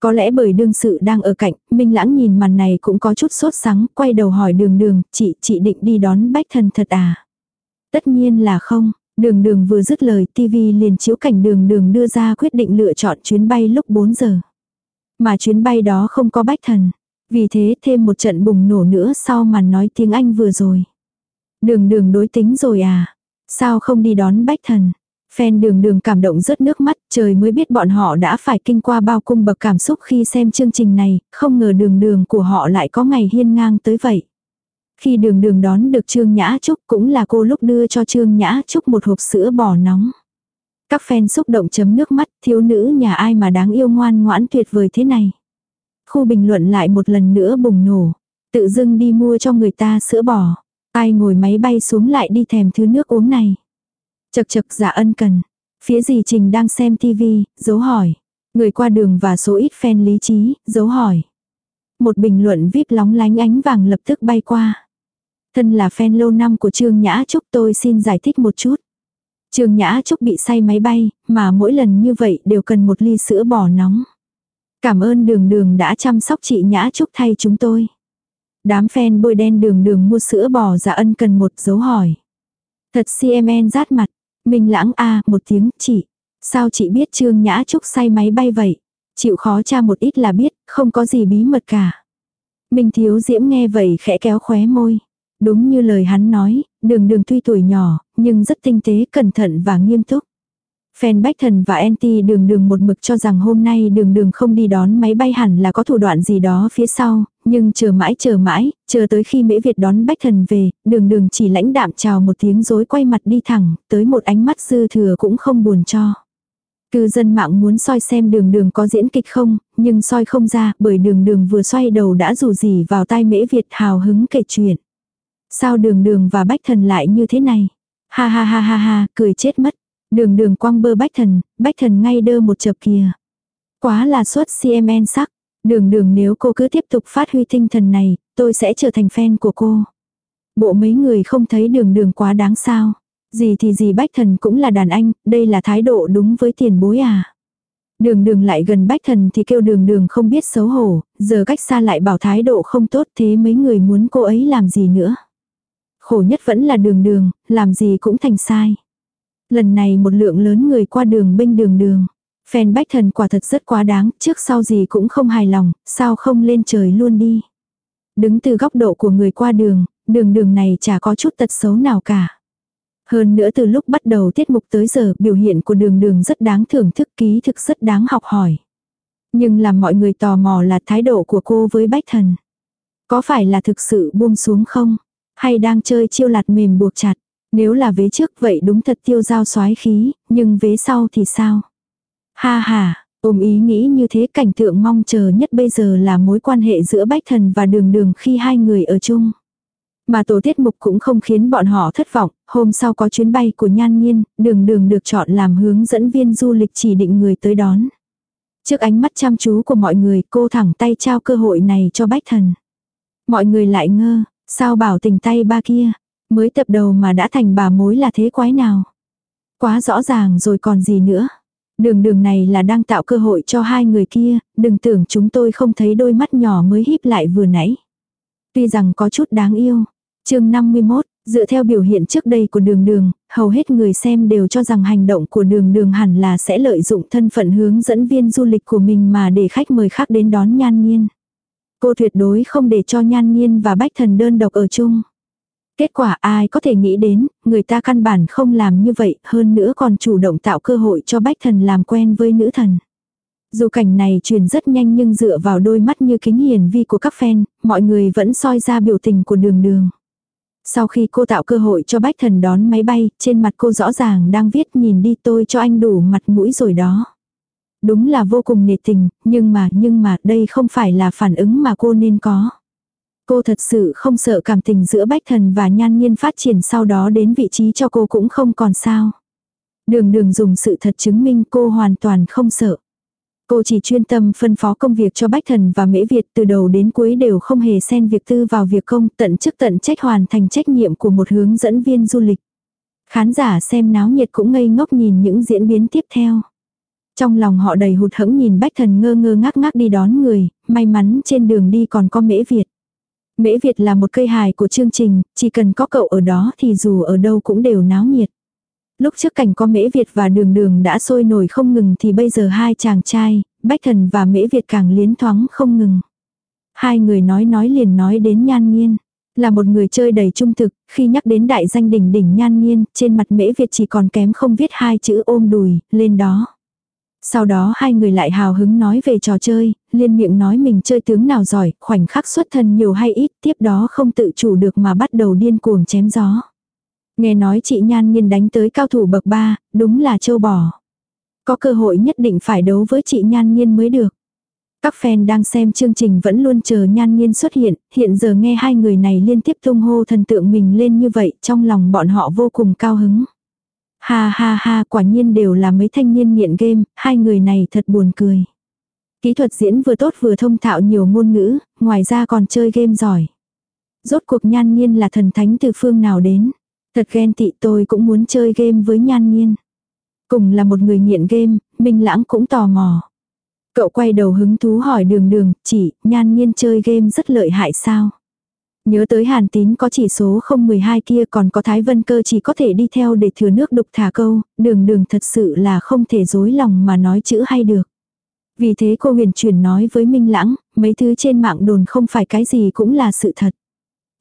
Có lẽ bởi đương sự đang ở cạnh, Minh Lãng nhìn màn này cũng có chút sốt sắng, quay đầu hỏi đường đường, chị, chị định đi đón bách thần thật à? Tất nhiên là không, đường đường vừa dứt lời TV liền chiếu cảnh đường đường đưa ra quyết định lựa chọn chuyến bay lúc 4 giờ. Mà chuyến bay đó không có bách thần. Vì thế thêm một trận bùng nổ nữa sau màn nói tiếng Anh vừa rồi. Đường đường đối tính rồi à? Sao không đi đón bách thần? Fan đường đường cảm động rớt nước mắt, trời mới biết bọn họ đã phải kinh qua bao cung bậc cảm xúc khi xem chương trình này, không ngờ đường đường của họ lại có ngày hiên ngang tới vậy. Khi đường đường đón được Trương Nhã Trúc cũng là cô lúc đưa cho Trương Nhã Trúc một hộp sữa bò nóng. Các fan xúc động chấm nước mắt, thiếu nữ nhà ai mà đáng yêu ngoan ngoãn tuyệt vời thế này. Khu bình luận lại một lần nữa bùng nổ. Tự dưng đi mua cho người ta sữa bò. Ai ngồi máy bay xuống lại đi thèm thứ nước uống này. Chật chật giả ân cần. Phía dì Trình đang xem tivi, dấu hỏi. Người qua đường và số ít fan lý trí, dấu hỏi. Một bình luận vip lóng lánh ánh vàng lập tức bay qua. Thân là fan lâu năm của Trương Nhã Trúc tôi xin giải thích một chút. Trương Nhã Trúc bị say máy bay, mà mỗi lần như vậy đều cần một ly sữa bò nóng. Cảm ơn đường đường đã chăm sóc chị Nhã Trúc thay chúng tôi. Đám fan bôi đen đường đường mua sữa bò giả ân cần một dấu hỏi. Thật CMN rát mặt, Minh lãng a một tiếng, chị. Sao chị biết Trương Nhã Trúc say máy bay vậy? Chịu khó tra một ít là biết, không có gì bí mật cả. Minh thiếu diễm nghe vậy khẽ kéo khóe môi. Đúng như lời hắn nói, đường đường tuy tuổi nhỏ, nhưng rất tinh tế, cẩn thận và nghiêm túc. Fan Bách Thần và Anti đường đường một mực cho rằng hôm nay đường đường không đi đón máy bay hẳn là có thủ đoạn gì đó phía sau, nhưng chờ mãi chờ mãi, chờ tới khi Mễ Việt đón Bách Thần về, đường đường chỉ lãnh đạm chào một tiếng rối quay mặt đi thẳng, tới một ánh mắt dư thừa cũng không buồn cho. Cư dân mạng muốn soi xem đường đường có diễn kịch không, nhưng soi không ra bởi đường đường vừa xoay đầu đã rủ gì vào tai Mễ Việt hào hứng kể chuyện. Sao đường đường và Bách Thần lại như thế này? Ha ha ha ha ha, cười chết mất. Đường đường quăng bơ bách thần, bách thần ngay đơ một chập kìa. Quá là suốt CMN sắc. Đường đường nếu cô cứ tiếp tục phát huy tinh thần này, tôi sẽ trở thành fan của cô. Bộ mấy người không thấy đường đường quá đáng sao. Gì thì gì bách thần cũng là đàn anh, đây là thái độ đúng với tiền bối à. Đường đường lại gần bách thần thì kêu đường đường không biết xấu hổ, giờ cách xa lại bảo thái độ không tốt thế mấy người muốn cô ấy làm gì nữa. Khổ nhất vẫn là đường đường, làm gì cũng thành sai. Lần này một lượng lớn người qua đường bênh đường đường. phen bách thần quả thật rất quá đáng, trước sau gì cũng không hài lòng, sao không lên trời luôn đi. Đứng từ góc độ của người qua đường, đường đường này chả có chút tật xấu nào cả. Hơn nữa từ lúc bắt đầu tiết mục tới giờ biểu hiện của đường đường rất đáng thưởng thức ký thực rất đáng học hỏi. Nhưng làm mọi người tò mò là thái độ của cô với bách thần. Có phải là thực sự buông xuống không? Hay đang chơi chiêu lạt mềm buộc chặt? Nếu là vế trước vậy đúng thật tiêu giao soái khí, nhưng vế sau thì sao? Ha ha, ôm ý nghĩ như thế cảnh tượng mong chờ nhất bây giờ là mối quan hệ giữa bách thần và đường đường khi hai người ở chung. Mà tổ tiết mục cũng không khiến bọn họ thất vọng, hôm sau có chuyến bay của Nhan Nhiên, đường đường được chọn làm hướng dẫn viên du lịch chỉ định người tới đón. Trước ánh mắt chăm chú của mọi người cô thẳng tay trao cơ hội này cho bách thần. Mọi người lại ngơ, sao bảo tình tay ba kia, mới tập đầu mà đã thành bà mối là thế quái nào. Quá rõ ràng rồi còn gì nữa. Đường đường này là đang tạo cơ hội cho hai người kia, đừng tưởng chúng tôi không thấy đôi mắt nhỏ mới híp lại vừa nãy. Tuy rằng có chút đáng yêu, chương 51, dựa theo biểu hiện trước đây của đường đường, hầu hết người xem đều cho rằng hành động của đường đường hẳn là sẽ lợi dụng thân phận hướng dẫn viên du lịch của mình mà để khách mời khác đến đón nhan nhiên. Cô tuyệt đối không để cho nhan nhiên và bách thần đơn độc ở chung. Kết quả ai có thể nghĩ đến, người ta căn bản không làm như vậy, hơn nữa còn chủ động tạo cơ hội cho bách thần làm quen với nữ thần. Dù cảnh này truyền rất nhanh nhưng dựa vào đôi mắt như kính hiền vi của các fan, mọi người vẫn soi ra biểu tình của đường đường. Sau khi cô tạo cơ hội cho bách thần đón máy bay, trên mặt cô rõ ràng đang viết nhìn đi tôi cho anh đủ mặt mũi rồi đó. Đúng là vô cùng nề tình, nhưng mà, nhưng mà đây không phải là phản ứng mà cô nên có. Cô thật sự không sợ cảm tình giữa bách thần và nhan nhiên phát triển sau đó đến vị trí cho cô cũng không còn sao. Đường đường dùng sự thật chứng minh cô hoàn toàn không sợ. Cô chỉ chuyên tâm phân phó công việc cho Bách Thần và Mễ Việt từ đầu đến cuối đều không hề xen việc tư vào việc công tận chức tận trách hoàn thành trách nhiệm của một hướng dẫn viên du lịch. Khán giả xem náo nhiệt cũng ngây ngốc nhìn những diễn biến tiếp theo. Trong lòng họ đầy hụt hẫng nhìn Bách Thần ngơ ngơ ngác ngác đi đón người, may mắn trên đường đi còn có Mễ Việt. Mễ Việt là một cây hài của chương trình, chỉ cần có cậu ở đó thì dù ở đâu cũng đều náo nhiệt. Lúc trước cảnh có Mễ Việt và Đường Đường đã sôi nổi không ngừng thì bây giờ hai chàng trai, Bách Thần và Mễ Việt càng liến thoáng không ngừng. Hai người nói nói liền nói đến nhan nghiên. Là một người chơi đầy trung thực, khi nhắc đến đại danh đỉnh đỉnh nhan nghiên, trên mặt Mễ Việt chỉ còn kém không viết hai chữ ôm đùi, lên đó. Sau đó hai người lại hào hứng nói về trò chơi, liên miệng nói mình chơi tướng nào giỏi, khoảnh khắc xuất thân nhiều hay ít, tiếp đó không tự chủ được mà bắt đầu điên cuồng chém gió. Nghe nói chị Nhan Nhiên đánh tới cao thủ bậc 3, đúng là châu bò. Có cơ hội nhất định phải đấu với chị Nhan Nhiên mới được. Các fan đang xem chương trình vẫn luôn chờ Nhan Nhiên xuất hiện, hiện giờ nghe hai người này liên tiếp tung hô thần tượng mình lên như vậy, trong lòng bọn họ vô cùng cao hứng. Ha ha ha, quả nhiên đều là mấy thanh niên nghiện game, hai người này thật buồn cười. Kỹ thuật diễn vừa tốt vừa thông thạo nhiều ngôn ngữ, ngoài ra còn chơi game giỏi. Rốt cuộc nhan nhiên là thần thánh từ phương nào đến. Thật ghen tị tôi cũng muốn chơi game với nhan nhiên. Cùng là một người nghiện game, Minh Lãng cũng tò mò. Cậu quay đầu hứng thú hỏi đường đường, chỉ, nhan nhiên chơi game rất lợi hại sao? Nhớ tới Hàn Tín có chỉ số 012 kia còn có Thái Vân Cơ chỉ có thể đi theo để thừa nước đục thả câu, đường đường thật sự là không thể dối lòng mà nói chữ hay được. Vì thế cô huyền chuyển nói với Minh Lãng, mấy thứ trên mạng đồn không phải cái gì cũng là sự thật.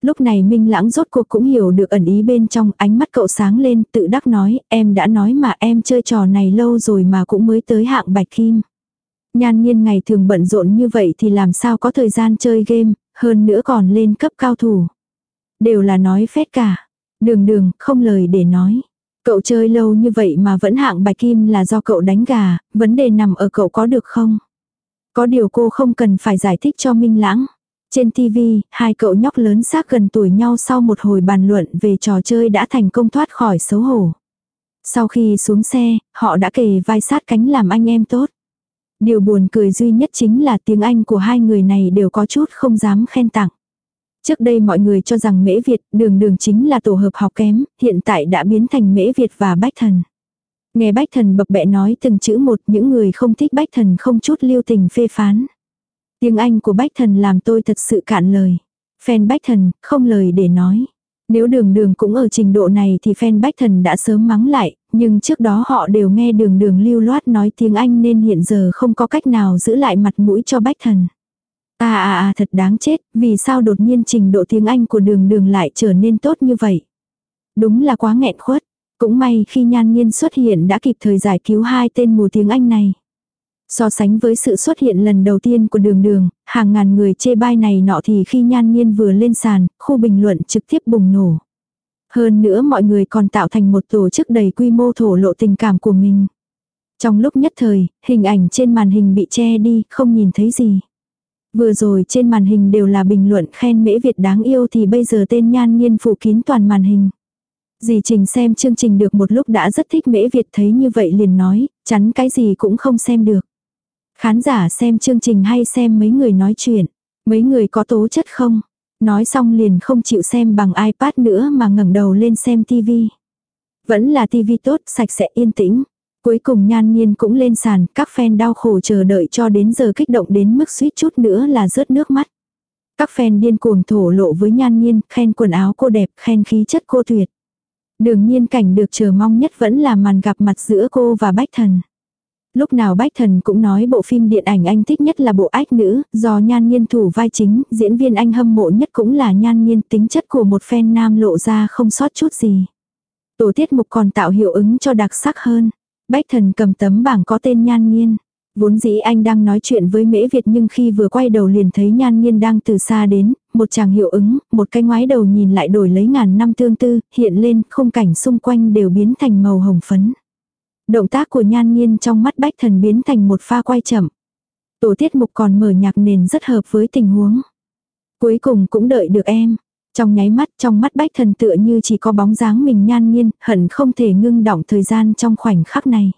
Lúc này Minh Lãng rốt cuộc cũng hiểu được ẩn ý bên trong ánh mắt cậu sáng lên tự đắc nói em đã nói mà em chơi trò này lâu rồi mà cũng mới tới hạng bạch kim. Nhan nhiên ngày thường bận rộn như vậy thì làm sao có thời gian chơi game, hơn nữa còn lên cấp cao thủ. Đều là nói phét cả. Đường đường, không lời để nói. Cậu chơi lâu như vậy mà vẫn hạng bài kim là do cậu đánh gà, vấn đề nằm ở cậu có được không? Có điều cô không cần phải giải thích cho Minh Lãng. Trên TV, hai cậu nhóc lớn xác gần tuổi nhau sau một hồi bàn luận về trò chơi đã thành công thoát khỏi xấu hổ. Sau khi xuống xe, họ đã kề vai sát cánh làm anh em tốt. Điều buồn cười duy nhất chính là tiếng Anh của hai người này đều có chút không dám khen tặng. Trước đây mọi người cho rằng Mễ Việt, đường đường chính là tổ hợp học kém, hiện tại đã biến thành Mễ Việt và Bách Thần. Nghe Bách Thần bập bẹ nói từng chữ một những người không thích Bách Thần không chút lưu tình phê phán. Tiếng Anh của Bách Thần làm tôi thật sự cạn lời. Fan Bách Thần, không lời để nói. Nếu đường đường cũng ở trình độ này thì fan Bách Thần đã sớm mắng lại, nhưng trước đó họ đều nghe đường đường lưu loát nói tiếng Anh nên hiện giờ không có cách nào giữ lại mặt mũi cho Bách Thần. À à à thật đáng chết, vì sao đột nhiên trình độ tiếng Anh của đường đường lại trở nên tốt như vậy? Đúng là quá nghẹn khuất. Cũng may khi nhan nhiên xuất hiện đã kịp thời giải cứu hai tên mù tiếng Anh này. So sánh với sự xuất hiện lần đầu tiên của đường đường, hàng ngàn người chê bai này nọ thì khi nhan nhiên vừa lên sàn, khu bình luận trực tiếp bùng nổ. Hơn nữa mọi người còn tạo thành một tổ chức đầy quy mô thổ lộ tình cảm của mình. Trong lúc nhất thời, hình ảnh trên màn hình bị che đi, không nhìn thấy gì. Vừa rồi trên màn hình đều là bình luận khen mễ Việt đáng yêu thì bây giờ tên nhan nhiên phủ kín toàn màn hình. Dì Trình xem chương trình được một lúc đã rất thích mễ Việt thấy như vậy liền nói, chắn cái gì cũng không xem được. Khán giả xem chương trình hay xem mấy người nói chuyện, mấy người có tố chất không? Nói xong liền không chịu xem bằng iPad nữa mà ngẩng đầu lên xem TV. Vẫn là TV tốt, sạch sẽ yên tĩnh. Cuối cùng nhan nhiên cũng lên sàn, các fan đau khổ chờ đợi cho đến giờ kích động đến mức suýt chút nữa là rớt nước mắt. Các fan điên cuồng thổ lộ với nhan nhiên, khen quần áo cô đẹp, khen khí chất cô tuyệt. Đương nhiên cảnh được chờ mong nhất vẫn là màn gặp mặt giữa cô và Bách Thần. Lúc nào Bách Thần cũng nói bộ phim điện ảnh anh thích nhất là bộ ách nữ, do nhan nhiên thủ vai chính, diễn viên anh hâm mộ nhất cũng là nhan nhiên tính chất của một fan nam lộ ra không sót chút gì. Tổ tiết mục còn tạo hiệu ứng cho đặc sắc hơn. Bách Thần cầm tấm bảng có tên nhan Nghiên. Vốn dĩ anh đang nói chuyện với Mễ Việt nhưng khi vừa quay đầu liền thấy nhan Nghiên đang từ xa đến, một chàng hiệu ứng, một cái ngoái đầu nhìn lại đổi lấy ngàn năm tương tư, hiện lên, khung cảnh xung quanh đều biến thành màu hồng phấn. Động tác của nhan Nghiên trong mắt bách thần biến thành một pha quay chậm. Tổ tiết mục còn mở nhạc nền rất hợp với tình huống. Cuối cùng cũng đợi được em. Trong nháy mắt trong mắt bách thần tựa như chỉ có bóng dáng mình nhan nhiên, hận không thể ngưng động thời gian trong khoảnh khắc này.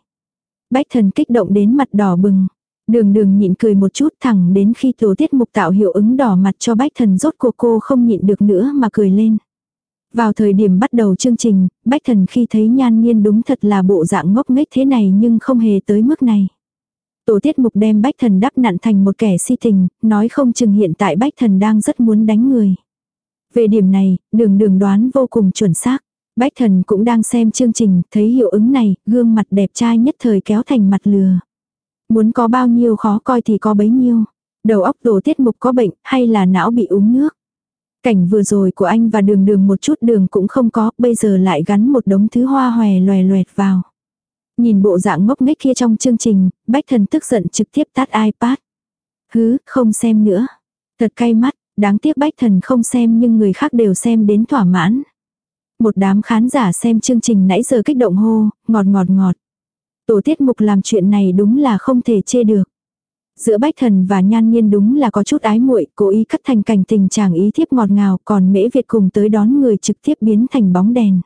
Bách thần kích động đến mặt đỏ bừng. Đường đường nhịn cười một chút thẳng đến khi tổ tiết mục tạo hiệu ứng đỏ mặt cho bách thần rốt cô cô không nhịn được nữa mà cười lên. Vào thời điểm bắt đầu chương trình, bách thần khi thấy nhan nhiên đúng thật là bộ dạng ngốc nghếch thế này nhưng không hề tới mức này. Tổ tiết mục đem bách thần đắp nặn thành một kẻ si tình, nói không chừng hiện tại bách thần đang rất muốn đánh người. Về điểm này, đường đường đoán vô cùng chuẩn xác. Bách thần cũng đang xem chương trình, thấy hiệu ứng này, gương mặt đẹp trai nhất thời kéo thành mặt lừa. Muốn có bao nhiêu khó coi thì có bấy nhiêu. Đầu óc tổ tiết mục có bệnh, hay là não bị uống nước. Cảnh vừa rồi của anh và đường đường một chút đường cũng không có, bây giờ lại gắn một đống thứ hoa hòe loè loẹt vào. Nhìn bộ dạng ngốc nghếch kia trong chương trình, bách thần tức giận trực tiếp tắt iPad. Hứ, không xem nữa. Thật cay mắt, đáng tiếc bách thần không xem nhưng người khác đều xem đến thỏa mãn. Một đám khán giả xem chương trình nãy giờ kích động hô, ngọt ngọt ngọt. Tổ tiết mục làm chuyện này đúng là không thể chê được. Giữa bách thần và nhan nhiên đúng là có chút ái muội cố ý cắt thành cảnh tình chàng ý thiếp ngọt ngào còn mễ Việt cùng tới đón người trực tiếp biến thành bóng đèn.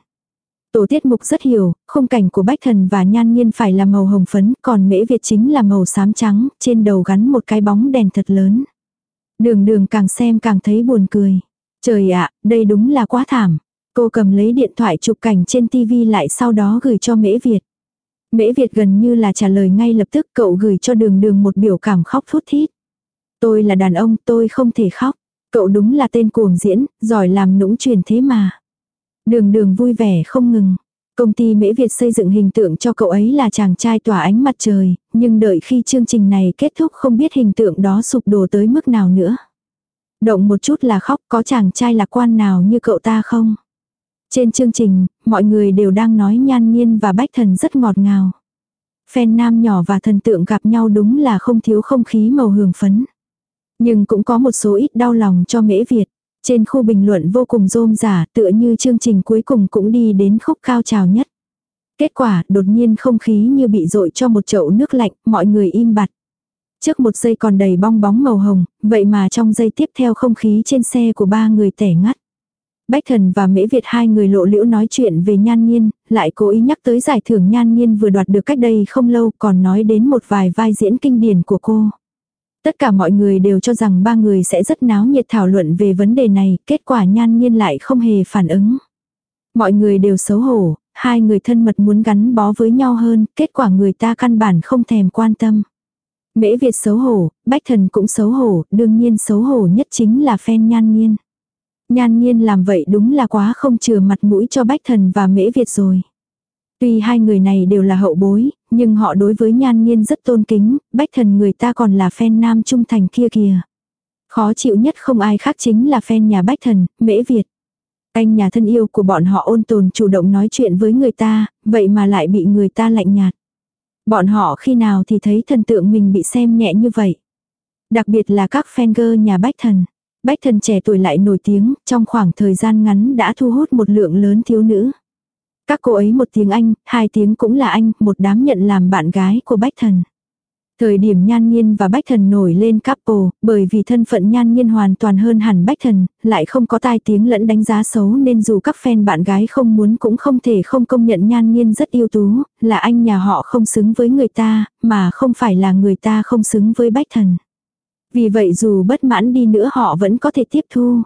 Tổ tiết mục rất hiểu, khung cảnh của bách thần và nhan nhiên phải là màu hồng phấn còn mễ Việt chính là màu xám trắng, trên đầu gắn một cái bóng đèn thật lớn. Đường đường càng xem càng thấy buồn cười. Trời ạ, đây đúng là quá thảm. Cô cầm lấy điện thoại chụp cảnh trên tivi lại sau đó gửi cho mễ Việt. Mễ Việt gần như là trả lời ngay lập tức cậu gửi cho đường đường một biểu cảm khóc thút thít. Tôi là đàn ông, tôi không thể khóc. Cậu đúng là tên cuồng diễn, giỏi làm nũng truyền thế mà. Đường đường vui vẻ không ngừng. Công ty Mễ Việt xây dựng hình tượng cho cậu ấy là chàng trai tỏa ánh mặt trời, nhưng đợi khi chương trình này kết thúc không biết hình tượng đó sụp đổ tới mức nào nữa. Động một chút là khóc có chàng trai lạc quan nào như cậu ta không? Trên chương trình, mọi người đều đang nói nhan nhiên và bách thần rất ngọt ngào. Phen nam nhỏ và thần tượng gặp nhau đúng là không thiếu không khí màu hưởng phấn. Nhưng cũng có một số ít đau lòng cho mễ Việt. Trên khu bình luận vô cùng rôm giả tựa như chương trình cuối cùng cũng đi đến khúc cao trào nhất. Kết quả đột nhiên không khí như bị dội cho một chậu nước lạnh, mọi người im bặt. Trước một giây còn đầy bong bóng màu hồng, vậy mà trong giây tiếp theo không khí trên xe của ba người tẻ ngắt. Bách Thần và Mễ Việt hai người lộ liễu nói chuyện về nhan nhiên, lại cố ý nhắc tới giải thưởng nhan nhiên vừa đoạt được cách đây không lâu còn nói đến một vài vai diễn kinh điển của cô. Tất cả mọi người đều cho rằng ba người sẽ rất náo nhiệt thảo luận về vấn đề này, kết quả nhan nhiên lại không hề phản ứng. Mọi người đều xấu hổ, hai người thân mật muốn gắn bó với nhau hơn, kết quả người ta căn bản không thèm quan tâm. Mễ Việt xấu hổ, Bách Thần cũng xấu hổ, đương nhiên xấu hổ nhất chính là fan nhan nhiên. Nhan nhiên làm vậy đúng là quá không chừa mặt mũi cho Bách Thần và Mễ Việt rồi. Tuy hai người này đều là hậu bối, nhưng họ đối với nhan nhiên rất tôn kính, Bách Thần người ta còn là fan nam trung thành kia kìa. Khó chịu nhất không ai khác chính là fan nhà Bách Thần, Mễ Việt. Anh nhà thân yêu của bọn họ ôn tồn chủ động nói chuyện với người ta, vậy mà lại bị người ta lạnh nhạt. Bọn họ khi nào thì thấy thần tượng mình bị xem nhẹ như vậy. Đặc biệt là các fan girl nhà Bách Thần. Bách thần trẻ tuổi lại nổi tiếng, trong khoảng thời gian ngắn đã thu hút một lượng lớn thiếu nữ. Các cô ấy một tiếng Anh, hai tiếng cũng là Anh, một đám nhận làm bạn gái của Bách thần. Thời điểm Nhan Nhiên và Bách Thần nổi lên couple, bởi vì thân phận Nhan Nhiên hoàn toàn hơn hẳn Bách Thần, lại không có tai tiếng lẫn đánh giá xấu nên dù các fan bạn gái không muốn cũng không thể không công nhận Nhan Nhiên rất ưu tú, là anh nhà họ không xứng với người ta, mà không phải là người ta không xứng với Bách Thần. Vì vậy dù bất mãn đi nữa họ vẫn có thể tiếp thu.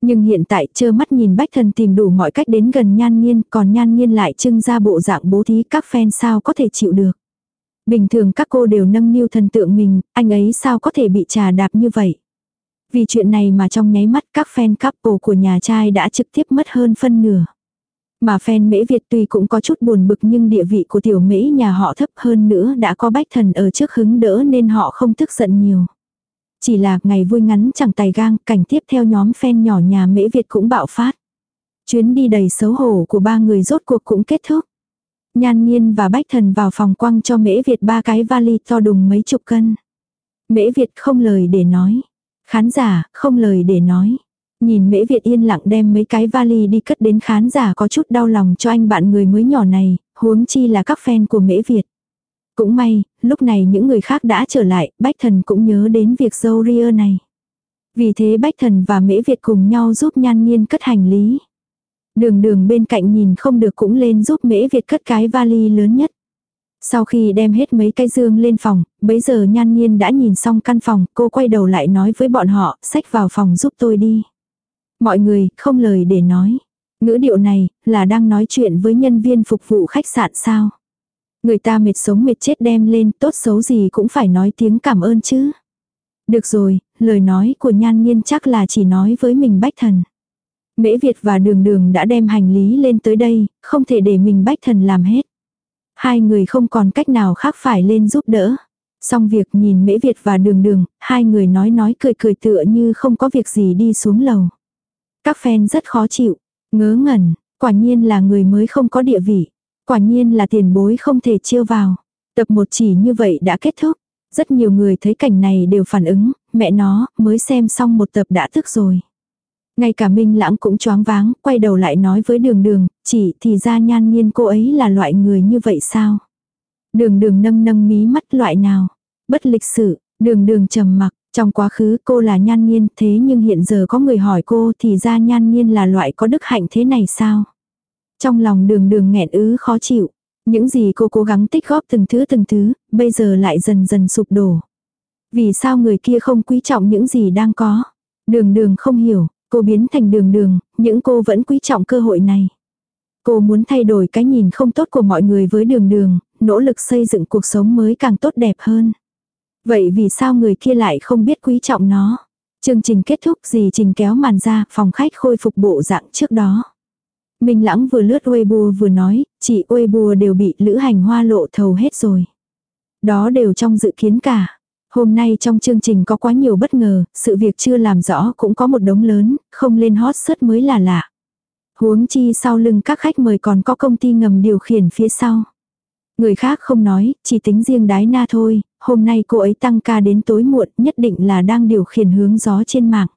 Nhưng hiện tại trơ mắt nhìn Bách Thần tìm đủ mọi cách đến gần Nhan Nhiên, còn Nhan Nhiên lại trưng ra bộ dạng bố thí các fan sao có thể chịu được. Bình thường các cô đều nâng niu thần tượng mình, anh ấy sao có thể bị trà đạp như vậy. Vì chuyện này mà trong nháy mắt các fan couple của nhà trai đã trực tiếp mất hơn phân nửa. Mà fan mễ Việt tuy cũng có chút buồn bực nhưng địa vị của tiểu mễ nhà họ thấp hơn nữa đã có bách thần ở trước hứng đỡ nên họ không tức giận nhiều. Chỉ là ngày vui ngắn chẳng tài gang, cảnh tiếp theo nhóm fan nhỏ nhà mễ Việt cũng bạo phát. Chuyến đi đầy xấu hổ của ba người rốt cuộc cũng kết thúc. Nhan Nhiên và Bách Thần vào phòng quăng cho Mễ Việt ba cái vali to đùng mấy chục cân. Mễ Việt không lời để nói. Khán giả, không lời để nói. Nhìn Mễ Việt yên lặng đem mấy cái vali đi cất đến khán giả có chút đau lòng cho anh bạn người mới nhỏ này, huống chi là các fan của Mễ Việt. Cũng may, lúc này những người khác đã trở lại, Bách Thần cũng nhớ đến việc dâu ria này. Vì thế Bách Thần và Mễ Việt cùng nhau giúp Nhan Nhiên cất hành lý. Đường đường bên cạnh nhìn không được cũng lên giúp mễ Việt cất cái vali lớn nhất. Sau khi đem hết mấy cái dương lên phòng, bấy giờ nhan nhiên đã nhìn xong căn phòng, cô quay đầu lại nói với bọn họ, xách vào phòng giúp tôi đi. Mọi người, không lời để nói. Ngữ điệu này, là đang nói chuyện với nhân viên phục vụ khách sạn sao. Người ta mệt sống mệt chết đem lên, tốt xấu gì cũng phải nói tiếng cảm ơn chứ. Được rồi, lời nói của nhan nhiên chắc là chỉ nói với mình bách thần. Mễ Việt và Đường Đường đã đem hành lý lên tới đây, không thể để mình bách thần làm hết. Hai người không còn cách nào khác phải lên giúp đỡ. Xong việc nhìn Mễ Việt và Đường Đường, hai người nói nói cười cười tựa như không có việc gì đi xuống lầu. Các fan rất khó chịu, ngớ ngẩn, quả nhiên là người mới không có địa vị. Quả nhiên là tiền bối không thể chiêu vào. Tập một chỉ như vậy đã kết thúc. Rất nhiều người thấy cảnh này đều phản ứng, mẹ nó, mới xem xong một tập đã thức rồi. Ngay cả Minh Lãng cũng choáng váng, quay đầu lại nói với đường đường, chỉ thì ra nhan nhiên cô ấy là loại người như vậy sao? Đường đường nâng nâng mí mắt loại nào? Bất lịch sự, đường đường trầm mặc, trong quá khứ cô là nhan nhiên thế nhưng hiện giờ có người hỏi cô thì ra nhan nhiên là loại có đức hạnh thế này sao? Trong lòng đường đường nghẹn ứ khó chịu. Những gì cô cố gắng tích góp từng thứ từng thứ, bây giờ lại dần dần sụp đổ. Vì sao người kia không quý trọng những gì đang có? Đường đường không hiểu, Cô biến thành đường đường, những cô vẫn quý trọng cơ hội này. Cô muốn thay đổi cái nhìn không tốt của mọi người với đường đường, nỗ lực xây dựng cuộc sống mới càng tốt đẹp hơn. Vậy vì sao người kia lại không biết quý trọng nó? Chương trình kết thúc gì trình kéo màn ra, phòng khách khôi phục bộ dạng trước đó. Minh Lãng vừa lướt Weibo vừa nói, chị Weibo đều bị lữ hành hoa lộ thầu hết rồi. Đó đều trong dự kiến cả. Hôm nay trong chương trình có quá nhiều bất ngờ, sự việc chưa làm rõ cũng có một đống lớn, không lên hot search mới là lạ. Huống chi sau lưng các khách mời còn có công ty ngầm điều khiển phía sau. Người khác không nói, chỉ tính riêng đái na thôi, hôm nay cô ấy tăng ca đến tối muộn nhất định là đang điều khiển hướng gió trên mạng.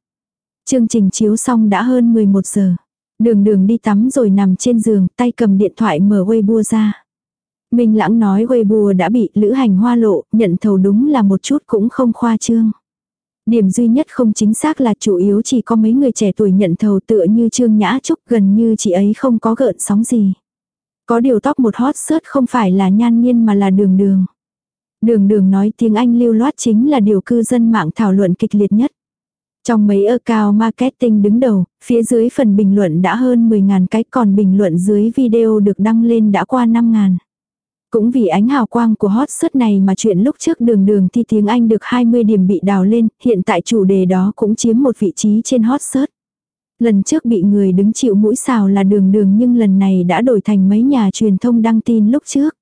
Chương trình chiếu xong đã hơn 11 giờ. Đường đường đi tắm rồi nằm trên giường, tay cầm điện thoại mở Weibo ra. Minh Lãng nói Weibo đã bị lữ hành hoa lộ, nhận thầu đúng là một chút cũng không khoa trương. Điểm duy nhất không chính xác là chủ yếu chỉ có mấy người trẻ tuổi nhận thầu tựa như Trương Nhã Trúc gần như chị ấy không có gợn sóng gì. Có điều tóc một hot search không phải là nhan nhiên mà là đường đường. Đường đường nói tiếng Anh lưu loát chính là điều cư dân mạng thảo luận kịch liệt nhất. Trong mấy account marketing đứng đầu, phía dưới phần bình luận đã hơn 10.000 cái còn bình luận dưới video được đăng lên đã qua 5.000. Cũng vì ánh hào quang của hot search này mà chuyện lúc trước đường đường thi tiếng Anh được 20 điểm bị đào lên, hiện tại chủ đề đó cũng chiếm một vị trí trên hot search. Lần trước bị người đứng chịu mũi xào là đường đường nhưng lần này đã đổi thành mấy nhà truyền thông đăng tin lúc trước.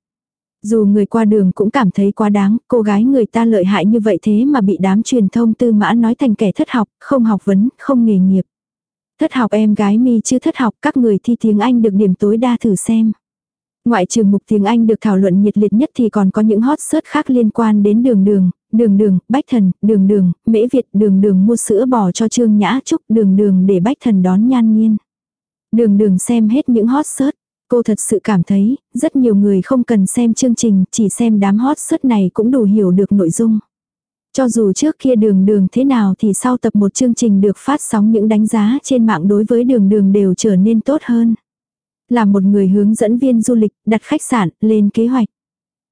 Dù người qua đường cũng cảm thấy quá đáng, cô gái người ta lợi hại như vậy thế mà bị đám truyền thông tư mã nói thành kẻ thất học, không học vấn, không nghề nghiệp. Thất học em gái mi chưa thất học các người thi tiếng Anh được điểm tối đa thử xem. Ngoại trừ mục tiếng Anh được thảo luận nhiệt liệt nhất thì còn có những hot search khác liên quan đến đường đường, đường đường, bách thần, đường đường, mễ Việt, đường đường mua sữa bò cho Trương Nhã Trúc, đường đường để bách thần đón nhan nhiên. Đường đường xem hết những hot search. Cô thật sự cảm thấy, rất nhiều người không cần xem chương trình, chỉ xem đám hot search này cũng đủ hiểu được nội dung. Cho dù trước kia đường đường thế nào thì sau tập một chương trình được phát sóng những đánh giá trên mạng đối với đường đường đều trở nên tốt hơn. Là một người hướng dẫn viên du lịch, đặt khách sạn, lên kế hoạch.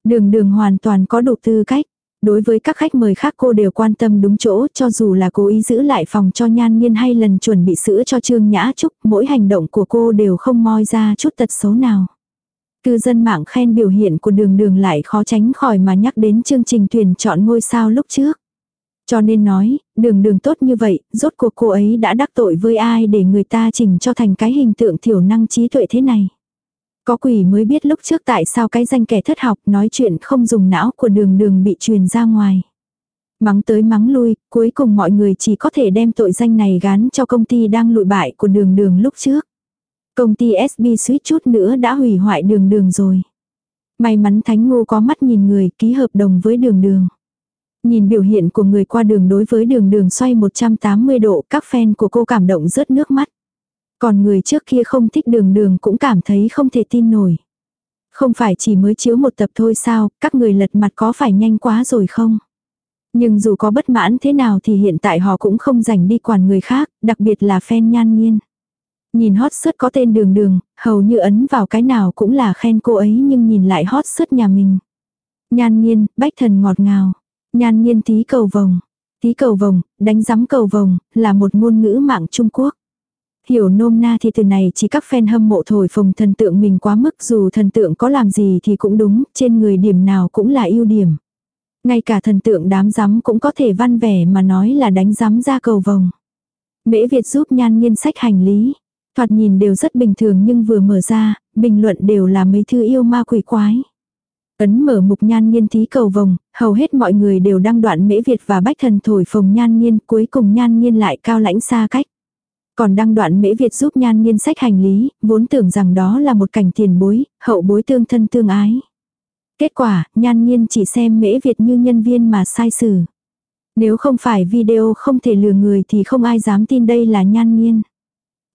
Đường đường hoàn toàn có đủ tư cách. Đối với các khách mời khác cô đều quan tâm đúng chỗ cho dù là cố ý giữ lại phòng cho nhan nhiên hay lần chuẩn bị sữa cho Trương Nhã Trúc, mỗi hành động của cô đều không moi ra chút tật xấu nào. Cư dân mạng khen biểu hiện của đường đường lại khó tránh khỏi mà nhắc đến chương trình tuyển chọn ngôi sao lúc trước. Cho nên nói, đường đường tốt như vậy, rốt cuộc cô ấy đã đắc tội với ai để người ta chỉnh cho thành cái hình tượng thiểu năng trí tuệ thế này. Có quỷ mới biết lúc trước tại sao cái danh kẻ thất học nói chuyện không dùng não của đường đường bị truyền ra ngoài. Mắng tới mắng lui, cuối cùng mọi người chỉ có thể đem tội danh này gán cho công ty đang lụi bại của đường đường lúc trước. Công ty SB suýt chút nữa đã hủy hoại đường đường rồi. May mắn Thánh Ngô có mắt nhìn người ký hợp đồng với đường đường. Nhìn biểu hiện của người qua đường đối với đường đường xoay 180 độ, các fan của cô cảm động rớt nước mắt. Còn người trước kia không thích đường đường cũng cảm thấy không thể tin nổi. Không phải chỉ mới chiếu một tập thôi sao, các người lật mặt có phải nhanh quá rồi không? Nhưng dù có bất mãn thế nào thì hiện tại họ cũng không rảnh đi quản người khác, đặc biệt là fan nhan nhiên. Nhìn hot search có tên đường đường, hầu như ấn vào cái nào cũng là khen cô ấy nhưng nhìn lại hot search nhà mình. Nhan nhiên, bách thần ngọt ngào. Nhan nhiên tí cầu vồng. Tí cầu vồng, đánh giám cầu vồng, là một ngôn ngữ mạng Trung Quốc. Hiểu nôm na thì từ này chỉ các fan hâm mộ thổi phồng thần tượng mình quá mức dù thần tượng có làm gì thì cũng đúng, trên người điểm nào cũng là ưu điểm. Ngay cả thần tượng đám giám cũng có thể văn vẻ mà nói là đánh giám ra cầu vồng. Mễ Việt giúp nhan nghiên sách hành lý. Thoạt nhìn đều rất bình thường nhưng vừa mở ra, bình luận đều là mấy thư yêu ma quỷ quái. Ấn mở mục nhan nghiên thí cầu vồng, hầu hết mọi người đều đăng đoạn mễ Việt và bách thần thổi phồng nhan nghiên cuối cùng nhan nghiên lại cao lãnh xa cách. Còn đăng đoạn mễ Việt giúp nhan nghiên sách hành lý, vốn tưởng rằng đó là một cảnh tiền bối, hậu bối tương thân tương ái. Kết quả, nhan nghiên chỉ xem mễ Việt như nhân viên mà sai xử. Nếu không phải video không thể lừa người thì không ai dám tin đây là nhan nghiên.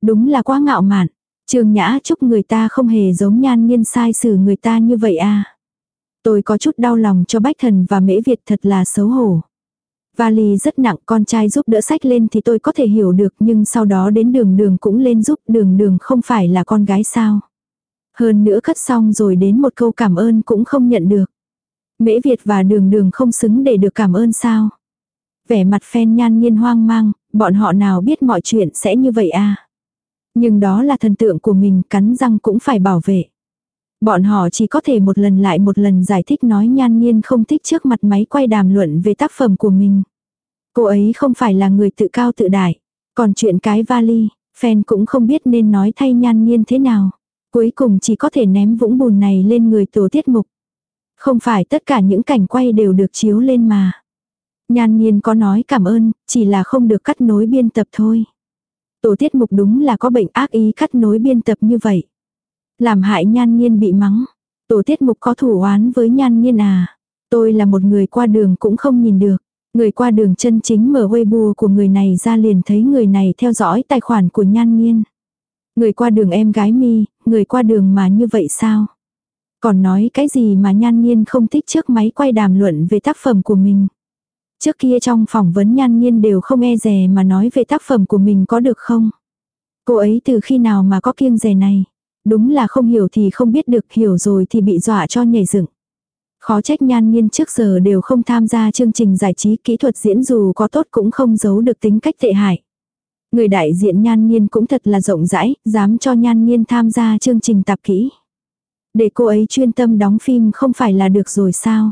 Đúng là quá ngạo mạn. Trường nhã chúc người ta không hề giống nhan nghiên sai xử người ta như vậy à. Tôi có chút đau lòng cho bách thần và mễ Việt thật là xấu hổ. Vali rất nặng con trai giúp đỡ sách lên thì tôi có thể hiểu được nhưng sau đó đến đường đường cũng lên giúp đường đường không phải là con gái sao. Hơn nữa cất xong rồi đến một câu cảm ơn cũng không nhận được. Mễ Việt và đường đường không xứng để được cảm ơn sao. Vẻ mặt phen nhan nhiên hoang mang, bọn họ nào biết mọi chuyện sẽ như vậy à. Nhưng đó là thần tượng của mình cắn răng cũng phải bảo vệ. Bọn họ chỉ có thể một lần lại một lần giải thích nói nhan nhiên không thích trước mặt máy quay đàm luận về tác phẩm của mình. Cô ấy không phải là người tự cao tự đại. Còn chuyện cái vali, fan cũng không biết nên nói thay nhan nhiên thế nào. Cuối cùng chỉ có thể ném vũng bùn này lên người tổ tiết mục. Không phải tất cả những cảnh quay đều được chiếu lên mà. Nhan nhiên có nói cảm ơn, chỉ là không được cắt nối biên tập thôi. Tổ tiết mục đúng là có bệnh ác ý cắt nối biên tập như vậy. Làm hại nhan nhiên bị mắng. Tổ tiết mục có thủ oán với nhan nhiên à. Tôi là một người qua đường cũng không nhìn được. Người qua đường chân chính mở Weibo của người này ra liền thấy người này theo dõi tài khoản của nhan nhiên. Người qua đường em gái mi, người qua đường mà như vậy sao? Còn nói cái gì mà nhan nhiên không thích trước máy quay đàm luận về tác phẩm của mình. Trước kia trong phỏng vấn nhan nhiên đều không e dè mà nói về tác phẩm của mình có được không? Cô ấy từ khi nào mà có kiêng dè này? Đúng là không hiểu thì không biết được, hiểu rồi thì bị dọa cho nhảy dựng. Khó trách nhan nhiên trước giờ đều không tham gia chương trình giải trí kỹ thuật diễn dù có tốt cũng không giấu được tính cách tệ hại. Người đại diện nhan nhiên cũng thật là rộng rãi, dám cho nhan nhiên tham gia chương trình tạp kỹ. Để cô ấy chuyên tâm đóng phim không phải là được rồi sao?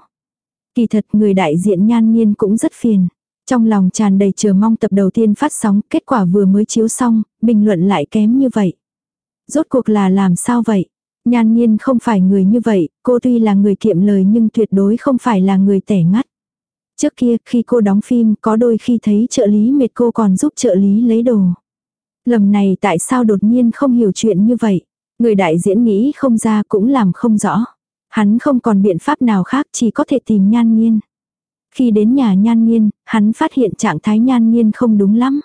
Kỳ thật người đại diện nhan nhiên cũng rất phiền. Trong lòng tràn đầy chờ mong tập đầu tiên phát sóng, kết quả vừa mới chiếu xong, bình luận lại kém như vậy. Rốt cuộc là làm sao vậy? Nhan nhiên không phải người như vậy, cô tuy là người kiệm lời nhưng tuyệt đối không phải là người tẻ ngắt. Trước kia, khi cô đóng phim, có đôi khi thấy trợ lý mệt cô còn giúp trợ lý lấy đồ. Lầm này tại sao đột nhiên không hiểu chuyện như vậy? Người đại diễn nghĩ không ra cũng làm không rõ. Hắn không còn biện pháp nào khác chỉ có thể tìm nhan nhiên. Khi đến nhà nhan nhiên hắn phát hiện trạng thái nhan nhiên không đúng lắm.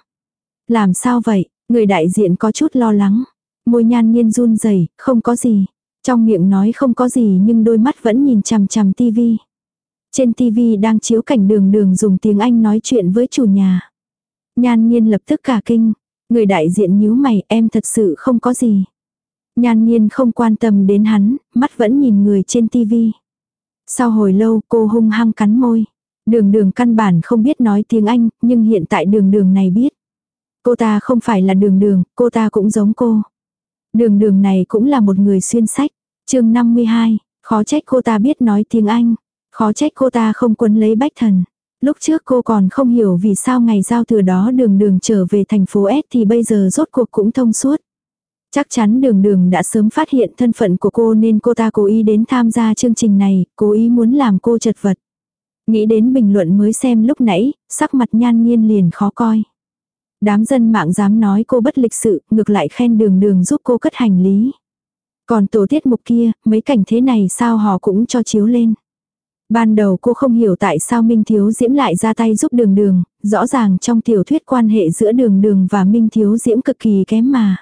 Làm sao vậy? Người đại diện có chút lo lắng. Môi nhan nhiên run rẩy không có gì. Trong miệng nói không có gì nhưng đôi mắt vẫn nhìn chằm chằm tivi. Trên tivi đang chiếu cảnh đường đường dùng tiếng Anh nói chuyện với chủ nhà. Nhan nhiên lập tức cả kinh. Người đại diện nhíu mày em thật sự không có gì. Nhan nhiên không quan tâm đến hắn, mắt vẫn nhìn người trên tivi. Sau hồi lâu cô hung hăng cắn môi. Đường đường căn bản không biết nói tiếng Anh, nhưng hiện tại đường đường này biết. Cô ta không phải là đường đường, cô ta cũng giống cô. Đường đường này cũng là một người xuyên sách. chương 52, khó trách cô ta biết nói tiếng Anh. Khó trách cô ta không quấn lấy bách thần. Lúc trước cô còn không hiểu vì sao ngày giao thừa đó đường đường trở về thành phố S thì bây giờ rốt cuộc cũng thông suốt. Chắc chắn đường đường đã sớm phát hiện thân phận của cô nên cô ta cố ý đến tham gia chương trình này, cố ý muốn làm cô chật vật. Nghĩ đến bình luận mới xem lúc nãy, sắc mặt nhan nhiên liền khó coi. Đám dân mạng dám nói cô bất lịch sự, ngược lại khen đường đường giúp cô cất hành lý. Còn tổ tiết mục kia, mấy cảnh thế này sao họ cũng cho chiếu lên. Ban đầu cô không hiểu tại sao Minh Thiếu Diễm lại ra tay giúp đường đường, rõ ràng trong tiểu thuyết quan hệ giữa đường đường và Minh Thiếu Diễm cực kỳ kém mà.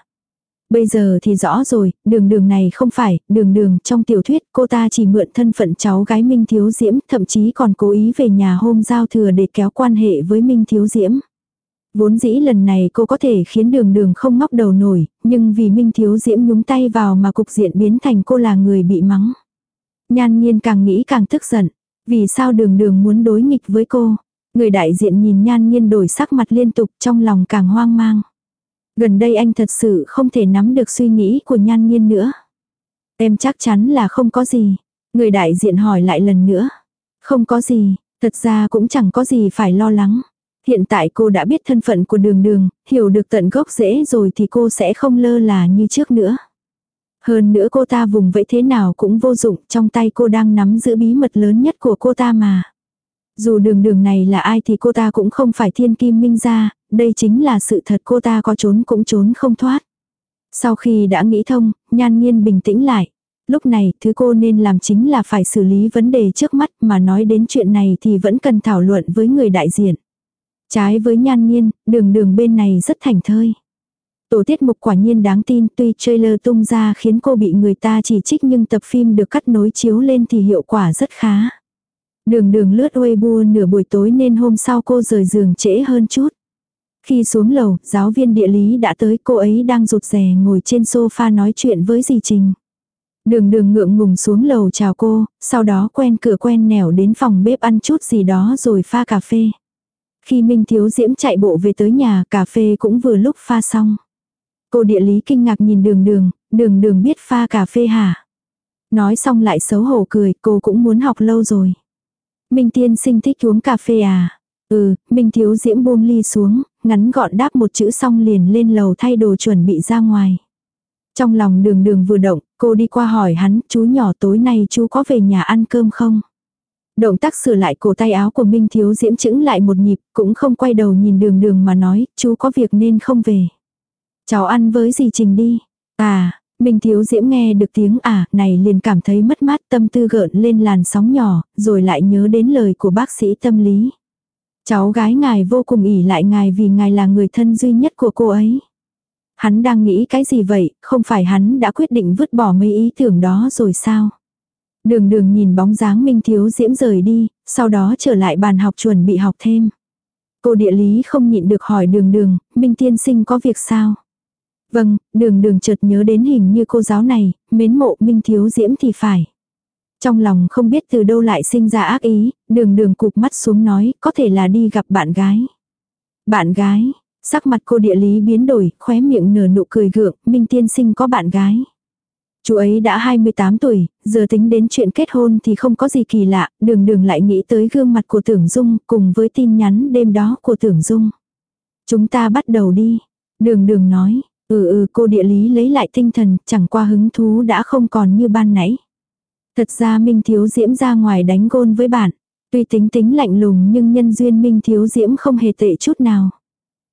Bây giờ thì rõ rồi, đường đường này không phải, đường đường trong tiểu thuyết cô ta chỉ mượn thân phận cháu gái Minh Thiếu Diễm, thậm chí còn cố ý về nhà hôm giao thừa để kéo quan hệ với Minh Thiếu Diễm. Vốn dĩ lần này cô có thể khiến đường đường không ngóc đầu nổi, nhưng vì Minh Thiếu Diễm nhúng tay vào mà cục diện biến thành cô là người bị mắng. Nhan nhiên càng nghĩ càng tức giận. Vì sao đường đường muốn đối nghịch với cô? Người đại diện nhìn nhan nhiên đổi sắc mặt liên tục trong lòng càng hoang mang. Gần đây anh thật sự không thể nắm được suy nghĩ của nhan nhiên nữa. Em chắc chắn là không có gì. Người đại diện hỏi lại lần nữa. Không có gì, thật ra cũng chẳng có gì phải lo lắng. Hiện tại cô đã biết thân phận của đường đường, hiểu được tận gốc rễ rồi thì cô sẽ không lơ là như trước nữa. Hơn nữa cô ta vùng vẫy thế nào cũng vô dụng, trong tay cô đang nắm giữ bí mật lớn nhất của cô ta mà. Dù đường đường này là ai thì cô ta cũng không phải thiên kim minh gia, đây chính là sự thật cô ta có trốn cũng trốn không thoát. Sau khi đã nghĩ thông, nhan nhiên bình tĩnh lại. Lúc này, thứ cô nên làm chính là phải xử lý vấn đề trước mắt mà nói đến chuyện này thì vẫn cần thảo luận với người đại diện. Trái với nhan nhiên, đường đường bên này rất thành thơi. Tổ tiết mục quả nhiên đáng tin tuy trailer tung ra khiến cô bị người ta chỉ trích nhưng tập phim được cắt nối chiếu lên thì hiệu quả rất khá. Đường đường lướt Weibo nửa buổi tối nên hôm sau cô rời giường trễ hơn chút. Khi xuống lầu, giáo viên địa lý đã tới cô ấy đang rụt rè ngồi trên sofa nói chuyện với dì Trình. Đường đường ngượng ngùng xuống lầu chào cô, sau đó quen cửa quen nẻo đến phòng bếp ăn chút gì đó rồi pha cà phê. Khi Minh Thiếu Diễm chạy bộ về tới nhà cà phê cũng vừa lúc pha xong. Cô địa lý kinh ngạc nhìn đường đường, đường đường biết pha cà phê hả? Nói xong lại xấu hổ cười, cô cũng muốn học lâu rồi. Minh tiên sinh thích uống cà phê à? Ừ, Minh thiếu diễm buông ly xuống, ngắn gọn đáp một chữ xong liền lên lầu thay đồ chuẩn bị ra ngoài. Trong lòng đường đường vừa động, cô đi qua hỏi hắn, chú nhỏ tối nay chú có về nhà ăn cơm không? Động tác sửa lại cổ tay áo của Minh Thiếu Diễm chững lại một nhịp, cũng không quay đầu nhìn đường đường mà nói, chú có việc nên không về. Cháu ăn với gì Trình đi. À, Minh Thiếu Diễm nghe được tiếng à này liền cảm thấy mất mát tâm tư gợn lên làn sóng nhỏ, rồi lại nhớ đến lời của bác sĩ tâm lý. Cháu gái ngài vô cùng ỉ lại ngài vì ngài là người thân duy nhất của cô ấy. Hắn đang nghĩ cái gì vậy, không phải hắn đã quyết định vứt bỏ mấy ý tưởng đó rồi sao? Đường đường nhìn bóng dáng Minh Thiếu Diễm rời đi, sau đó trở lại bàn học chuẩn bị học thêm. Cô địa lý không nhịn được hỏi đường đường, Minh Tiên Sinh có việc sao? Vâng, đường đường chợt nhớ đến hình như cô giáo này, mến mộ Minh Thiếu Diễm thì phải. Trong lòng không biết từ đâu lại sinh ra ác ý, đường đường cụp mắt xuống nói, có thể là đi gặp bạn gái. Bạn gái, sắc mặt cô địa lý biến đổi, khóe miệng nở nụ cười gượng, Minh Tiên Sinh có bạn gái. Chú ấy đã 28 tuổi, giờ tính đến chuyện kết hôn thì không có gì kỳ lạ, đường đường lại nghĩ tới gương mặt của Tưởng Dung cùng với tin nhắn đêm đó của Tưởng Dung. Chúng ta bắt đầu đi. Đường đường nói, ừ ừ cô địa lý lấy lại tinh thần, chẳng qua hứng thú đã không còn như ban nãy. Thật ra Minh Thiếu Diễm ra ngoài đánh gôn với bạn. Tuy tính tính lạnh lùng nhưng nhân duyên Minh Thiếu Diễm không hề tệ chút nào.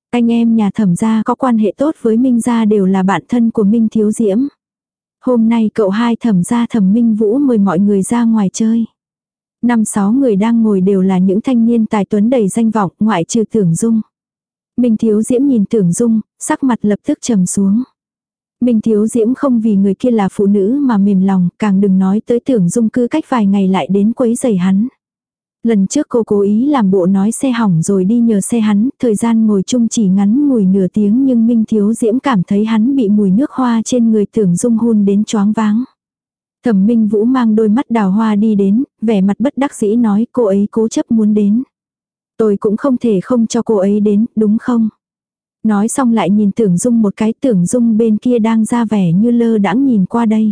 Anh em nhà thẩm gia có quan hệ tốt với Minh gia đều là bạn thân của Minh Thiếu Diễm. Hôm nay cậu hai thẩm gia thẩm Minh Vũ mời mọi người ra ngoài chơi. Năm sáu người đang ngồi đều là những thanh niên tài tuấn đầy danh vọng, ngoại trừ tưởng dung. Minh Thiếu Diễm nhìn tưởng dung, sắc mặt lập tức trầm xuống. Minh Thiếu Diễm không vì người kia là phụ nữ mà mềm lòng, càng đừng nói tới tưởng dung cư cách vài ngày lại đến quấy giày hắn. Lần trước cô cố ý làm bộ nói xe hỏng rồi đi nhờ xe hắn, thời gian ngồi chung chỉ ngắn ngủi nửa tiếng nhưng Minh Thiếu Diễm cảm thấy hắn bị mùi nước hoa trên người tưởng dung hôn đến choáng váng. Thẩm Minh Vũ mang đôi mắt đào hoa đi đến, vẻ mặt bất đắc dĩ nói cô ấy cố chấp muốn đến. Tôi cũng không thể không cho cô ấy đến, đúng không? Nói xong lại nhìn tưởng dung một cái tưởng dung bên kia đang ra vẻ như lơ đãng nhìn qua đây.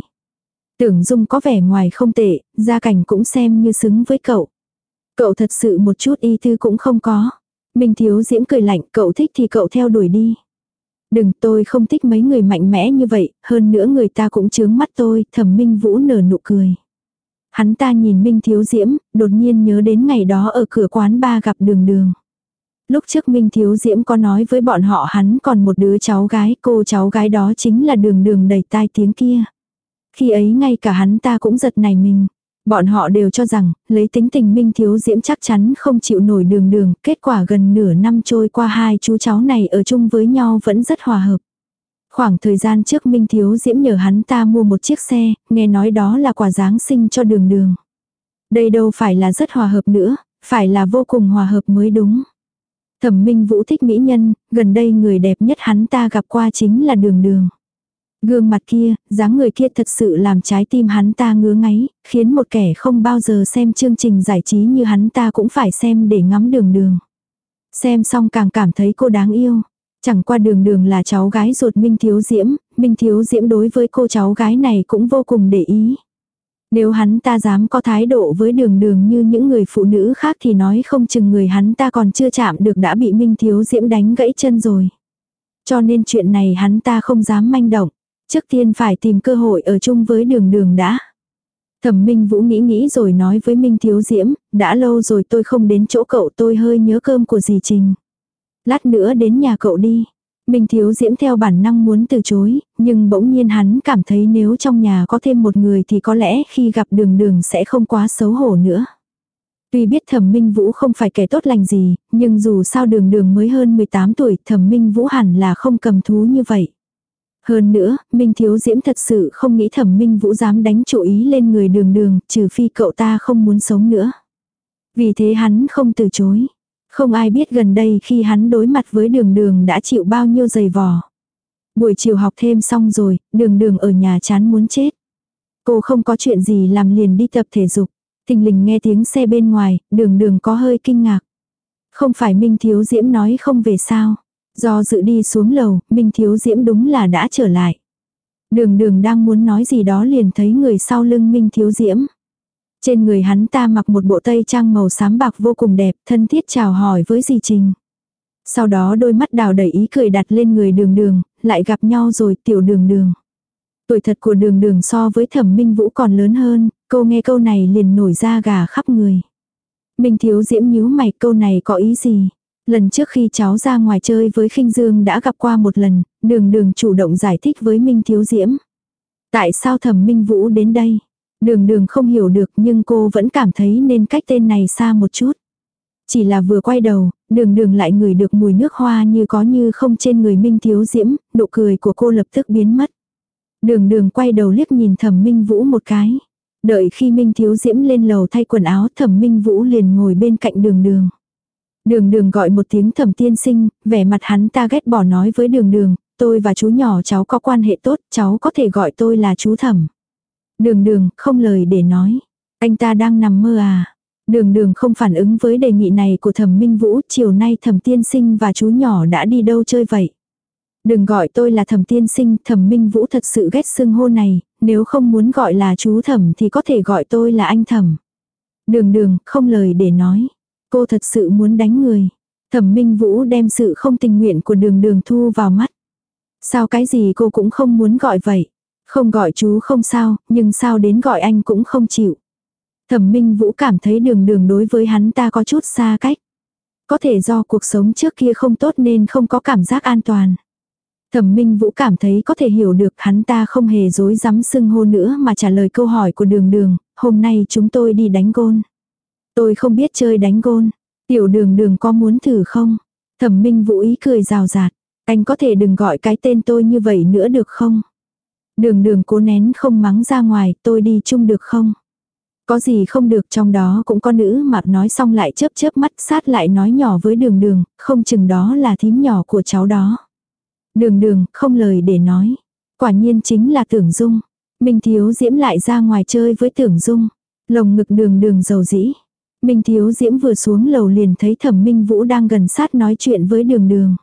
Tưởng dung có vẻ ngoài không tệ, gia cảnh cũng xem như xứng với cậu. Cậu thật sự một chút y tư cũng không có. Minh thiếu diễm cười lạnh, cậu thích thì cậu theo đuổi đi. Đừng, tôi không thích mấy người mạnh mẽ như vậy, hơn nữa người ta cũng chướng mắt tôi, thẩm minh vũ nở nụ cười. Hắn ta nhìn Minh Thiếu Diễm, đột nhiên nhớ đến ngày đó ở cửa quán ba gặp đường đường. Lúc trước Minh Thiếu Diễm có nói với bọn họ hắn còn một đứa cháu gái, cô cháu gái đó chính là đường đường đầy tai tiếng kia. Khi ấy ngay cả hắn ta cũng giật nảy mình. Bọn họ đều cho rằng, lấy tính tình Minh Thiếu Diễm chắc chắn không chịu nổi đường đường, kết quả gần nửa năm trôi qua hai chú cháu này ở chung với nhau vẫn rất hòa hợp. Khoảng thời gian trước Minh Thiếu Diễm nhờ hắn ta mua một chiếc xe, nghe nói đó là quà Giáng sinh cho đường đường. Đây đâu phải là rất hòa hợp nữa, phải là vô cùng hòa hợp mới đúng. Thẩm Minh Vũ thích mỹ nhân, gần đây người đẹp nhất hắn ta gặp qua chính là đường đường. Gương mặt kia, dáng người kia thật sự làm trái tim hắn ta ngứa ngáy, khiến một kẻ không bao giờ xem chương trình giải trí như hắn ta cũng phải xem để ngắm đường đường. Xem xong càng cảm thấy cô đáng yêu. Chẳng qua đường đường là cháu gái ruột Minh Thiếu Diễm, Minh Thiếu Diễm đối với cô cháu gái này cũng vô cùng để ý. Nếu hắn ta dám có thái độ với đường đường như những người phụ nữ khác thì nói không chừng người hắn ta còn chưa chạm được đã bị Minh Thiếu Diễm đánh gãy chân rồi. Cho nên chuyện này hắn ta không dám manh động. Trước tiên phải tìm cơ hội ở chung với đường đường đã. Thẩm Minh Vũ nghĩ nghĩ rồi nói với Minh Thiếu Diễm, đã lâu rồi tôi không đến chỗ cậu tôi hơi nhớ cơm của dì Trình. Lát nữa đến nhà cậu đi. Minh Thiếu Diễm theo bản năng muốn từ chối, nhưng bỗng nhiên hắn cảm thấy nếu trong nhà có thêm một người thì có lẽ khi gặp đường đường sẽ không quá xấu hổ nữa. Tuy biết thẩm minh vũ không phải kẻ tốt lành gì, nhưng dù sao đường đường mới hơn 18 tuổi thẩm minh vũ hẳn là không cầm thú như vậy. Hơn nữa, Minh Thiếu Diễm thật sự không nghĩ thẩm minh vũ dám đánh chủ ý lên người đường đường, trừ phi cậu ta không muốn sống nữa. Vì thế hắn không từ chối. Không ai biết gần đây khi hắn đối mặt với đường đường đã chịu bao nhiêu giày vò. Buổi chiều học thêm xong rồi, đường đường ở nhà chán muốn chết. Cô không có chuyện gì làm liền đi tập thể dục. Thình lình nghe tiếng xe bên ngoài, đường đường có hơi kinh ngạc. Không phải Minh Thiếu Diễm nói không về sao. Do dự đi xuống lầu, Minh Thiếu Diễm đúng là đã trở lại. Đường đường đang muốn nói gì đó liền thấy người sau lưng Minh Thiếu Diễm. Trên người hắn ta mặc một bộ tây trang màu xám bạc vô cùng đẹp, thân thiết chào hỏi với dì Trình. Sau đó đôi mắt đào đầy ý cười đặt lên người đường đường, lại gặp nhau rồi tiểu đường đường. Tuổi thật của đường đường so với thẩm minh vũ còn lớn hơn, cô nghe câu này liền nổi ra gà khắp người. Minh thiếu diễm nhíu mày câu này có ý gì? Lần trước khi cháu ra ngoài chơi với khinh dương đã gặp qua một lần, đường đường chủ động giải thích với Minh thiếu diễm. Tại sao thẩm minh vũ đến đây? Đường đường không hiểu được nhưng cô vẫn cảm thấy nên cách tên này xa một chút. Chỉ là vừa quay đầu, đường đường lại ngửi được mùi nước hoa như có như không trên người Minh Thiếu Diễm, nụ cười của cô lập tức biến mất. Đường đường quay đầu liếc nhìn thẩm Minh Vũ một cái. Đợi khi Minh Thiếu Diễm lên lầu thay quần áo thẩm Minh Vũ liền ngồi bên cạnh đường đường. Đường đường gọi một tiếng thẩm tiên sinh, vẻ mặt hắn ta ghét bỏ nói với đường đường, tôi và chú nhỏ cháu có quan hệ tốt, cháu có thể gọi tôi là chú thẩm. Đường đường, không lời để nói. Anh ta đang nằm mơ à. Đường đường không phản ứng với đề nghị này của thẩm minh vũ, chiều nay thẩm tiên sinh và chú nhỏ đã đi đâu chơi vậy. Đừng gọi tôi là thẩm tiên sinh, thẩm minh vũ thật sự ghét xưng hô này, nếu không muốn gọi là chú thẩm thì có thể gọi tôi là anh thẩm. Đường đường, không lời để nói. Cô thật sự muốn đánh người. Thẩm minh vũ đem sự không tình nguyện của đường đường thu vào mắt. Sao cái gì cô cũng không muốn gọi vậy. Không gọi chú không sao, nhưng sao đến gọi anh cũng không chịu. Thẩm Minh Vũ cảm thấy đường đường đối với hắn ta có chút xa cách. Có thể do cuộc sống trước kia không tốt nên không có cảm giác an toàn. Thẩm Minh Vũ cảm thấy có thể hiểu được hắn ta không hề dối dám xưng hô nữa mà trả lời câu hỏi của đường đường, hôm nay chúng tôi đi đánh gôn. Tôi không biết chơi đánh gôn. Tiểu đường đường có muốn thử không? Thẩm minh vũ ý cười rào rạt. Anh có thể đừng gọi cái tên tôi như vậy nữa được không? Đường đường cố nén không mắng ra ngoài, tôi đi chung được không? Có gì không được trong đó cũng có nữ mặt nói xong lại chớp chớp mắt sát lại nói nhỏ với đường đường, không chừng đó là thím nhỏ của cháu đó. Đường đường, không lời để nói. Quả nhiên chính là tưởng dung. Minh thiếu diễm lại ra ngoài chơi với tưởng dung. Lồng ngực đường đường dầu dĩ. Minh thiếu diễm vừa xuống lầu liền thấy thẩm minh vũ đang gần sát nói chuyện với đường đường.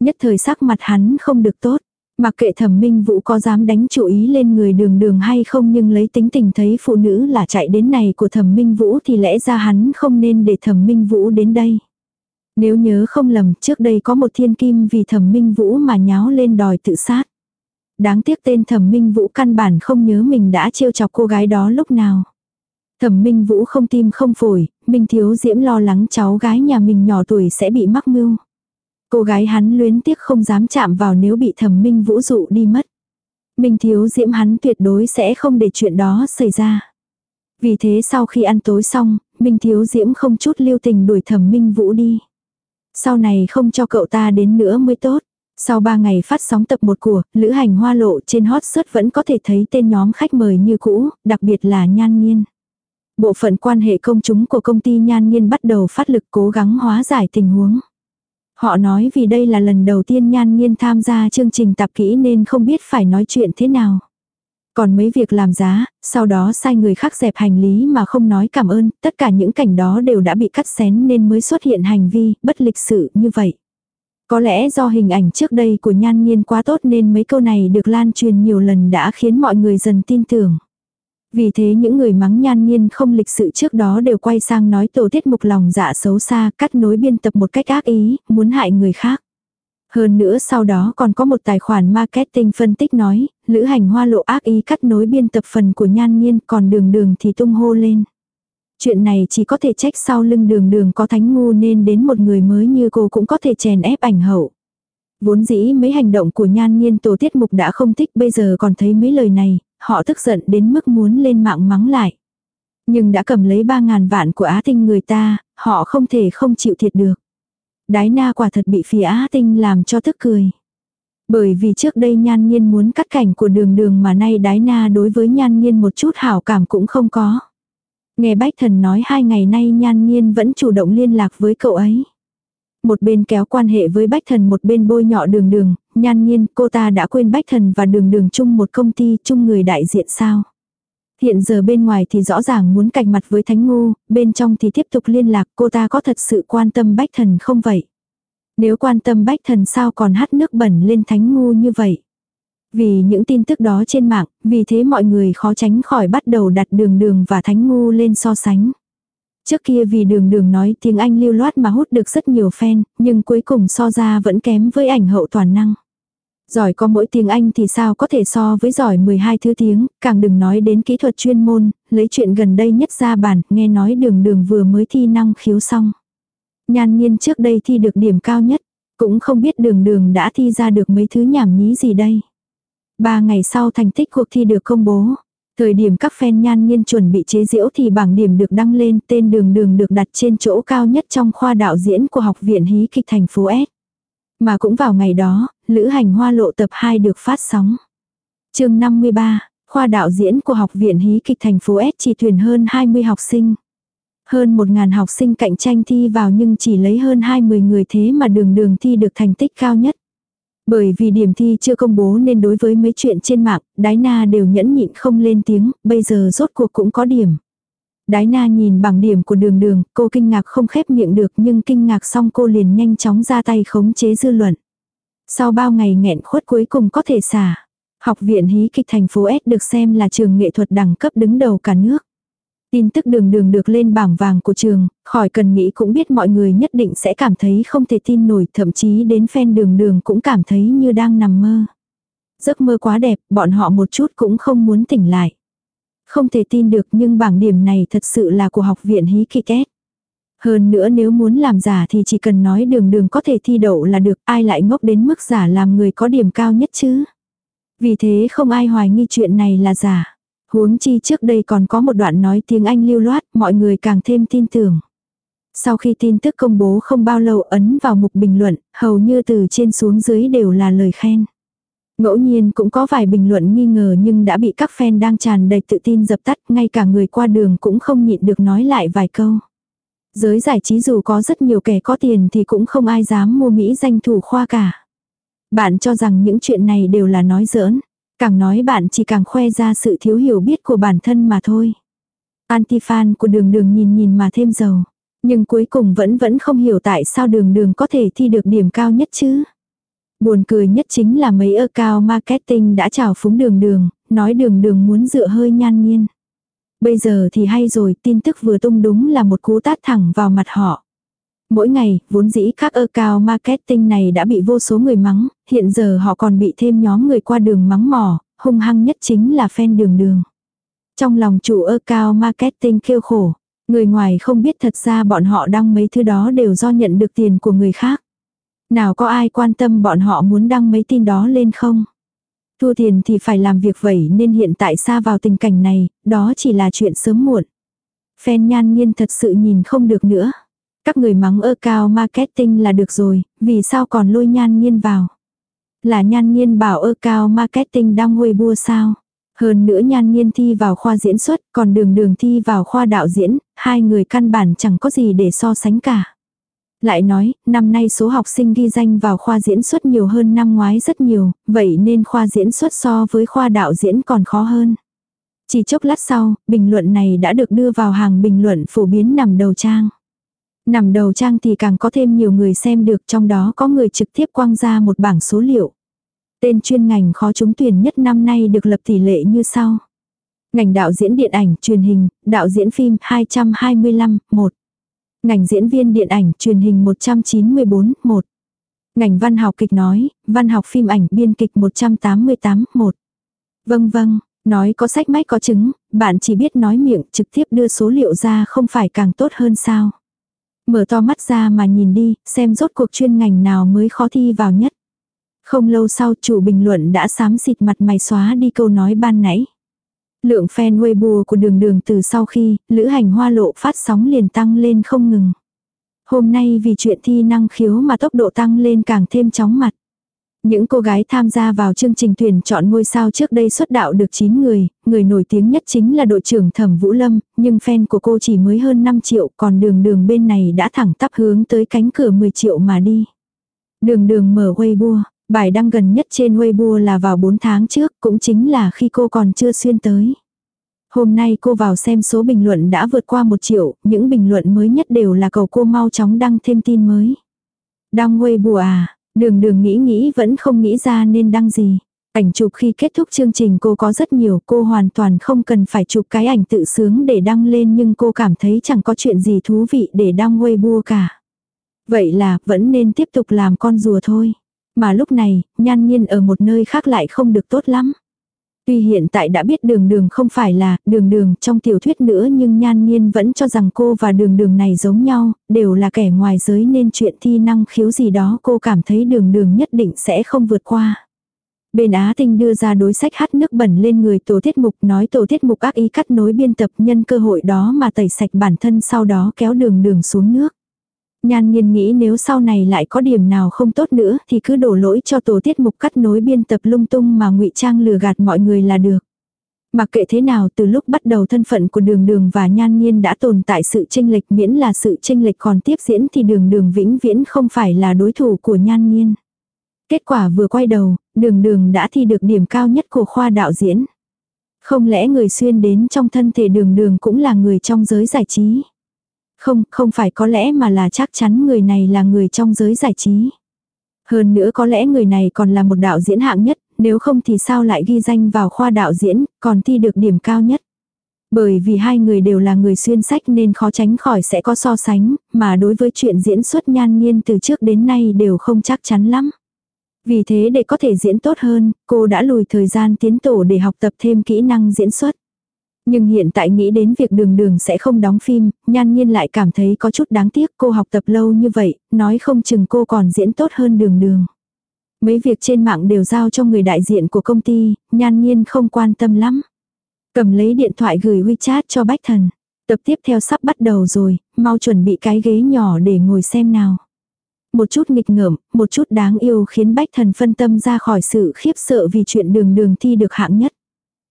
Nhất thời sắc mặt hắn không được tốt. Mặc kệ thẩm minh vũ có dám đánh chủ ý lên người đường đường hay không nhưng lấy tính tình thấy phụ nữ là chạy đến này của thẩm minh vũ thì lẽ ra hắn không nên để thẩm minh vũ đến đây. Nếu nhớ không lầm, trước đây có một thiên kim vì thẩm minh vũ mà nháo lên đòi tự sát. Đáng tiếc tên thẩm minh vũ căn bản không nhớ mình đã trêu chọc cô gái đó lúc nào. Thẩm minh vũ không tim không phổi, minh thiếu diễm lo lắng cháu gái nhà mình nhỏ tuổi sẽ bị mắc mưu. Cô gái hắn luyến tiếc không dám chạm vào nếu bị thẩm minh vũ dụ đi mất. Minh thiếu diễm hắn tuyệt đối sẽ không để chuyện đó xảy ra. Vì thế sau khi ăn tối xong, Minh thiếu diễm không chút lưu tình đuổi thẩm minh vũ đi. Sau này không cho cậu ta đến nữa mới tốt. Sau 3 ngày phát sóng tập một của, lữ hành hoa lộ trên hot search vẫn có thể thấy tên nhóm khách mời như cũ, đặc biệt là nhan nhiên. Bộ phận quan hệ công chúng của công ty nhan nhiên bắt đầu phát lực cố gắng hóa giải tình huống. Họ nói vì đây là lần đầu tiên nhan nhiên tham gia chương trình tạp kỹ nên không biết phải nói chuyện thế nào. Còn mấy việc làm giá, sau đó sai người khác dẹp hành lý mà không nói cảm ơn, tất cả những cảnh đó đều đã bị cắt xén nên mới xuất hiện hành vi bất lịch sự như vậy. Có lẽ do hình ảnh trước đây của nhan nhiên quá tốt nên mấy câu này được lan truyền nhiều lần đã khiến mọi người dần tin tưởng. Vì thế những người mắng nhan nhiên không lịch sự trước đó đều quay sang nói tổ tiết mục lòng dạ xấu xa, cắt nối biên tập một cách ác ý, muốn hại người khác. Hơn nữa sau đó còn có một tài khoản marketing phân tích nói, lữ hành hoa lộ ác ý cắt nối biên tập phần của nhan nhiên còn đường đường thì tung hô lên. Chuyện này chỉ có thể trách sau lưng đường đường có thánh ngu nên đến một người mới như cô cũng có thể chèn ép ảnh hậu. Vốn dĩ mấy hành động của nhan nhiên tổ tiết mục đã không thích bây giờ còn thấy mấy lời này, họ tức giận đến mức muốn lên mạng mắng lại. Nhưng đã cầm lấy ba ngàn vạn của Á Tinh người ta, họ không thể không chịu thiệt được. Đái na quả thật bị phía Á Tinh làm cho tức cười. Bởi vì trước đây nhan nhiên muốn cắt cảnh của đường đường mà nay đái na đối với nhan nhiên một chút hảo cảm cũng không có. Nghe bách thần nói hai ngày nay nhan nhiên vẫn chủ động liên lạc với cậu ấy. Một bên kéo quan hệ với bách thần một bên bôi nhọ đường đường, nhan nhiên cô ta đã quên bách thần và đường đường chung một công ty chung người đại diện sao. Hiện giờ bên ngoài thì rõ ràng muốn cạch mặt với Thánh Ngu, bên trong thì tiếp tục liên lạc cô ta có thật sự quan tâm bách thần không vậy? Nếu quan tâm bách thần sao còn hát nước bẩn lên Thánh Ngu như vậy? Vì những tin tức đó trên mạng, vì thế mọi người khó tránh khỏi bắt đầu đặt đường đường và Thánh Ngu lên so sánh. Trước kia vì đường đường nói tiếng Anh lưu loát mà hút được rất nhiều fan, nhưng cuối cùng so ra vẫn kém với ảnh hậu toàn năng. Giỏi có mỗi tiếng Anh thì sao có thể so với giỏi 12 thứ tiếng, càng đừng nói đến kỹ thuật chuyên môn, lấy chuyện gần đây nhất ra bản, nghe nói đường đường vừa mới thi năng khiếu xong. Nhan nhiên trước đây thi được điểm cao nhất, cũng không biết đường đường đã thi ra được mấy thứ nhảm nhí gì đây. Ba ngày sau thành tích cuộc thi được công bố. Thời điểm các fan nhan nhiên chuẩn bị chế diễu thì bảng điểm được đăng lên tên đường đường được đặt trên chỗ cao nhất trong khoa đạo diễn của Học viện Hí kịch thành phố S. Mà cũng vào ngày đó, Lữ hành hoa lộ tập 2 được phát sóng. chương 53, khoa đạo diễn của Học viện Hí kịch thành phố S chỉ tuyển hơn 20 học sinh. Hơn 1.000 học sinh cạnh tranh thi vào nhưng chỉ lấy hơn 20 người thế mà đường đường thi được thành tích cao nhất. Bởi vì điểm thi chưa công bố nên đối với mấy chuyện trên mạng, đái na đều nhẫn nhịn không lên tiếng, bây giờ rốt cuộc cũng có điểm. Đái na nhìn bảng điểm của đường đường, cô kinh ngạc không khép miệng được nhưng kinh ngạc xong cô liền nhanh chóng ra tay khống chế dư luận. Sau bao ngày nghẹn khuất cuối cùng có thể xả. Học viện hí kịch thành phố S được xem là trường nghệ thuật đẳng cấp đứng đầu cả nước. Tin tức đường đường được lên bảng vàng của trường, khỏi cần nghĩ cũng biết mọi người nhất định sẽ cảm thấy không thể tin nổi, thậm chí đến fan đường đường cũng cảm thấy như đang nằm mơ. Giấc mơ quá đẹp, bọn họ một chút cũng không muốn tỉnh lại. Không thể tin được nhưng bảng điểm này thật sự là của học viện hí kịch kết Hơn nữa nếu muốn làm giả thì chỉ cần nói đường đường có thể thi đậu là được, ai lại ngốc đến mức giả làm người có điểm cao nhất chứ. Vì thế không ai hoài nghi chuyện này là giả. Huống chi trước đây còn có một đoạn nói tiếng Anh lưu loát, mọi người càng thêm tin tưởng. Sau khi tin tức công bố không bao lâu ấn vào mục bình luận, hầu như từ trên xuống dưới đều là lời khen. Ngẫu nhiên cũng có vài bình luận nghi ngờ nhưng đã bị các fan đang tràn đầy tự tin dập tắt, ngay cả người qua đường cũng không nhịn được nói lại vài câu. Giới giải trí dù có rất nhiều kẻ có tiền thì cũng không ai dám mua Mỹ danh thủ khoa cả. Bạn cho rằng những chuyện này đều là nói giỡn. Càng nói bạn chỉ càng khoe ra sự thiếu hiểu biết của bản thân mà thôi. antifan của đường đường nhìn nhìn mà thêm dầu. Nhưng cuối cùng vẫn vẫn không hiểu tại sao đường đường có thể thi được điểm cao nhất chứ. Buồn cười nhất chính là mấy ơ cao marketing đã chào phúng đường đường, nói đường đường muốn dựa hơi nhan nhiên. Bây giờ thì hay rồi, tin tức vừa tung đúng là một cú tát thẳng vào mặt họ. Mỗi ngày, vốn dĩ các ơ cao marketing này đã bị vô số người mắng, hiện giờ họ còn bị thêm nhóm người qua đường mắng mỏ, hung hăng nhất chính là fan đường đường. Trong lòng chủ ơ cao marketing kêu khổ, người ngoài không biết thật ra bọn họ đăng mấy thứ đó đều do nhận được tiền của người khác. Nào có ai quan tâm bọn họ muốn đăng mấy tin đó lên không? Thua tiền thì phải làm việc vậy nên hiện tại xa vào tình cảnh này, đó chỉ là chuyện sớm muộn. phen nhan nhiên thật sự nhìn không được nữa. Các người mắng ơ cao marketing là được rồi, vì sao còn lôi nhan nhiên vào. Là nhan nhiên bảo ơ cao marketing đang huê bua sao. Hơn nữa nhan nhiên thi vào khoa diễn xuất, còn đường đường thi vào khoa đạo diễn, hai người căn bản chẳng có gì để so sánh cả. Lại nói, năm nay số học sinh ghi danh vào khoa diễn xuất nhiều hơn năm ngoái rất nhiều, vậy nên khoa diễn xuất so với khoa đạo diễn còn khó hơn. Chỉ chốc lát sau, bình luận này đã được đưa vào hàng bình luận phổ biến nằm đầu trang. Nằm đầu trang thì càng có thêm nhiều người xem được trong đó có người trực tiếp quăng ra một bảng số liệu. Tên chuyên ngành khó trúng tuyển nhất năm nay được lập tỷ lệ như sau. Ngành đạo diễn điện ảnh, truyền hình, đạo diễn phim 225, 1. Ngành diễn viên điện ảnh, truyền hình 194, 1. Ngành văn học kịch nói, văn học phim ảnh, biên kịch 188, 1. Vâng vâng, nói có sách mách có chứng, bạn chỉ biết nói miệng trực tiếp đưa số liệu ra không phải càng tốt hơn sao. Mở to mắt ra mà nhìn đi, xem rốt cuộc chuyên ngành nào mới khó thi vào nhất. Không lâu sau chủ bình luận đã xám xịt mặt mày xóa đi câu nói ban nãy. Lượng fan Weibo của đường đường từ sau khi lữ hành hoa lộ phát sóng liền tăng lên không ngừng. Hôm nay vì chuyện thi năng khiếu mà tốc độ tăng lên càng thêm chóng mặt. Những cô gái tham gia vào chương trình tuyển chọn ngôi sao trước đây xuất đạo được 9 người, người nổi tiếng nhất chính là đội trưởng Thẩm Vũ Lâm, nhưng fan của cô chỉ mới hơn 5 triệu, còn đường đường bên này đã thẳng tắp hướng tới cánh cửa 10 triệu mà đi. Đường đường mở Weibo, bài đăng gần nhất trên Weibo là vào 4 tháng trước, cũng chính là khi cô còn chưa xuyên tới. Hôm nay cô vào xem số bình luận đã vượt qua 1 triệu, những bình luận mới nhất đều là cầu cô mau chóng đăng thêm tin mới. Đăng Weibo à, Đường đường nghĩ nghĩ vẫn không nghĩ ra nên đăng gì. Ảnh chụp khi kết thúc chương trình cô có rất nhiều, cô hoàn toàn không cần phải chụp cái ảnh tự sướng để đăng lên nhưng cô cảm thấy chẳng có chuyện gì thú vị để đăng Weibo cả. Vậy là vẫn nên tiếp tục làm con rùa thôi. Mà lúc này, nhan nhiên ở một nơi khác lại không được tốt lắm. Tuy hiện tại đã biết đường đường không phải là đường đường trong tiểu thuyết nữa nhưng nhan nhiên vẫn cho rằng cô và đường đường này giống nhau, đều là kẻ ngoài giới nên chuyện thi năng khiếu gì đó cô cảm thấy đường đường nhất định sẽ không vượt qua. Bên Á Tinh đưa ra đối sách hát nước bẩn lên người tổ tiết mục nói tổ tiết mục ác ý cắt nối biên tập nhân cơ hội đó mà tẩy sạch bản thân sau đó kéo đường đường xuống nước. Nhan nhiên nghĩ nếu sau này lại có điểm nào không tốt nữa thì cứ đổ lỗi cho tổ tiết mục cắt nối biên tập lung tung mà ngụy trang lừa gạt mọi người là được. Mặc kệ thế nào từ lúc bắt đầu thân phận của đường đường và nhan nhiên đã tồn tại sự tranh lệch miễn là sự tranh lệch còn tiếp diễn thì đường đường vĩnh viễn không phải là đối thủ của nhan nhiên. Kết quả vừa quay đầu, đường đường đã thi được điểm cao nhất của khoa đạo diễn. Không lẽ người xuyên đến trong thân thể đường đường cũng là người trong giới giải trí. Không, không phải có lẽ mà là chắc chắn người này là người trong giới giải trí. Hơn nữa có lẽ người này còn là một đạo diễn hạng nhất, nếu không thì sao lại ghi danh vào khoa đạo diễn, còn thi được điểm cao nhất. Bởi vì hai người đều là người xuyên sách nên khó tránh khỏi sẽ có so sánh, mà đối với chuyện diễn xuất nhan nhiên từ trước đến nay đều không chắc chắn lắm. Vì thế để có thể diễn tốt hơn, cô đã lùi thời gian tiến tổ để học tập thêm kỹ năng diễn xuất. Nhưng hiện tại nghĩ đến việc đường đường sẽ không đóng phim, nhan nhiên lại cảm thấy có chút đáng tiếc cô học tập lâu như vậy, nói không chừng cô còn diễn tốt hơn đường đường. Mấy việc trên mạng đều giao cho người đại diện của công ty, nhan nhiên không quan tâm lắm. Cầm lấy điện thoại gửi WeChat cho Bách Thần. Tập tiếp theo sắp bắt đầu rồi, mau chuẩn bị cái ghế nhỏ để ngồi xem nào. Một chút nghịch ngợm, một chút đáng yêu khiến Bách Thần phân tâm ra khỏi sự khiếp sợ vì chuyện đường đường thi được hạng nhất.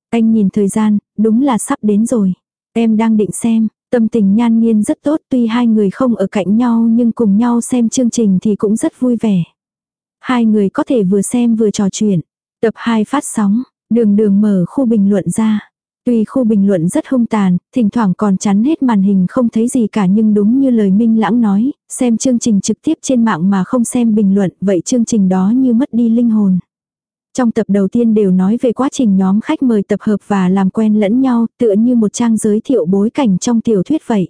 Anh nhìn thời gian, đúng là sắp đến rồi. Em đang định xem, tâm tình nhan nhiên rất tốt tuy hai người không ở cạnh nhau nhưng cùng nhau xem chương trình thì cũng rất vui vẻ. Hai người có thể vừa xem vừa trò chuyện. Tập 2 phát sóng, đường đường mở khu bình luận ra. Tuy khu bình luận rất hung tàn, thỉnh thoảng còn chắn hết màn hình không thấy gì cả nhưng đúng như lời Minh Lãng nói, xem chương trình trực tiếp trên mạng mà không xem bình luận, vậy chương trình đó như mất đi linh hồn. Trong tập đầu tiên đều nói về quá trình nhóm khách mời tập hợp và làm quen lẫn nhau, tựa như một trang giới thiệu bối cảnh trong tiểu thuyết vậy.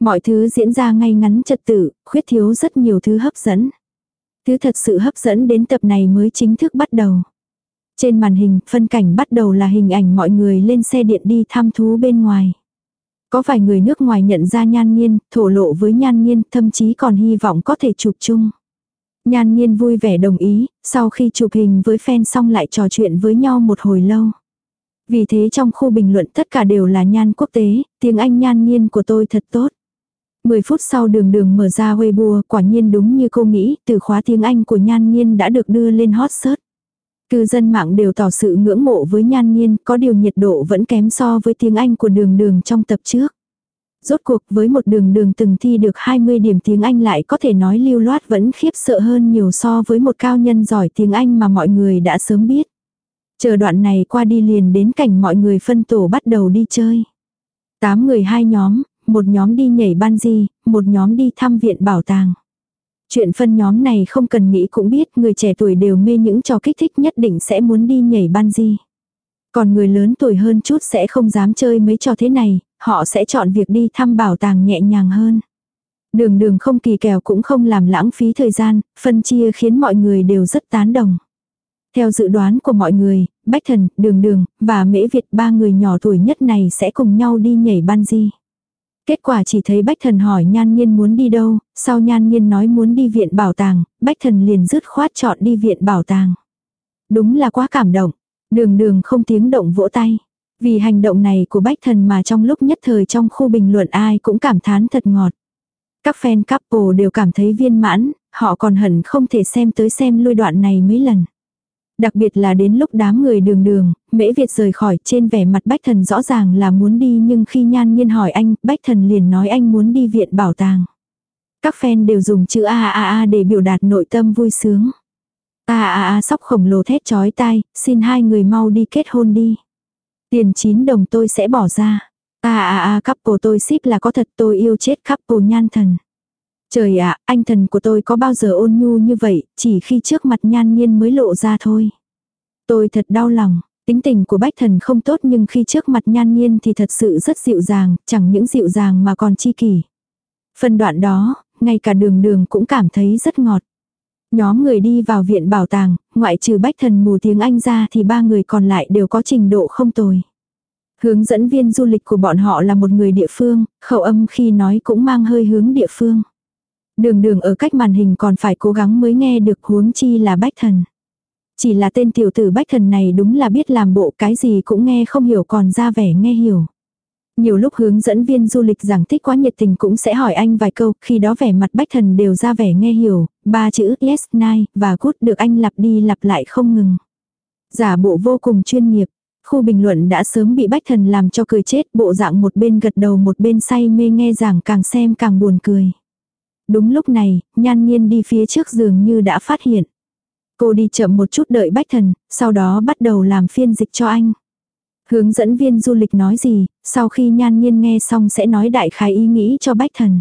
Mọi thứ diễn ra ngay ngắn trật tự, khuyết thiếu rất nhiều thứ hấp dẫn. Thứ thật sự hấp dẫn đến tập này mới chính thức bắt đầu. Trên màn hình, phân cảnh bắt đầu là hình ảnh mọi người lên xe điện đi thăm thú bên ngoài. Có vài người nước ngoài nhận ra nhan nhiên, thổ lộ với nhan nhiên, thậm chí còn hy vọng có thể chụp chung. Nhan nhiên vui vẻ đồng ý, sau khi chụp hình với fan xong lại trò chuyện với nhau một hồi lâu. Vì thế trong khu bình luận tất cả đều là nhan quốc tế, tiếng Anh nhan nhiên của tôi thật tốt. 10 phút sau đường đường mở ra Weibo, quả nhiên đúng như cô nghĩ, từ khóa tiếng Anh của nhan nhiên đã được đưa lên hot search. Cư dân mạng đều tỏ sự ngưỡng mộ với nhan nhiên, có điều nhiệt độ vẫn kém so với tiếng Anh của đường đường trong tập trước. Rốt cuộc với một đường đường từng thi được 20 điểm tiếng Anh lại có thể nói lưu loát vẫn khiếp sợ hơn nhiều so với một cao nhân giỏi tiếng Anh mà mọi người đã sớm biết. Chờ đoạn này qua đi liền đến cảnh mọi người phân tổ bắt đầu đi chơi. Tám người hai nhóm, một nhóm đi nhảy bungee, một nhóm đi thăm viện bảo tàng. Chuyện phân nhóm này không cần nghĩ cũng biết người trẻ tuổi đều mê những trò kích thích nhất định sẽ muốn đi nhảy bungee. Còn người lớn tuổi hơn chút sẽ không dám chơi mấy trò thế này, họ sẽ chọn việc đi thăm bảo tàng nhẹ nhàng hơn. Đường đường không kỳ kèo cũng không làm lãng phí thời gian, phân chia khiến mọi người đều rất tán đồng. Theo dự đoán của mọi người, Bách Thần, Đường Đường và Mễ Việt ba người nhỏ tuổi nhất này sẽ cùng nhau đi nhảy bungee. Kết quả chỉ thấy Bách Thần hỏi Nhan Nhiên muốn đi đâu, sau Nhan Nhiên nói muốn đi viện bảo tàng, Bách Thần liền dứt khoát chọn đi viện bảo tàng. Đúng là quá cảm động, đường đường không tiếng động vỗ tay. Vì hành động này của Bách Thần mà trong lúc nhất thời trong khu bình luận ai cũng cảm thán thật ngọt. Các fan couple đều cảm thấy viên mãn, họ còn hận không thể xem tới xem lui đoạn này mấy lần. Đặc biệt là đến lúc đám người đường đường, mễ Việt rời khỏi trên vẻ mặt Bách Thần rõ ràng là muốn đi nhưng khi nhan nhiên hỏi anh, Bách Thần liền nói anh muốn đi viện bảo tàng. Các fan đều dùng chữ A A A để biểu đạt nội tâm vui sướng. A A A sóc khổng lồ thét chói tai, xin hai người mau đi kết hôn đi. Tiền 9 đồng tôi sẽ bỏ ra. A A A couple tôi ship là có thật tôi yêu chết couple nhan thần. Trời ạ, anh thần của tôi có bao giờ ôn nhu như vậy, chỉ khi trước mặt nhan nhiên mới lộ ra thôi. Tôi thật đau lòng, tính tình của bách thần không tốt nhưng khi trước mặt nhan nhiên thì thật sự rất dịu dàng, chẳng những dịu dàng mà còn chi kỷ. Phần đoạn đó, ngay cả đường đường cũng cảm thấy rất ngọt. Nhóm người đi vào viện bảo tàng, ngoại trừ bách thần mù tiếng Anh ra thì ba người còn lại đều có trình độ không tồi. Hướng dẫn viên du lịch của bọn họ là một người địa phương, khẩu âm khi nói cũng mang hơi hướng địa phương. Đường đường ở cách màn hình còn phải cố gắng mới nghe được huống chi là bách thần. Chỉ là tên tiểu tử bách thần này đúng là biết làm bộ cái gì cũng nghe không hiểu còn ra vẻ nghe hiểu. Nhiều lúc hướng dẫn viên du lịch giảng thích quá nhiệt tình cũng sẽ hỏi anh vài câu, khi đó vẻ mặt bách thần đều ra vẻ nghe hiểu, ba chữ yes, nine và good được anh lặp đi lặp lại không ngừng. Giả bộ vô cùng chuyên nghiệp, khu bình luận đã sớm bị bách thần làm cho cười chết, bộ dạng một bên gật đầu một bên say mê nghe giảng càng xem càng buồn cười. Đúng lúc này, nhan nhiên đi phía trước giường như đã phát hiện. Cô đi chậm một chút đợi bách thần, sau đó bắt đầu làm phiên dịch cho anh. Hướng dẫn viên du lịch nói gì, sau khi nhan nhiên nghe xong sẽ nói đại khái ý nghĩ cho bách thần.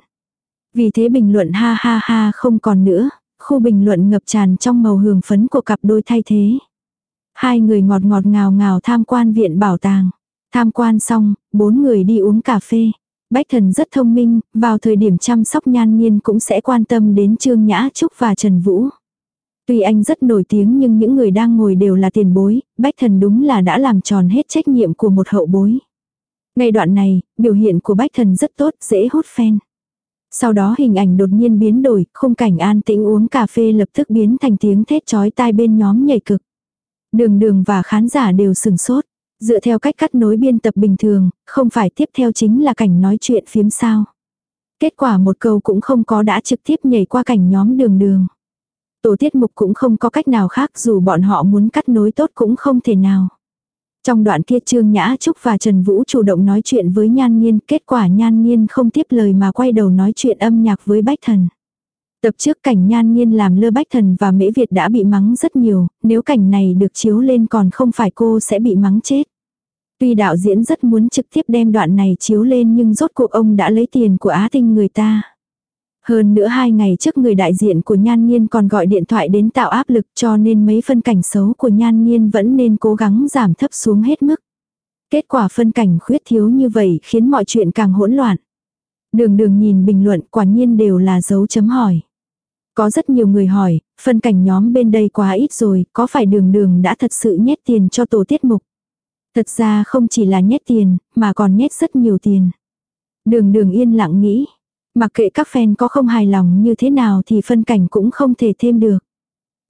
Vì thế bình luận ha ha ha không còn nữa, khu bình luận ngập tràn trong màu hường phấn của cặp đôi thay thế. Hai người ngọt ngọt ngào ngào tham quan viện bảo tàng. Tham quan xong, bốn người đi uống cà phê. Bách thần rất thông minh, vào thời điểm chăm sóc nhan nhiên cũng sẽ quan tâm đến Trương Nhã Trúc và Trần Vũ. Tuy anh rất nổi tiếng nhưng những người đang ngồi đều là tiền bối, bách thần đúng là đã làm tròn hết trách nhiệm của một hậu bối. Ngay đoạn này, biểu hiện của bách thần rất tốt, dễ hút fan. Sau đó hình ảnh đột nhiên biến đổi, khung cảnh an tĩnh uống cà phê lập tức biến thành tiếng thét chói tai bên nhóm nhảy cực. Đường đường và khán giả đều sừng sốt. Dựa theo cách cắt nối biên tập bình thường, không phải tiếp theo chính là cảnh nói chuyện phiếm sao. Kết quả một câu cũng không có đã trực tiếp nhảy qua cảnh nhóm đường đường. Tổ tiết mục cũng không có cách nào khác dù bọn họ muốn cắt nối tốt cũng không thể nào. Trong đoạn kia Trương Nhã Trúc và Trần Vũ chủ động nói chuyện với Nhan Nhiên, kết quả Nhan Nhiên không tiếp lời mà quay đầu nói chuyện âm nhạc với Bách Thần. Tập trước cảnh Nhan Nhiên làm lơ Bách Thần và Mễ Việt đã bị mắng rất nhiều, nếu cảnh này được chiếu lên còn không phải cô sẽ bị mắng chết. Tuy đạo diễn rất muốn trực tiếp đem đoạn này chiếu lên nhưng rốt cuộc ông đã lấy tiền của Á Tinh người ta. Hơn nữa hai ngày trước người đại diện của Nhan Nhiên còn gọi điện thoại đến tạo áp lực cho nên mấy phân cảnh xấu của Nhan Nhiên vẫn nên cố gắng giảm thấp xuống hết mức. Kết quả phân cảnh khuyết thiếu như vậy khiến mọi chuyện càng hỗn loạn. Đường đường nhìn bình luận quả nhiên đều là dấu chấm hỏi. Có rất nhiều người hỏi, phân cảnh nhóm bên đây quá ít rồi, có phải đường đường đã thật sự nhét tiền cho tổ tiết mục? Thật ra không chỉ là nhét tiền, mà còn nhét rất nhiều tiền. Đường đường yên lặng nghĩ, Mặc kệ các fan có không hài lòng như thế nào thì phân cảnh cũng không thể thêm được.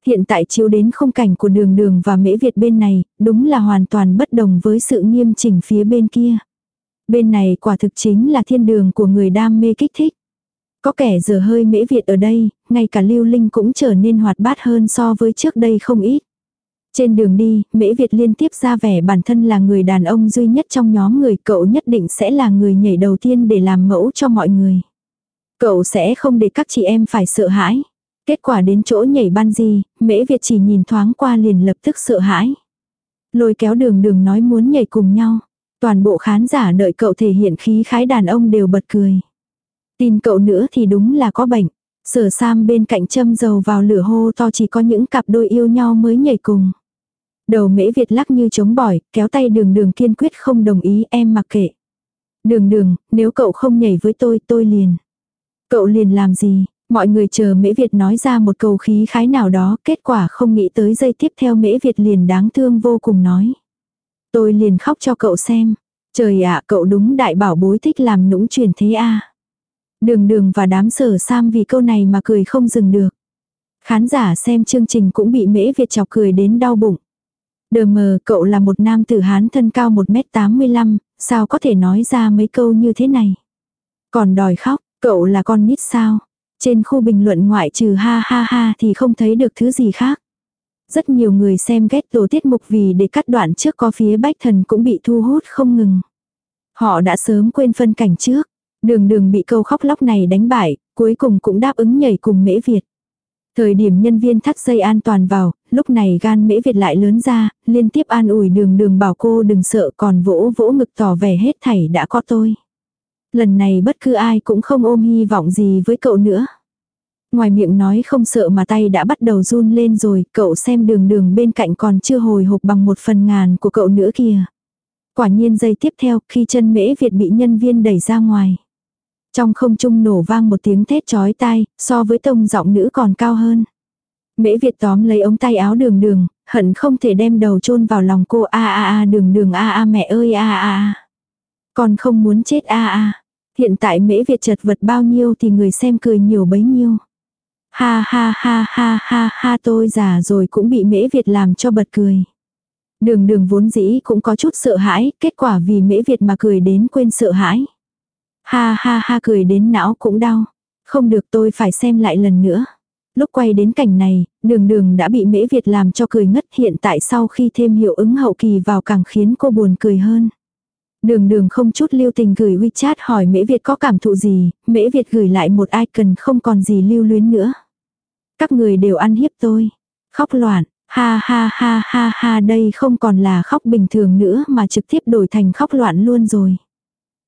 Hiện tại chiếu đến không cảnh của đường đường và mễ Việt bên này, đúng là hoàn toàn bất đồng với sự nghiêm chỉnh phía bên kia. Bên này quả thực chính là thiên đường của người đam mê kích thích. Có kẻ giờ hơi mễ Việt ở đây, ngay cả lưu linh cũng trở nên hoạt bát hơn so với trước đây không ít. Trên đường đi, Mễ Việt liên tiếp ra vẻ bản thân là người đàn ông duy nhất trong nhóm người cậu nhất định sẽ là người nhảy đầu tiên để làm mẫu cho mọi người. Cậu sẽ không để các chị em phải sợ hãi. Kết quả đến chỗ nhảy ban gì, mễ Việt chỉ nhìn thoáng qua liền lập tức sợ hãi. Lôi kéo đường đường nói muốn nhảy cùng nhau. Toàn bộ khán giả đợi cậu thể hiện khí khái đàn ông đều bật cười. Tin cậu nữa thì đúng là có bệnh. Sở Sam bên cạnh châm dầu vào lửa hô to chỉ có những cặp đôi yêu nhau mới nhảy cùng. Đầu mễ Việt lắc như chống bỏi, kéo tay đường đường kiên quyết không đồng ý em mặc kệ. Đường đường, nếu cậu không nhảy với tôi tôi liền. Cậu liền làm gì? Mọi người chờ Mễ Việt nói ra một câu khí khái nào đó, kết quả không nghĩ tới giây tiếp theo Mễ Việt liền đáng thương vô cùng nói. Tôi liền khóc cho cậu xem. Trời ạ, cậu đúng đại bảo bối thích làm nũng truyền thế a. Đường đường và đám sở Sam vì câu này mà cười không dừng được. Khán giả xem chương trình cũng bị Mễ Việt chọc cười đến đau bụng. Đờ mờ, cậu là một nam tử Hán thân cao 1m85, sao có thể nói ra mấy câu như thế này? Còn đòi khóc, Cậu là con nít sao? Trên khu bình luận ngoại trừ ha ha ha thì không thấy được thứ gì khác. Rất nhiều người xem ghét tổ tiết mục vì để cắt đoạn trước có phía bách thần cũng bị thu hút không ngừng. Họ đã sớm quên phân cảnh trước. Đường đường bị câu khóc lóc này đánh bại, cuối cùng cũng đáp ứng nhảy cùng mễ Việt. Thời điểm nhân viên thắt dây an toàn vào, lúc này gan mễ Việt lại lớn ra, liên tiếp an ủi đường đường bảo cô đừng sợ còn vỗ vỗ ngực tỏ vẻ hết thảy đã có tôi. Lần này bất cứ ai cũng không ôm hy vọng gì với cậu nữa. Ngoài miệng nói không sợ mà tay đã bắt đầu run lên rồi, cậu xem đường đường bên cạnh còn chưa hồi hộp bằng một phần ngàn của cậu nữa kìa. Quả nhiên giây tiếp theo, khi chân mễ Việt bị nhân viên đẩy ra ngoài. Trong không trung nổ vang một tiếng thét chói tai, so với tông giọng nữ còn cao hơn. Mễ Việt tóm lấy ống tay áo đường đường, hận không thể đem đầu chôn vào lòng cô a a a đường đường a a mẹ ơi a a a. Còn không muốn chết a a. Hiện tại mễ Việt chật vật bao nhiêu thì người xem cười nhiều bấy nhiêu. Ha ha ha ha ha ha tôi già rồi cũng bị mễ Việt làm cho bật cười. Đường đường vốn dĩ cũng có chút sợ hãi, kết quả vì mễ Việt mà cười đến quên sợ hãi. Ha ha ha cười đến não cũng đau. Không được tôi phải xem lại lần nữa. Lúc quay đến cảnh này, đường đường đã bị mễ Việt làm cho cười ngất hiện tại sau khi thêm hiệu ứng hậu kỳ vào càng khiến cô buồn cười hơn. Đường đường không chút lưu tình gửi WeChat hỏi Mễ Việt có cảm thụ gì, Mễ Việt gửi lại một icon không còn gì lưu luyến nữa. Các người đều ăn hiếp tôi. Khóc loạn, ha ha ha ha ha đây không còn là khóc bình thường nữa mà trực tiếp đổi thành khóc loạn luôn rồi.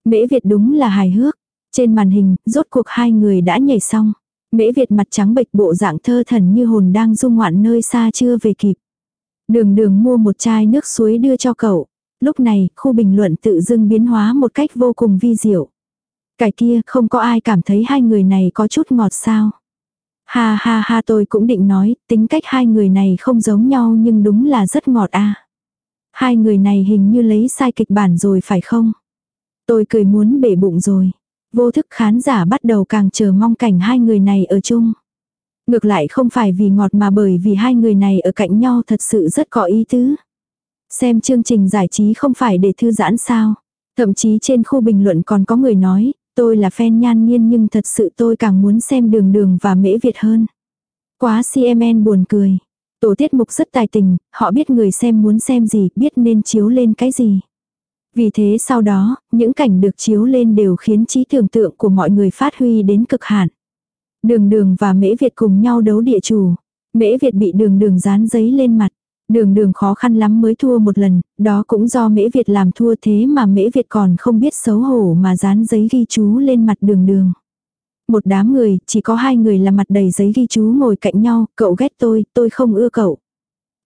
Mễ Việt đúng là hài hước. Trên màn hình, rốt cuộc hai người đã nhảy xong. Mễ Việt mặt trắng bệch bộ dạng thơ thần như hồn đang du ngoạn nơi xa chưa về kịp. Đường đường mua một chai nước suối đưa cho cậu. Lúc này, khu bình luận tự dưng biến hóa một cách vô cùng vi diệu. Cái kia không có ai cảm thấy hai người này có chút ngọt sao. Ha ha ha tôi cũng định nói, tính cách hai người này không giống nhau nhưng đúng là rất ngọt a. Hai người này hình như lấy sai kịch bản rồi phải không? Tôi cười muốn bể bụng rồi. Vô thức khán giả bắt đầu càng chờ mong cảnh hai người này ở chung. Ngược lại không phải vì ngọt mà bởi vì hai người này ở cạnh nhau thật sự rất có ý tứ. Xem chương trình giải trí không phải để thư giãn sao. Thậm chí trên khu bình luận còn có người nói, tôi là fan nhan nhiên nhưng thật sự tôi càng muốn xem đường đường và mễ Việt hơn. Quá CMN buồn cười. Tổ tiết mục rất tài tình, họ biết người xem muốn xem gì, biết nên chiếu lên cái gì. Vì thế sau đó, những cảnh được chiếu lên đều khiến trí tưởng tượng của mọi người phát huy đến cực hạn. Đường đường và mễ Việt cùng nhau đấu địa chủ. Mễ Việt bị đường đường dán giấy lên mặt. Đường đường khó khăn lắm mới thua một lần, đó cũng do mễ Việt làm thua thế mà mễ Việt còn không biết xấu hổ mà dán giấy ghi chú lên mặt đường đường. Một đám người, chỉ có hai người là mặt đầy giấy ghi chú ngồi cạnh nhau, cậu ghét tôi, tôi không ưa cậu.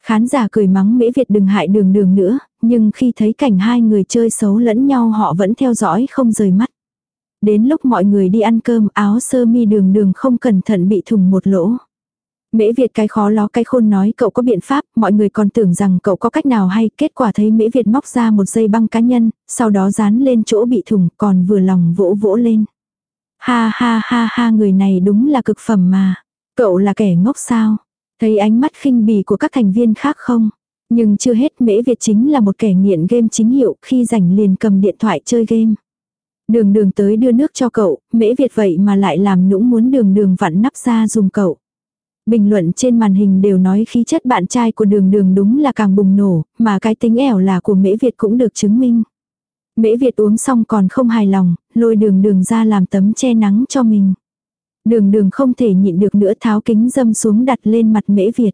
Khán giả cười mắng mễ Việt đừng hại đường đường nữa, nhưng khi thấy cảnh hai người chơi xấu lẫn nhau họ vẫn theo dõi không rời mắt. Đến lúc mọi người đi ăn cơm áo sơ mi đường đường không cẩn thận bị thùng một lỗ. Mễ Việt cái khó ló cái khôn nói cậu có biện pháp, mọi người còn tưởng rằng cậu có cách nào hay, kết quả thấy Mễ Việt móc ra một dây băng cá nhân, sau đó dán lên chỗ bị thủng, còn vừa lòng vỗ vỗ lên. Ha ha ha ha người này đúng là cực phẩm mà. Cậu là kẻ ngốc sao? Thấy ánh mắt khinh bỉ của các thành viên khác không? Nhưng chưa hết Mễ Việt chính là một kẻ nghiện game chính hiệu khi rảnh liền cầm điện thoại chơi game. Đường đường tới đưa nước cho cậu, Mễ Việt vậy mà lại làm nũng muốn đường đường vặn nắp ra dùng cậu. Bình luận trên màn hình đều nói khí chất bạn trai của đường đường đúng là càng bùng nổ, mà cái tính ẻo là của Mễ Việt cũng được chứng minh. Mễ Việt uống xong còn không hài lòng, lôi đường đường ra làm tấm che nắng cho mình. Đường đường không thể nhịn được nữa tháo kính dâm xuống đặt lên mặt Mễ Việt.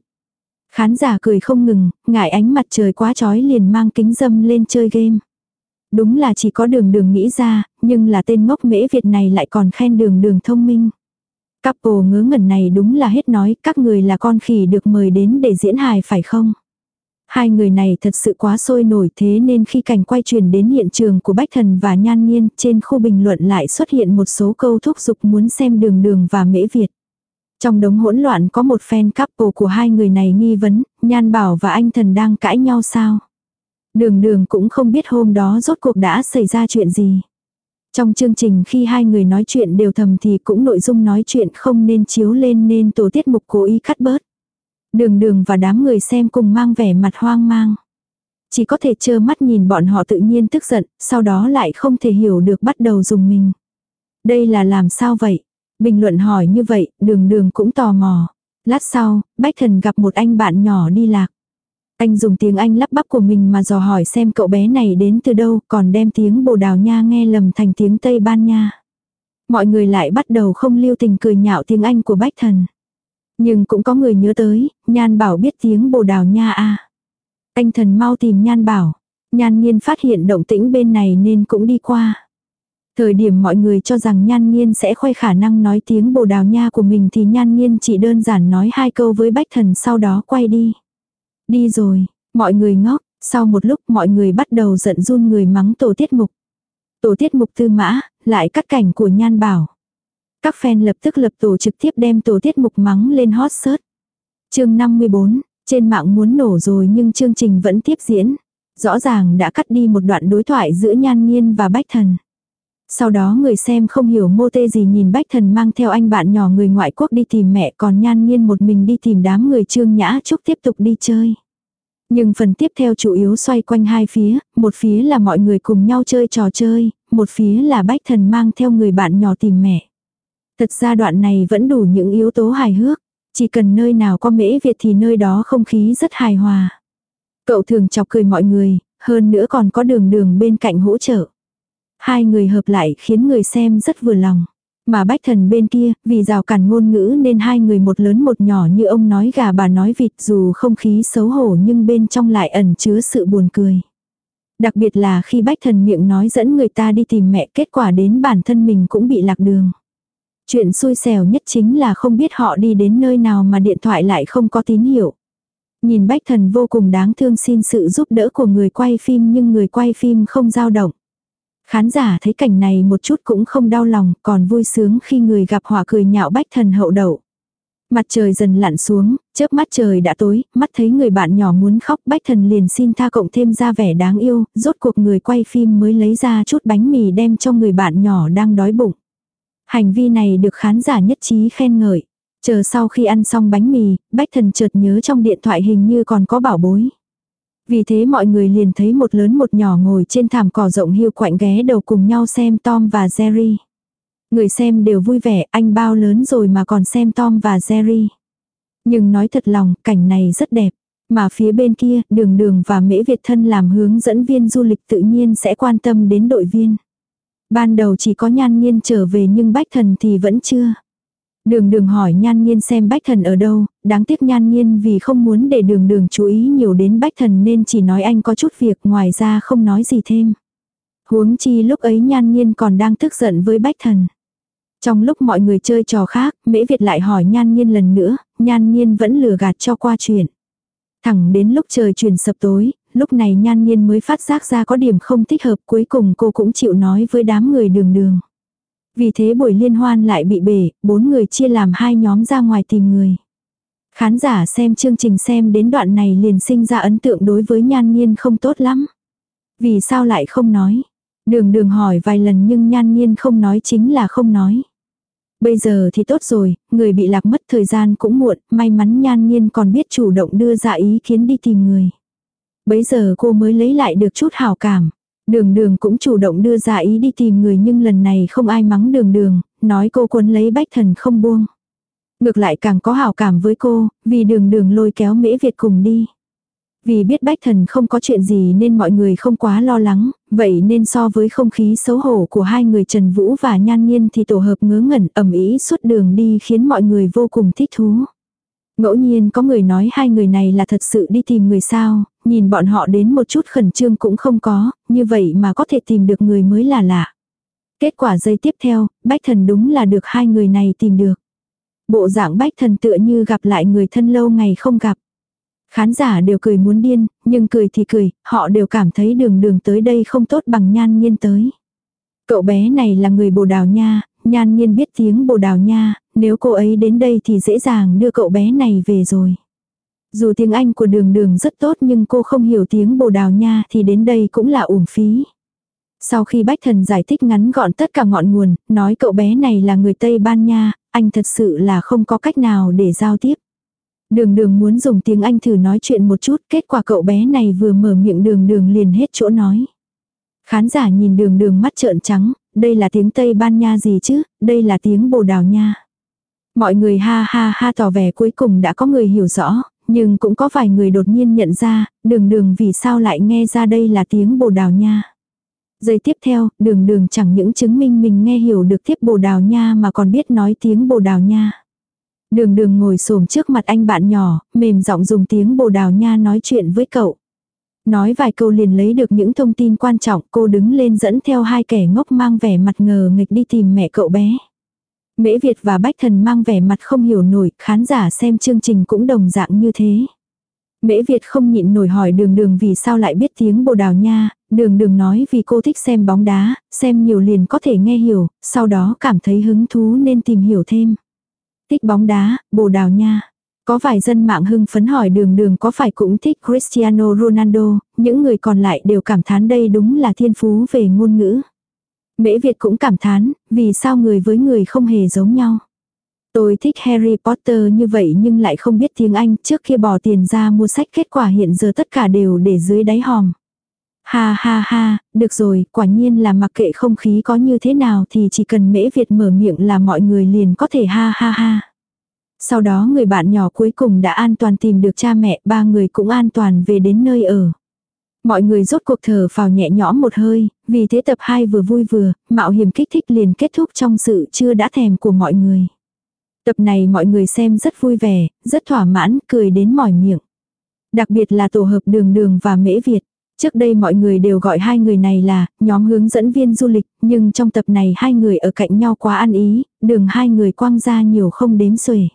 Khán giả cười không ngừng, ngại ánh mặt trời quá chói liền mang kính dâm lên chơi game. Đúng là chỉ có đường đường nghĩ ra, nhưng là tên ngốc Mễ Việt này lại còn khen đường đường thông minh. Couple ngớ ngẩn này đúng là hết nói, các người là con khỉ được mời đến để diễn hài phải không? Hai người này thật sự quá sôi nổi thế nên khi cảnh quay truyền đến hiện trường của Bách Thần và Nhan Nhiên trên khu bình luận lại xuất hiện một số câu thúc giục muốn xem đường đường và mễ Việt. Trong đống hỗn loạn có một fan couple của hai người này nghi vấn, Nhan Bảo và anh Thần đang cãi nhau sao? Đường đường cũng không biết hôm đó rốt cuộc đã xảy ra chuyện gì. Trong chương trình khi hai người nói chuyện đều thầm thì cũng nội dung nói chuyện không nên chiếu lên nên tổ tiết mục cố ý cắt bớt. Đường đường và đám người xem cùng mang vẻ mặt hoang mang. Chỉ có thể trơ mắt nhìn bọn họ tự nhiên tức giận, sau đó lại không thể hiểu được bắt đầu dùng mình. Đây là làm sao vậy? Bình luận hỏi như vậy, đường đường cũng tò mò. Lát sau, Bách Thần gặp một anh bạn nhỏ đi lạc. Anh dùng tiếng Anh lắp bắp của mình mà dò hỏi xem cậu bé này đến từ đâu, còn đem tiếng bồ đào nha nghe lầm thành tiếng Tây Ban Nha. Mọi người lại bắt đầu không lưu tình cười nhạo tiếng Anh của Bách Thần. Nhưng cũng có người nhớ tới, Nhan Bảo biết tiếng bồ đào nha à Anh thần mau tìm Nhan Bảo. Nhan Nhiên phát hiện động tĩnh bên này nên cũng đi qua. Thời điểm mọi người cho rằng Nhan Nhiên sẽ khoe khả năng nói tiếng bồ đào nha của mình thì Nhan Nhiên chỉ đơn giản nói hai câu với Bách Thần sau đó quay đi. Đi rồi, mọi người ngốc, sau một lúc mọi người bắt đầu giận run người mắng tổ tiết mục. Tổ tiết mục tư mã, lại cắt cảnh của Nhan Bảo. Các fan lập tức lập tổ trực tiếp đem tổ tiết mục mắng lên hot search. chương 54, trên mạng muốn nổ rồi nhưng chương trình vẫn tiếp diễn. Rõ ràng đã cắt đi một đoạn đối thoại giữa Nhan Nhiên và Bách Thần. Sau đó người xem không hiểu mô tê gì nhìn Bách Thần mang theo anh bạn nhỏ người ngoại quốc đi tìm mẹ còn Nhan Nhiên một mình đi tìm đám người Trương Nhã Trúc tiếp tục đi chơi. Nhưng phần tiếp theo chủ yếu xoay quanh hai phía, một phía là mọi người cùng nhau chơi trò chơi, một phía là Bách Thần mang theo người bạn nhỏ tìm mẹ. Thật ra đoạn này vẫn đủ những yếu tố hài hước. Chỉ cần nơi nào có mễ Việt thì nơi đó không khí rất hài hòa. Cậu thường chọc cười mọi người, hơn nữa còn có đường đường bên cạnh hỗ trợ. Hai người hợp lại khiến người xem rất vừa lòng. Mà bách thần bên kia, vì rào cản ngôn ngữ nên hai người một lớn một nhỏ như ông nói gà bà nói vịt dù không khí xấu hổ nhưng bên trong lại ẩn chứa sự buồn cười. Đặc biệt là khi bách thần miệng nói dẫn người ta đi tìm mẹ kết quả đến bản thân mình cũng bị lạc đường. Chuyện xui xẻo nhất chính là không biết họ đi đến nơi nào mà điện thoại lại không có tín hiệu. Nhìn bách thần vô cùng đáng thương xin sự giúp đỡ của người quay phim nhưng người quay phim không dao động. Khán giả thấy cảnh này một chút cũng không đau lòng, còn vui sướng khi người gặp họa cười nhạo bách thần hậu đậu. Mặt trời dần lặn xuống, chớp mắt trời đã tối, mắt thấy người bạn nhỏ muốn khóc bách thần liền xin tha cộng thêm ra vẻ đáng yêu, rốt cuộc người quay phim mới lấy ra chút bánh mì đem cho người bạn nhỏ đang đói bụng. Hành vi này được khán giả nhất trí khen ngợi. Chờ sau khi ăn xong bánh mì, Bách Thần chợt nhớ trong điện thoại hình như còn có bảo bối. Vì thế mọi người liền thấy một lớn một nhỏ ngồi trên thảm cỏ rộng hiu quạnh ghé đầu cùng nhau xem Tom và Jerry. Người xem đều vui vẻ, anh bao lớn rồi mà còn xem Tom và Jerry. Nhưng nói thật lòng, cảnh này rất đẹp. Mà phía bên kia, đường đường và mễ Việt thân làm hướng dẫn viên du lịch tự nhiên sẽ quan tâm đến đội viên. Ban đầu chỉ có nhan nhiên trở về nhưng bách thần thì vẫn chưa. Đường đường hỏi nhan nhiên xem bách thần ở đâu, đáng tiếc nhan nhiên vì không muốn để đường đường chú ý nhiều đến bách thần nên chỉ nói anh có chút việc ngoài ra không nói gì thêm. Huống chi lúc ấy nhan nhiên còn đang tức giận với bách thần. Trong lúc mọi người chơi trò khác, Mễ Việt lại hỏi Nhan Nhiên lần nữa, Nhan Nhiên vẫn lừa gạt cho qua chuyện. Thẳng đến lúc trời chuyển sập tối, lúc này Nhan Nhiên mới phát giác ra có điểm không thích hợp cuối cùng cô cũng chịu nói với đám người đường đường. Vì thế buổi liên hoan lại bị bể, bốn người chia làm hai nhóm ra ngoài tìm người. Khán giả xem chương trình xem đến đoạn này liền sinh ra ấn tượng đối với Nhan Nhiên không tốt lắm. Vì sao lại không nói? Đường đường hỏi vài lần nhưng Nhan Nhiên không nói chính là không nói. Bây giờ thì tốt rồi, người bị lạc mất thời gian cũng muộn, may mắn nhan nhiên còn biết chủ động đưa ra ý kiến đi tìm người. Bấy giờ cô mới lấy lại được chút hảo cảm. Đường đường cũng chủ động đưa ra ý đi tìm người nhưng lần này không ai mắng đường đường, nói cô quấn lấy bách thần không buông. Ngược lại càng có hảo cảm với cô, vì đường đường lôi kéo mễ Việt cùng đi. Vì biết bách thần không có chuyện gì nên mọi người không quá lo lắng, vậy nên so với không khí xấu hổ của hai người Trần Vũ và Nhan Nhiên thì tổ hợp ngớ ngẩn ẩm ý suốt đường đi khiến mọi người vô cùng thích thú. Ngẫu nhiên có người nói hai người này là thật sự đi tìm người sao, nhìn bọn họ đến một chút khẩn trương cũng không có, như vậy mà có thể tìm được người mới là lạ. Kết quả giây tiếp theo, Bách Thần đúng là được hai người này tìm được. Bộ dạng Bách Thần tựa như gặp lại người thân lâu ngày không gặp. Khán giả đều cười muốn điên, nhưng cười thì cười, họ đều cảm thấy đường đường tới đây không tốt bằng nhan nhiên tới. Cậu bé này là người Bồ Đào Nha, nhan nhiên biết tiếng Bồ Đào Nha, nếu cô ấy đến đây thì dễ dàng đưa cậu bé này về rồi. Dù tiếng Anh của đường đường rất tốt nhưng cô không hiểu tiếng Bồ Đào Nha thì đến đây cũng là uổng phí. Sau khi Bách Thần giải thích ngắn gọn tất cả ngọn nguồn, nói cậu bé này là người Tây Ban Nha, anh thật sự là không có cách nào để giao tiếp. Đường đường muốn dùng tiếng Anh thử nói chuyện một chút, kết quả cậu bé này vừa mở miệng đường đường liền hết chỗ nói. Khán giả nhìn đường đường mắt trợn trắng, đây là tiếng Tây Ban Nha gì chứ, đây là tiếng Bồ Đào Nha. Mọi người ha ha ha tỏ vẻ cuối cùng đã có người hiểu rõ, nhưng cũng có vài người đột nhiên nhận ra, đường đường vì sao lại nghe ra đây là tiếng Bồ Đào Nha. Giây tiếp theo, đường đường chẳng những chứng minh mình nghe hiểu được tiếp Bồ Đào Nha mà còn biết nói tiếng Bồ Đào Nha. Đường đường ngồi xổm trước mặt anh bạn nhỏ, mềm giọng dùng tiếng bồ đào nha nói chuyện với cậu. Nói vài câu liền lấy được những thông tin quan trọng cô đứng lên dẫn theo hai kẻ ngốc mang vẻ mặt ngờ nghịch đi tìm mẹ cậu bé. Mễ Việt và Bách Thần mang vẻ mặt không hiểu nổi, khán giả xem chương trình cũng đồng dạng như thế. Mễ Việt không nhịn nổi hỏi đường đường vì sao lại biết tiếng bồ đào nha, đường đường nói vì cô thích xem bóng đá, xem nhiều liền có thể nghe hiểu, sau đó cảm thấy hứng thú nên tìm hiểu thêm. Thích bóng đá, bồ đào nha. Có vài dân mạng hưng phấn hỏi đường đường có phải cũng thích Cristiano Ronaldo, những người còn lại đều cảm thán đây đúng là thiên phú về ngôn ngữ. Mễ Việt cũng cảm thán, vì sao người với người không hề giống nhau. Tôi thích Harry Potter như vậy nhưng lại không biết tiếng Anh trước khi bỏ tiền ra mua sách kết quả hiện giờ tất cả đều để dưới đáy hòm. Ha ha ha, được rồi, quả nhiên là mặc kệ không khí có như thế nào thì chỉ cần mễ Việt mở miệng là mọi người liền có thể ha ha ha. Sau đó người bạn nhỏ cuối cùng đã an toàn tìm được cha mẹ, ba người cũng an toàn về đến nơi ở. Mọi người rốt cuộc thở vào nhẹ nhõm một hơi, vì thế tập 2 vừa vui vừa, mạo hiểm kích thích liền kết thúc trong sự chưa đã thèm của mọi người. Tập này mọi người xem rất vui vẻ, rất thỏa mãn, cười đến mỏi miệng. Đặc biệt là tổ hợp đường đường và mễ Việt. Trước đây mọi người đều gọi hai người này là nhóm hướng dẫn viên du lịch, nhưng trong tập này hai người ở cạnh nhau quá ăn ý, đường hai người quang ra nhiều không đếm xuể.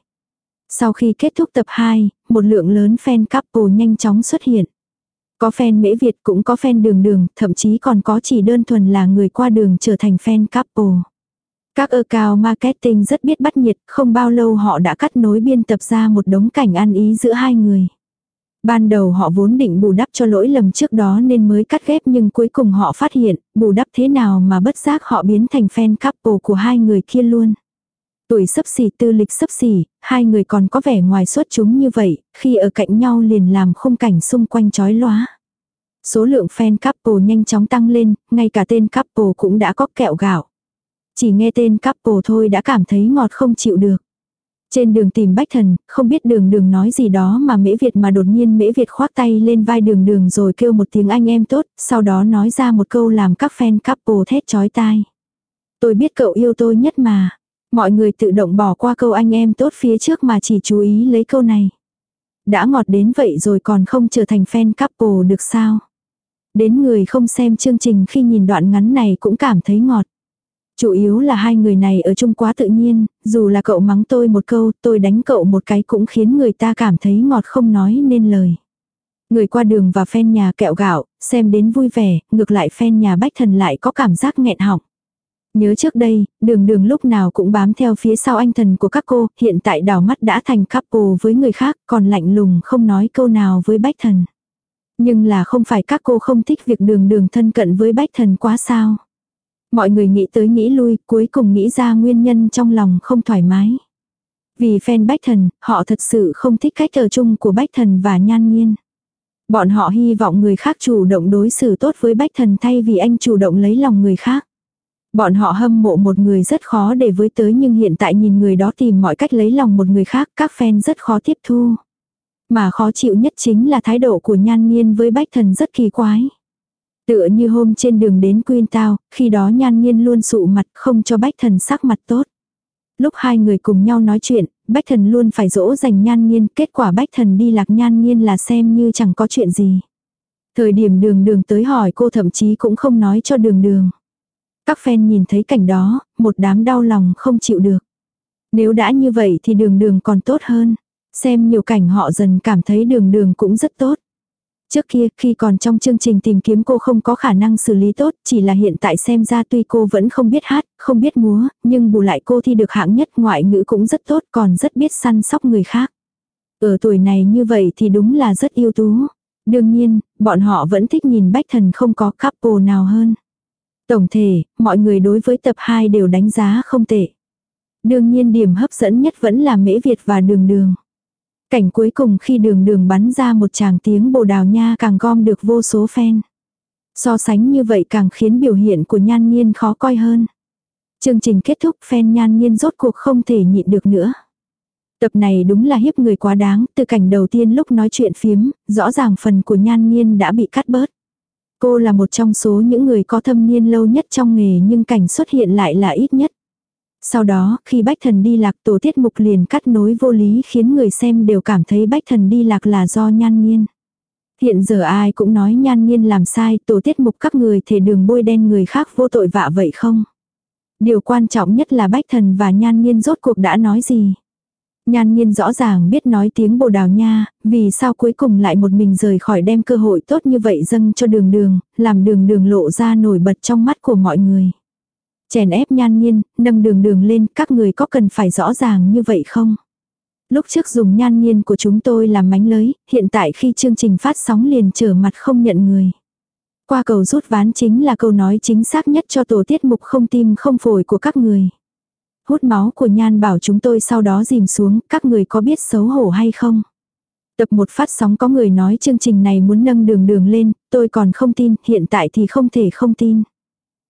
Sau khi kết thúc tập 2, một lượng lớn fan couple nhanh chóng xuất hiện. Có fan mễ Việt cũng có fan đường đường, thậm chí còn có chỉ đơn thuần là người qua đường trở thành fan couple. Các ơ cao marketing rất biết bắt nhiệt, không bao lâu họ đã cắt nối biên tập ra một đống cảnh ăn ý giữa hai người. Ban đầu họ vốn định bù đắp cho lỗi lầm trước đó nên mới cắt ghép nhưng cuối cùng họ phát hiện, bù đắp thế nào mà bất giác họ biến thành fan couple của hai người kia luôn. Tuổi sấp xỉ tư lịch sấp xỉ, hai người còn có vẻ ngoài xuất chúng như vậy, khi ở cạnh nhau liền làm khung cảnh xung quanh chói lóa. Số lượng fan couple nhanh chóng tăng lên, ngay cả tên couple cũng đã có kẹo gạo. Chỉ nghe tên couple thôi đã cảm thấy ngọt không chịu được. Trên đường tìm bách thần, không biết đường đường nói gì đó mà mễ Việt mà đột nhiên mễ Việt khoác tay lên vai đường đường rồi kêu một tiếng anh em tốt, sau đó nói ra một câu làm các fan couple thét chói tai. Tôi biết cậu yêu tôi nhất mà. Mọi người tự động bỏ qua câu anh em tốt phía trước mà chỉ chú ý lấy câu này. Đã ngọt đến vậy rồi còn không trở thành fan couple được sao? Đến người không xem chương trình khi nhìn đoạn ngắn này cũng cảm thấy ngọt. Chủ yếu là hai người này ở chung quá tự nhiên, dù là cậu mắng tôi một câu, tôi đánh cậu một cái cũng khiến người ta cảm thấy ngọt không nói nên lời. Người qua đường và fan nhà kẹo gạo, xem đến vui vẻ, ngược lại fan nhà bách thần lại có cảm giác nghẹn họng. Nhớ trước đây, đường đường lúc nào cũng bám theo phía sau anh thần của các cô, hiện tại đảo mắt đã thành couple với người khác, còn lạnh lùng không nói câu nào với bách thần. Nhưng là không phải các cô không thích việc đường đường thân cận với bách thần quá sao. Mọi người nghĩ tới nghĩ lui, cuối cùng nghĩ ra nguyên nhân trong lòng không thoải mái. Vì fan bách thần, họ thật sự không thích cách ở chung của bách thần và nhan nhiên. Bọn họ hy vọng người khác chủ động đối xử tốt với bách thần thay vì anh chủ động lấy lòng người khác. Bọn họ hâm mộ một người rất khó để với tới nhưng hiện tại nhìn người đó tìm mọi cách lấy lòng một người khác, các fan rất khó tiếp thu. Mà khó chịu nhất chính là thái độ của nhan nhiên với bách thần rất kỳ quái. Tựa như hôm trên đường đến Quyên Tao, khi đó nhan nhiên luôn sụ mặt không cho bách thần sắc mặt tốt. Lúc hai người cùng nhau nói chuyện, bách thần luôn phải dỗ dành nhan nhiên, kết quả bách thần đi lạc nhan nhiên là xem như chẳng có chuyện gì. Thời điểm đường đường tới hỏi cô thậm chí cũng không nói cho đường đường. Các fan nhìn thấy cảnh đó, một đám đau lòng không chịu được. Nếu đã như vậy thì đường đường còn tốt hơn. Xem nhiều cảnh họ dần cảm thấy đường đường cũng rất tốt. Trước kia, khi còn trong chương trình tìm kiếm cô không có khả năng xử lý tốt, chỉ là hiện tại xem ra tuy cô vẫn không biết hát, không biết múa, nhưng bù lại cô thi được hạng nhất ngoại ngữ cũng rất tốt, còn rất biết săn sóc người khác. Ở tuổi này như vậy thì đúng là rất yêu tú. Đương nhiên, bọn họ vẫn thích nhìn bách thần không có couple nào hơn. Tổng thể, mọi người đối với tập 2 đều đánh giá không tệ. Đương nhiên điểm hấp dẫn nhất vẫn là Mễ Việt và Đường Đường. Cảnh cuối cùng khi đường đường bắn ra một tràng tiếng bồ đào nha càng gom được vô số fan. So sánh như vậy càng khiến biểu hiện của nhan nhiên khó coi hơn. Chương trình kết thúc fan nhan nhiên rốt cuộc không thể nhịn được nữa. Tập này đúng là hiếp người quá đáng, từ cảnh đầu tiên lúc nói chuyện phiếm, rõ ràng phần của nhan nhiên đã bị cắt bớt. Cô là một trong số những người có thâm niên lâu nhất trong nghề nhưng cảnh xuất hiện lại là ít nhất. Sau đó, khi Bách Thần đi lạc tổ tiết mục liền cắt nối vô lý khiến người xem đều cảm thấy Bách Thần đi lạc là do nhan nhiên. Hiện giờ ai cũng nói nhan nhiên làm sai, tổ tiết mục các người thể đường bôi đen người khác vô tội vạ vậy không? Điều quan trọng nhất là Bách Thần và nhan nhiên rốt cuộc đã nói gì? Nhan nhiên rõ ràng biết nói tiếng bồ đào nha, vì sao cuối cùng lại một mình rời khỏi đem cơ hội tốt như vậy dâng cho đường đường, làm đường đường lộ ra nổi bật trong mắt của mọi người. Chèn ép nhan nhiên, nâng đường đường lên, các người có cần phải rõ ràng như vậy không? Lúc trước dùng nhan nhiên của chúng tôi làm mánh lới, hiện tại khi chương trình phát sóng liền trở mặt không nhận người. Qua cầu rút ván chính là câu nói chính xác nhất cho tổ tiết mục không tim không phổi của các người. Hút máu của nhan bảo chúng tôi sau đó dìm xuống, các người có biết xấu hổ hay không? Tập một phát sóng có người nói chương trình này muốn nâng đường đường lên, tôi còn không tin, hiện tại thì không thể không tin.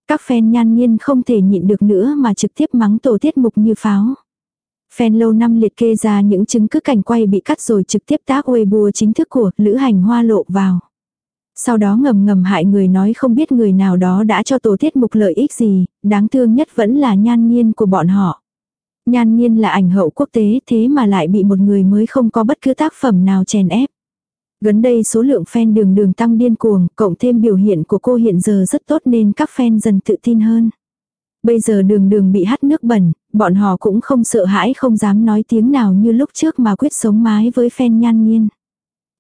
Các fan nhan nhiên không thể nhịn được nữa mà trực tiếp mắng tổ tiết mục như pháo. Fan lâu năm liệt kê ra những chứng cứ cảnh quay bị cắt rồi trực tiếp tác Weibo chính thức của Lữ Hành Hoa lộ vào. Sau đó ngầm ngầm hại người nói không biết người nào đó đã cho tổ tiết mục lợi ích gì, đáng thương nhất vẫn là nhan nhiên của bọn họ. Nhan nhiên là ảnh hậu quốc tế thế mà lại bị một người mới không có bất cứ tác phẩm nào chèn ép. Gần đây số lượng fan đường đường tăng điên cuồng, cộng thêm biểu hiện của cô hiện giờ rất tốt nên các fan dần tự tin hơn. Bây giờ đường đường bị hắt nước bẩn, bọn họ cũng không sợ hãi không dám nói tiếng nào như lúc trước mà quyết sống mái với fan nhan nhiên.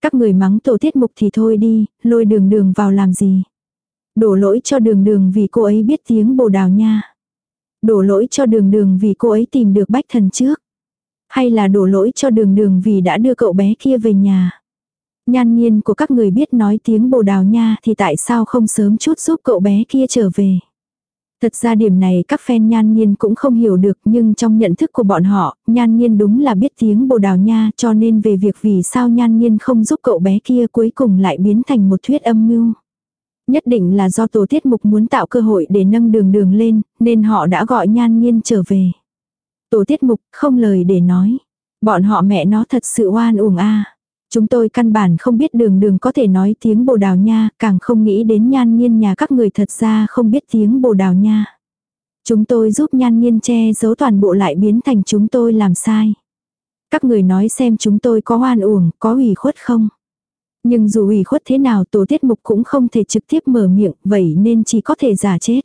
Các người mắng tổ tiết mục thì thôi đi, lôi đường đường vào làm gì. Đổ lỗi cho đường đường vì cô ấy biết tiếng bồ đào nha. Đổ lỗi cho đường đường vì cô ấy tìm được bách thần trước. Hay là đổ lỗi cho đường đường vì đã đưa cậu bé kia về nhà. Nhan nhiên của các người biết nói tiếng bồ đào nha thì tại sao không sớm chút giúp cậu bé kia trở về. Thật ra điểm này các fan nhan nhiên cũng không hiểu được nhưng trong nhận thức của bọn họ, nhan nhiên đúng là biết tiếng bồ đào nha cho nên về việc vì sao nhan nhiên không giúp cậu bé kia cuối cùng lại biến thành một thuyết âm mưu. Nhất định là do tổ tiết mục muốn tạo cơ hội để nâng đường đường lên, nên họ đã gọi nhan nhiên trở về. Tổ tiết mục không lời để nói. Bọn họ mẹ nó thật sự oan uổng a Chúng tôi căn bản không biết đường đường có thể nói tiếng bồ đào nha, càng không nghĩ đến nhan nhiên nhà các người thật ra không biết tiếng bồ đào nha. Chúng tôi giúp nhan nhiên che giấu toàn bộ lại biến thành chúng tôi làm sai. Các người nói xem chúng tôi có oan uổng, có ủy khuất không? Nhưng dù ủy khuất thế nào tổ tiết mục cũng không thể trực tiếp mở miệng, vậy nên chỉ có thể giả chết.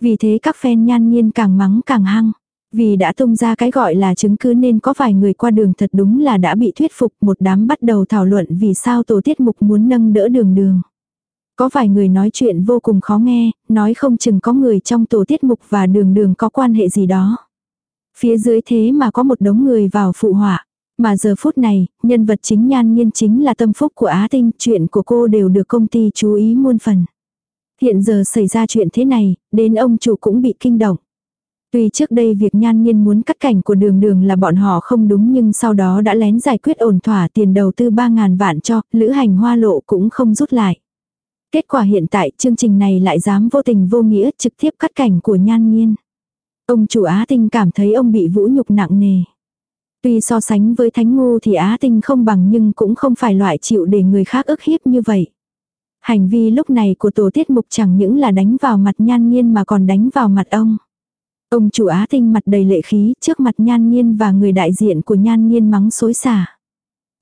Vì thế các fan nhan nhiên càng mắng càng hăng. Vì đã tung ra cái gọi là chứng cứ nên có vài người qua đường thật đúng là đã bị thuyết phục một đám bắt đầu thảo luận vì sao tổ tiết mục muốn nâng đỡ đường đường. Có vài người nói chuyện vô cùng khó nghe, nói không chừng có người trong tổ tiết mục và đường đường có quan hệ gì đó. Phía dưới thế mà có một đống người vào phụ họa. Mà giờ phút này, nhân vật chính nhan nhiên chính là tâm phúc của Á Tinh, chuyện của cô đều được công ty chú ý muôn phần. Hiện giờ xảy ra chuyện thế này, đến ông chủ cũng bị kinh động. Tuy trước đây việc nhan nhiên muốn cắt cảnh của đường đường là bọn họ không đúng nhưng sau đó đã lén giải quyết ổn thỏa tiền đầu tư 3.000 vạn cho, lữ hành hoa lộ cũng không rút lại. Kết quả hiện tại chương trình này lại dám vô tình vô nghĩa trực tiếp cắt cảnh của nhan nhiên. Ông chủ Á Tinh cảm thấy ông bị vũ nhục nặng nề. Tuy so sánh với thánh ngô thì Á Tinh không bằng nhưng cũng không phải loại chịu để người khác ức hiếp như vậy. Hành vi lúc này của tổ tiết mục chẳng những là đánh vào mặt nhan nhiên mà còn đánh vào mặt ông. Ông chủ Á Tinh mặt đầy lệ khí trước mặt nhan nhiên và người đại diện của nhan nhiên mắng xối xả.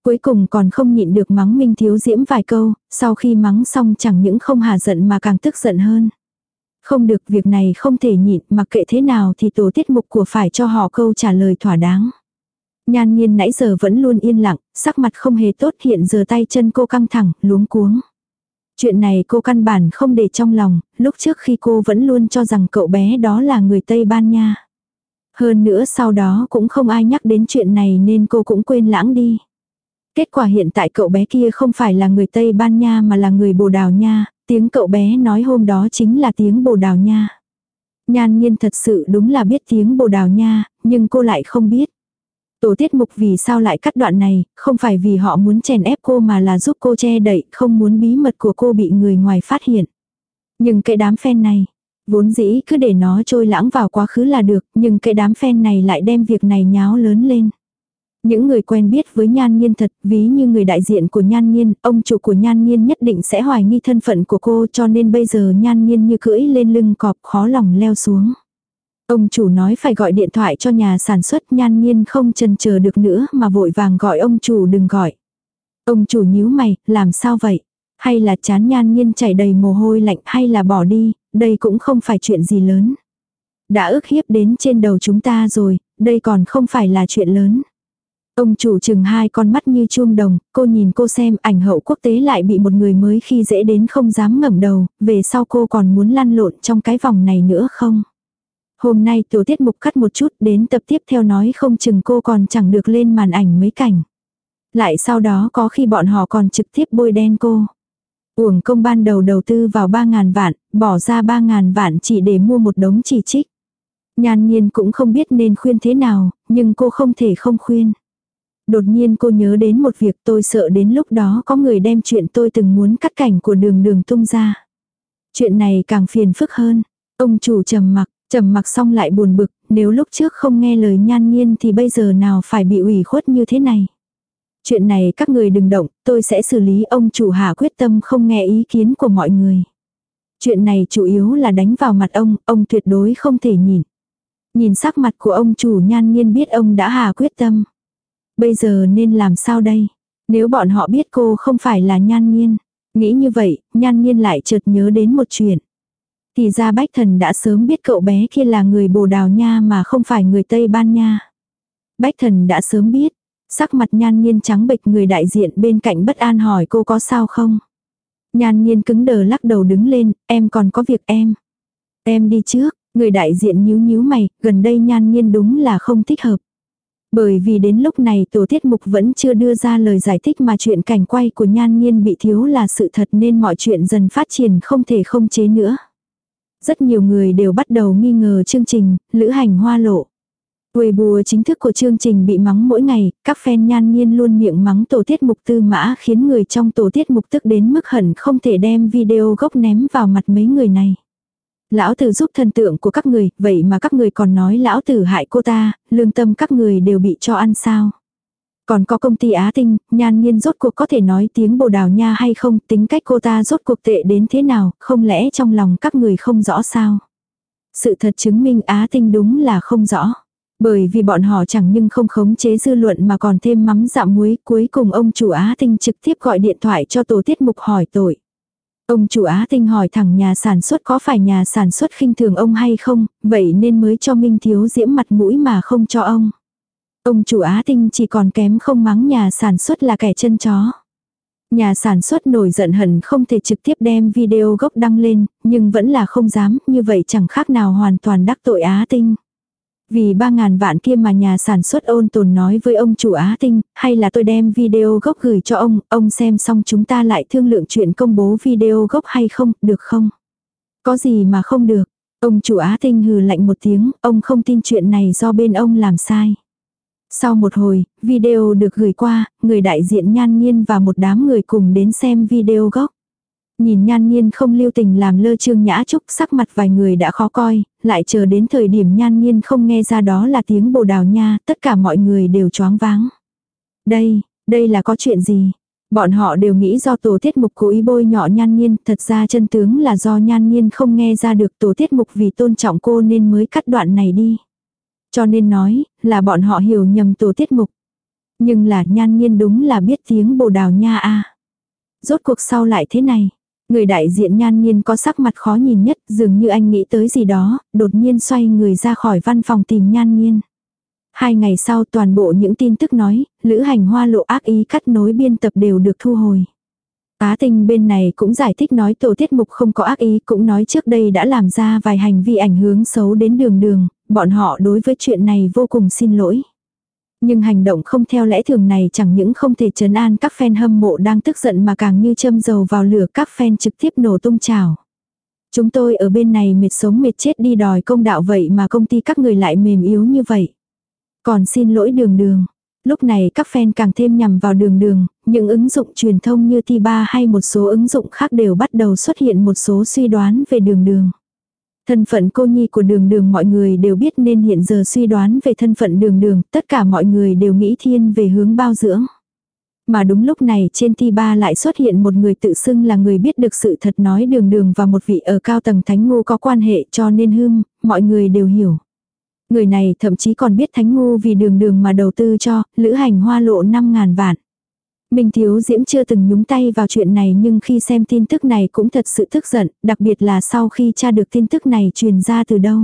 Cuối cùng còn không nhịn được mắng Minh Thiếu Diễm vài câu, sau khi mắng xong chẳng những không hà giận mà càng tức giận hơn. Không được việc này không thể nhịn mặc kệ thế nào thì tổ tiết mục của phải cho họ câu trả lời thỏa đáng. Nhan nhiên nãy giờ vẫn luôn yên lặng, sắc mặt không hề tốt hiện giờ tay chân cô căng thẳng, luống cuống. Chuyện này cô căn bản không để trong lòng, lúc trước khi cô vẫn luôn cho rằng cậu bé đó là người Tây Ban Nha. Hơn nữa sau đó cũng không ai nhắc đến chuyện này nên cô cũng quên lãng đi. Kết quả hiện tại cậu bé kia không phải là người Tây Ban Nha mà là người Bồ Đào Nha, tiếng cậu bé nói hôm đó chính là tiếng Bồ Đào Nha. Nhan nhiên thật sự đúng là biết tiếng Bồ Đào Nha, nhưng cô lại không biết. Tổ tiết mục vì sao lại cắt đoạn này, không phải vì họ muốn chèn ép cô mà là giúp cô che đậy, không muốn bí mật của cô bị người ngoài phát hiện. Nhưng cái đám fan này, vốn dĩ cứ để nó trôi lãng vào quá khứ là được, nhưng cái đám fan này lại đem việc này nháo lớn lên. Những người quen biết với Nhan Nhiên thật, ví như người đại diện của Nhan Nhiên, ông chủ của Nhan Nhiên nhất định sẽ hoài nghi thân phận của cô cho nên bây giờ Nhan Nhiên như cưỡi lên lưng cọp khó lòng leo xuống. Ông chủ nói phải gọi điện thoại cho nhà sản xuất nhan nhiên không chần chờ được nữa mà vội vàng gọi ông chủ đừng gọi. Ông chủ nhíu mày, làm sao vậy? Hay là chán nhan nhiên chảy đầy mồ hôi lạnh hay là bỏ đi, đây cũng không phải chuyện gì lớn. Đã ức hiếp đến trên đầu chúng ta rồi, đây còn không phải là chuyện lớn. Ông chủ chừng hai con mắt như chuông đồng, cô nhìn cô xem ảnh hậu quốc tế lại bị một người mới khi dễ đến không dám ngẩng đầu, về sau cô còn muốn lăn lộn trong cái vòng này nữa không? Hôm nay tiểu tiết mục cắt một chút đến tập tiếp theo nói không chừng cô còn chẳng được lên màn ảnh mấy cảnh. Lại sau đó có khi bọn họ còn trực tiếp bôi đen cô. Uổng công ban đầu đầu tư vào 3.000 vạn, bỏ ra 3.000 vạn chỉ để mua một đống chỉ trích. Nhan nhiên cũng không biết nên khuyên thế nào, nhưng cô không thể không khuyên. Đột nhiên cô nhớ đến một việc tôi sợ đến lúc đó có người đem chuyện tôi từng muốn cắt cảnh của đường đường tung ra. Chuyện này càng phiền phức hơn. Ông chủ trầm mặc, trầm mặc xong lại buồn bực, nếu lúc trước không nghe lời nhan nhiên thì bây giờ nào phải bị ủy khuất như thế này. Chuyện này các người đừng động, tôi sẽ xử lý ông chủ hạ quyết tâm không nghe ý kiến của mọi người. Chuyện này chủ yếu là đánh vào mặt ông, ông tuyệt đối không thể nhìn. Nhìn sắc mặt của ông chủ nhan nhiên biết ông đã hà quyết tâm. Bây giờ nên làm sao đây? Nếu bọn họ biết cô không phải là nhan nhiên. Nghĩ như vậy, nhan nhiên lại chợt nhớ đến một chuyện. Thì ra bách thần đã sớm biết cậu bé kia là người bồ đào nha mà không phải người Tây Ban Nha. Bách thần đã sớm biết. Sắc mặt nhan nhiên trắng bệch người đại diện bên cạnh bất an hỏi cô có sao không. Nhan nhiên cứng đờ lắc đầu đứng lên, em còn có việc em. Em đi trước, người đại diện nhíu nhíu mày, gần đây nhan nhiên đúng là không thích hợp. Bởi vì đến lúc này tổ tiết mục vẫn chưa đưa ra lời giải thích mà chuyện cảnh quay của nhan nhiên bị thiếu là sự thật nên mọi chuyện dần phát triển không thể không chế nữa. Rất nhiều người đều bắt đầu nghi ngờ chương trình, lữ hành hoa lộ. Weibo chính thức của chương trình bị mắng mỗi ngày, các fan nhan nhiên luôn miệng mắng tổ tiết mục tư mã khiến người trong tổ tiết mục tức đến mức hận không thể đem video gốc ném vào mặt mấy người này. Lão tử giúp thần tượng của các người, vậy mà các người còn nói lão tử hại cô ta, lương tâm các người đều bị cho ăn sao. Còn có công ty Á Tinh, nhan nhiên rốt cuộc có thể nói tiếng bồ đào nha hay không, tính cách cô ta rốt cuộc tệ đến thế nào, không lẽ trong lòng các người không rõ sao. Sự thật chứng minh Á Tinh đúng là không rõ. Bởi vì bọn họ chẳng nhưng không khống chế dư luận mà còn thêm mắm dặm muối, cuối cùng ông chủ Á Tinh trực tiếp gọi điện thoại cho tổ tiết mục hỏi tội. Ông chủ Á Tinh hỏi thẳng nhà sản xuất có phải nhà sản xuất khinh thường ông hay không, vậy nên mới cho Minh Thiếu Diễm mặt mũi mà không cho ông. Ông chủ Á Tinh chỉ còn kém không mắng nhà sản xuất là kẻ chân chó. Nhà sản xuất nổi giận hận không thể trực tiếp đem video gốc đăng lên, nhưng vẫn là không dám, như vậy chẳng khác nào hoàn toàn đắc tội Á Tinh. Vì ba ngàn vạn kia mà nhà sản xuất ôn tồn nói với ông chủ Á Tinh, hay là tôi đem video gốc gửi cho ông, ông xem xong chúng ta lại thương lượng chuyện công bố video gốc hay không, được không? Có gì mà không được. Ông chủ Á Tinh hừ lạnh một tiếng, ông không tin chuyện này do bên ông làm sai. Sau một hồi, video được gửi qua, người đại diện nhan nhiên và một đám người cùng đến xem video gốc. Nhìn nhan nhiên không lưu tình làm lơ trương nhã trúc sắc mặt vài người đã khó coi, lại chờ đến thời điểm nhan nhiên không nghe ra đó là tiếng bồ đào nha, tất cả mọi người đều choáng váng. Đây, đây là có chuyện gì? Bọn họ đều nghĩ do tổ tiết mục cố ý bôi nhọ nhan nhiên, thật ra chân tướng là do nhan nhiên không nghe ra được tổ tiết mục vì tôn trọng cô nên mới cắt đoạn này đi. Cho nên nói, là bọn họ hiểu nhầm tổ tiết mục. Nhưng là nhan nhiên đúng là biết tiếng bồ đào nha a Rốt cuộc sau lại thế này. Người đại diện nhan nhiên có sắc mặt khó nhìn nhất, dường như anh nghĩ tới gì đó, đột nhiên xoay người ra khỏi văn phòng tìm nhan nhiên. Hai ngày sau toàn bộ những tin tức nói, lữ hành hoa lộ ác ý cắt nối biên tập đều được thu hồi. Á tình bên này cũng giải thích nói tổ tiết mục không có ác ý, cũng nói trước đây đã làm ra vài hành vi ảnh hưởng xấu đến đường đường, bọn họ đối với chuyện này vô cùng xin lỗi. Nhưng hành động không theo lẽ thường này chẳng những không thể chấn an các fan hâm mộ đang tức giận mà càng như châm dầu vào lửa các fan trực tiếp nổ tung trào. Chúng tôi ở bên này mệt sống mệt chết đi đòi công đạo vậy mà công ty các người lại mềm yếu như vậy. Còn xin lỗi đường đường. Lúc này các fan càng thêm nhằm vào đường đường, những ứng dụng truyền thông như T3 hay một số ứng dụng khác đều bắt đầu xuất hiện một số suy đoán về đường đường. Thân phận cô nhi của đường đường mọi người đều biết nên hiện giờ suy đoán về thân phận đường đường, tất cả mọi người đều nghĩ thiên về hướng bao dưỡng. Mà đúng lúc này trên ti ba lại xuất hiện một người tự xưng là người biết được sự thật nói đường đường và một vị ở cao tầng thánh ngu có quan hệ cho nên hương, mọi người đều hiểu. Người này thậm chí còn biết thánh ngu vì đường đường mà đầu tư cho, lữ hành hoa lộ 5.000 vạn. Minh Thiếu Diễm chưa từng nhúng tay vào chuyện này nhưng khi xem tin tức này cũng thật sự tức giận, đặc biệt là sau khi tra được tin tức này truyền ra từ đâu.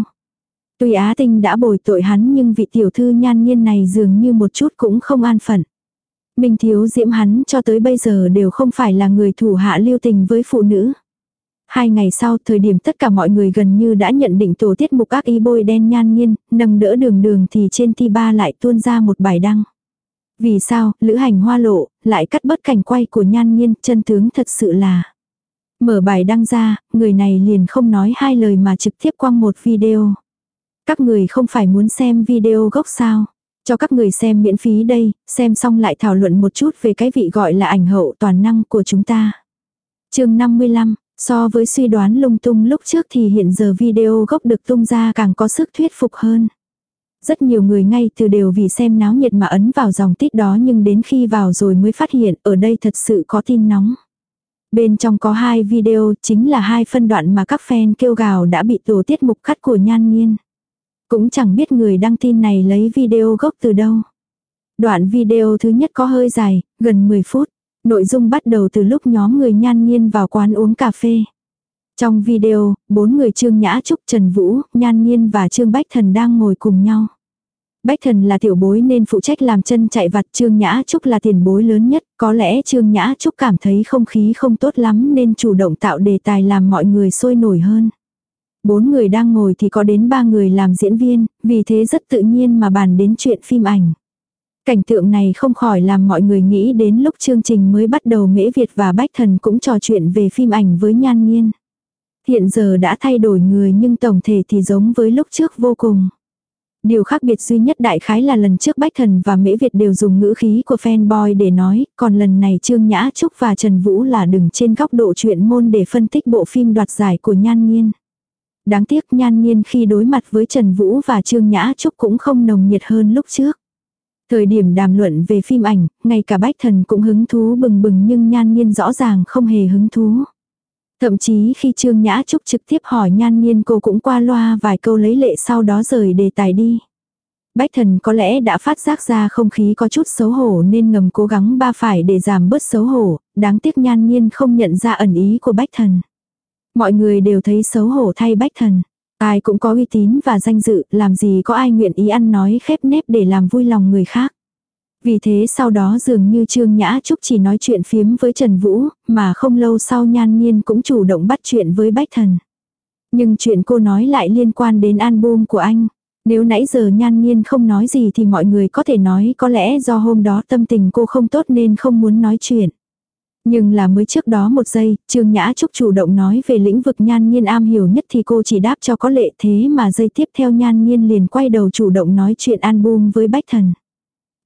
Tuy Á Tinh đã bồi tội hắn nhưng vị tiểu thư nhan nhiên này dường như một chút cũng không an phận. Minh Thiếu Diễm hắn cho tới bây giờ đều không phải là người thủ hạ lưu tình với phụ nữ. Hai ngày sau, thời điểm tất cả mọi người gần như đã nhận định tổ tiết mục ác ý bôi đen nhan nhiên, nâng đỡ đường đường thì trên ti ba lại tuôn ra một bài đăng. Vì sao, lữ hành hoa lộ, lại cắt bớt cảnh quay của nhan nhiên, chân tướng thật sự là. Mở bài đăng ra, người này liền không nói hai lời mà trực tiếp quăng một video. Các người không phải muốn xem video gốc sao? Cho các người xem miễn phí đây, xem xong lại thảo luận một chút về cái vị gọi là ảnh hậu toàn năng của chúng ta. chương 55, so với suy đoán lung tung lúc trước thì hiện giờ video gốc được tung ra càng có sức thuyết phục hơn. Rất nhiều người ngay từ đều vì xem náo nhiệt mà ấn vào dòng tít đó nhưng đến khi vào rồi mới phát hiện ở đây thật sự có tin nóng. Bên trong có hai video chính là hai phân đoạn mà các fan kêu gào đã bị tổ tiết mục cắt của nhan nhiên. Cũng chẳng biết người đăng tin này lấy video gốc từ đâu. Đoạn video thứ nhất có hơi dài, gần 10 phút. Nội dung bắt đầu từ lúc nhóm người nhan nhiên vào quán uống cà phê. Trong video, bốn người Trương Nhã Trúc, Trần Vũ, Nhan Nhiên và Trương Bách Thần đang ngồi cùng nhau. Bách Thần là tiểu bối nên phụ trách làm chân chạy vặt Trương Nhã Trúc là tiền bối lớn nhất, có lẽ Trương Nhã Trúc cảm thấy không khí không tốt lắm nên chủ động tạo đề tài làm mọi người sôi nổi hơn. Bốn người đang ngồi thì có đến ba người làm diễn viên, vì thế rất tự nhiên mà bàn đến chuyện phim ảnh. Cảnh tượng này không khỏi làm mọi người nghĩ đến lúc chương trình mới bắt đầu Mễ Việt và Bách Thần cũng trò chuyện về phim ảnh với Nhan Nhiên. Hiện giờ đã thay đổi người nhưng tổng thể thì giống với lúc trước vô cùng. Điều khác biệt duy nhất đại khái là lần trước Bách Thần và Mễ Việt đều dùng ngữ khí của fanboy để nói, còn lần này Trương Nhã Trúc và Trần Vũ là đứng trên góc độ chuyện môn để phân tích bộ phim đoạt giải của Nhan Nhiên. Đáng tiếc Nhan Nhiên khi đối mặt với Trần Vũ và Trương Nhã Trúc cũng không nồng nhiệt hơn lúc trước. Thời điểm đàm luận về phim ảnh, ngay cả Bách Thần cũng hứng thú bừng bừng nhưng Nhan Nhiên rõ ràng không hề hứng thú. Thậm chí khi Trương Nhã Trúc trực tiếp hỏi nhan nhiên cô cũng qua loa vài câu lấy lệ sau đó rời đề tài đi. Bách thần có lẽ đã phát giác ra không khí có chút xấu hổ nên ngầm cố gắng ba phải để giảm bớt xấu hổ, đáng tiếc nhan nhiên không nhận ra ẩn ý của bách thần. Mọi người đều thấy xấu hổ thay bách thần. Ai cũng có uy tín và danh dự, làm gì có ai nguyện ý ăn nói khép nép để làm vui lòng người khác. Vì thế sau đó dường như Trương Nhã Trúc chỉ nói chuyện phiếm với Trần Vũ, mà không lâu sau Nhan Nhiên cũng chủ động bắt chuyện với Bách Thần. Nhưng chuyện cô nói lại liên quan đến album của anh. Nếu nãy giờ Nhan Nhiên không nói gì thì mọi người có thể nói có lẽ do hôm đó tâm tình cô không tốt nên không muốn nói chuyện. Nhưng là mới trước đó một giây, Trương Nhã Trúc chủ động nói về lĩnh vực Nhan Nhiên am hiểu nhất thì cô chỉ đáp cho có lệ thế mà giây tiếp theo Nhan Nhiên liền quay đầu chủ động nói chuyện album với Bách Thần.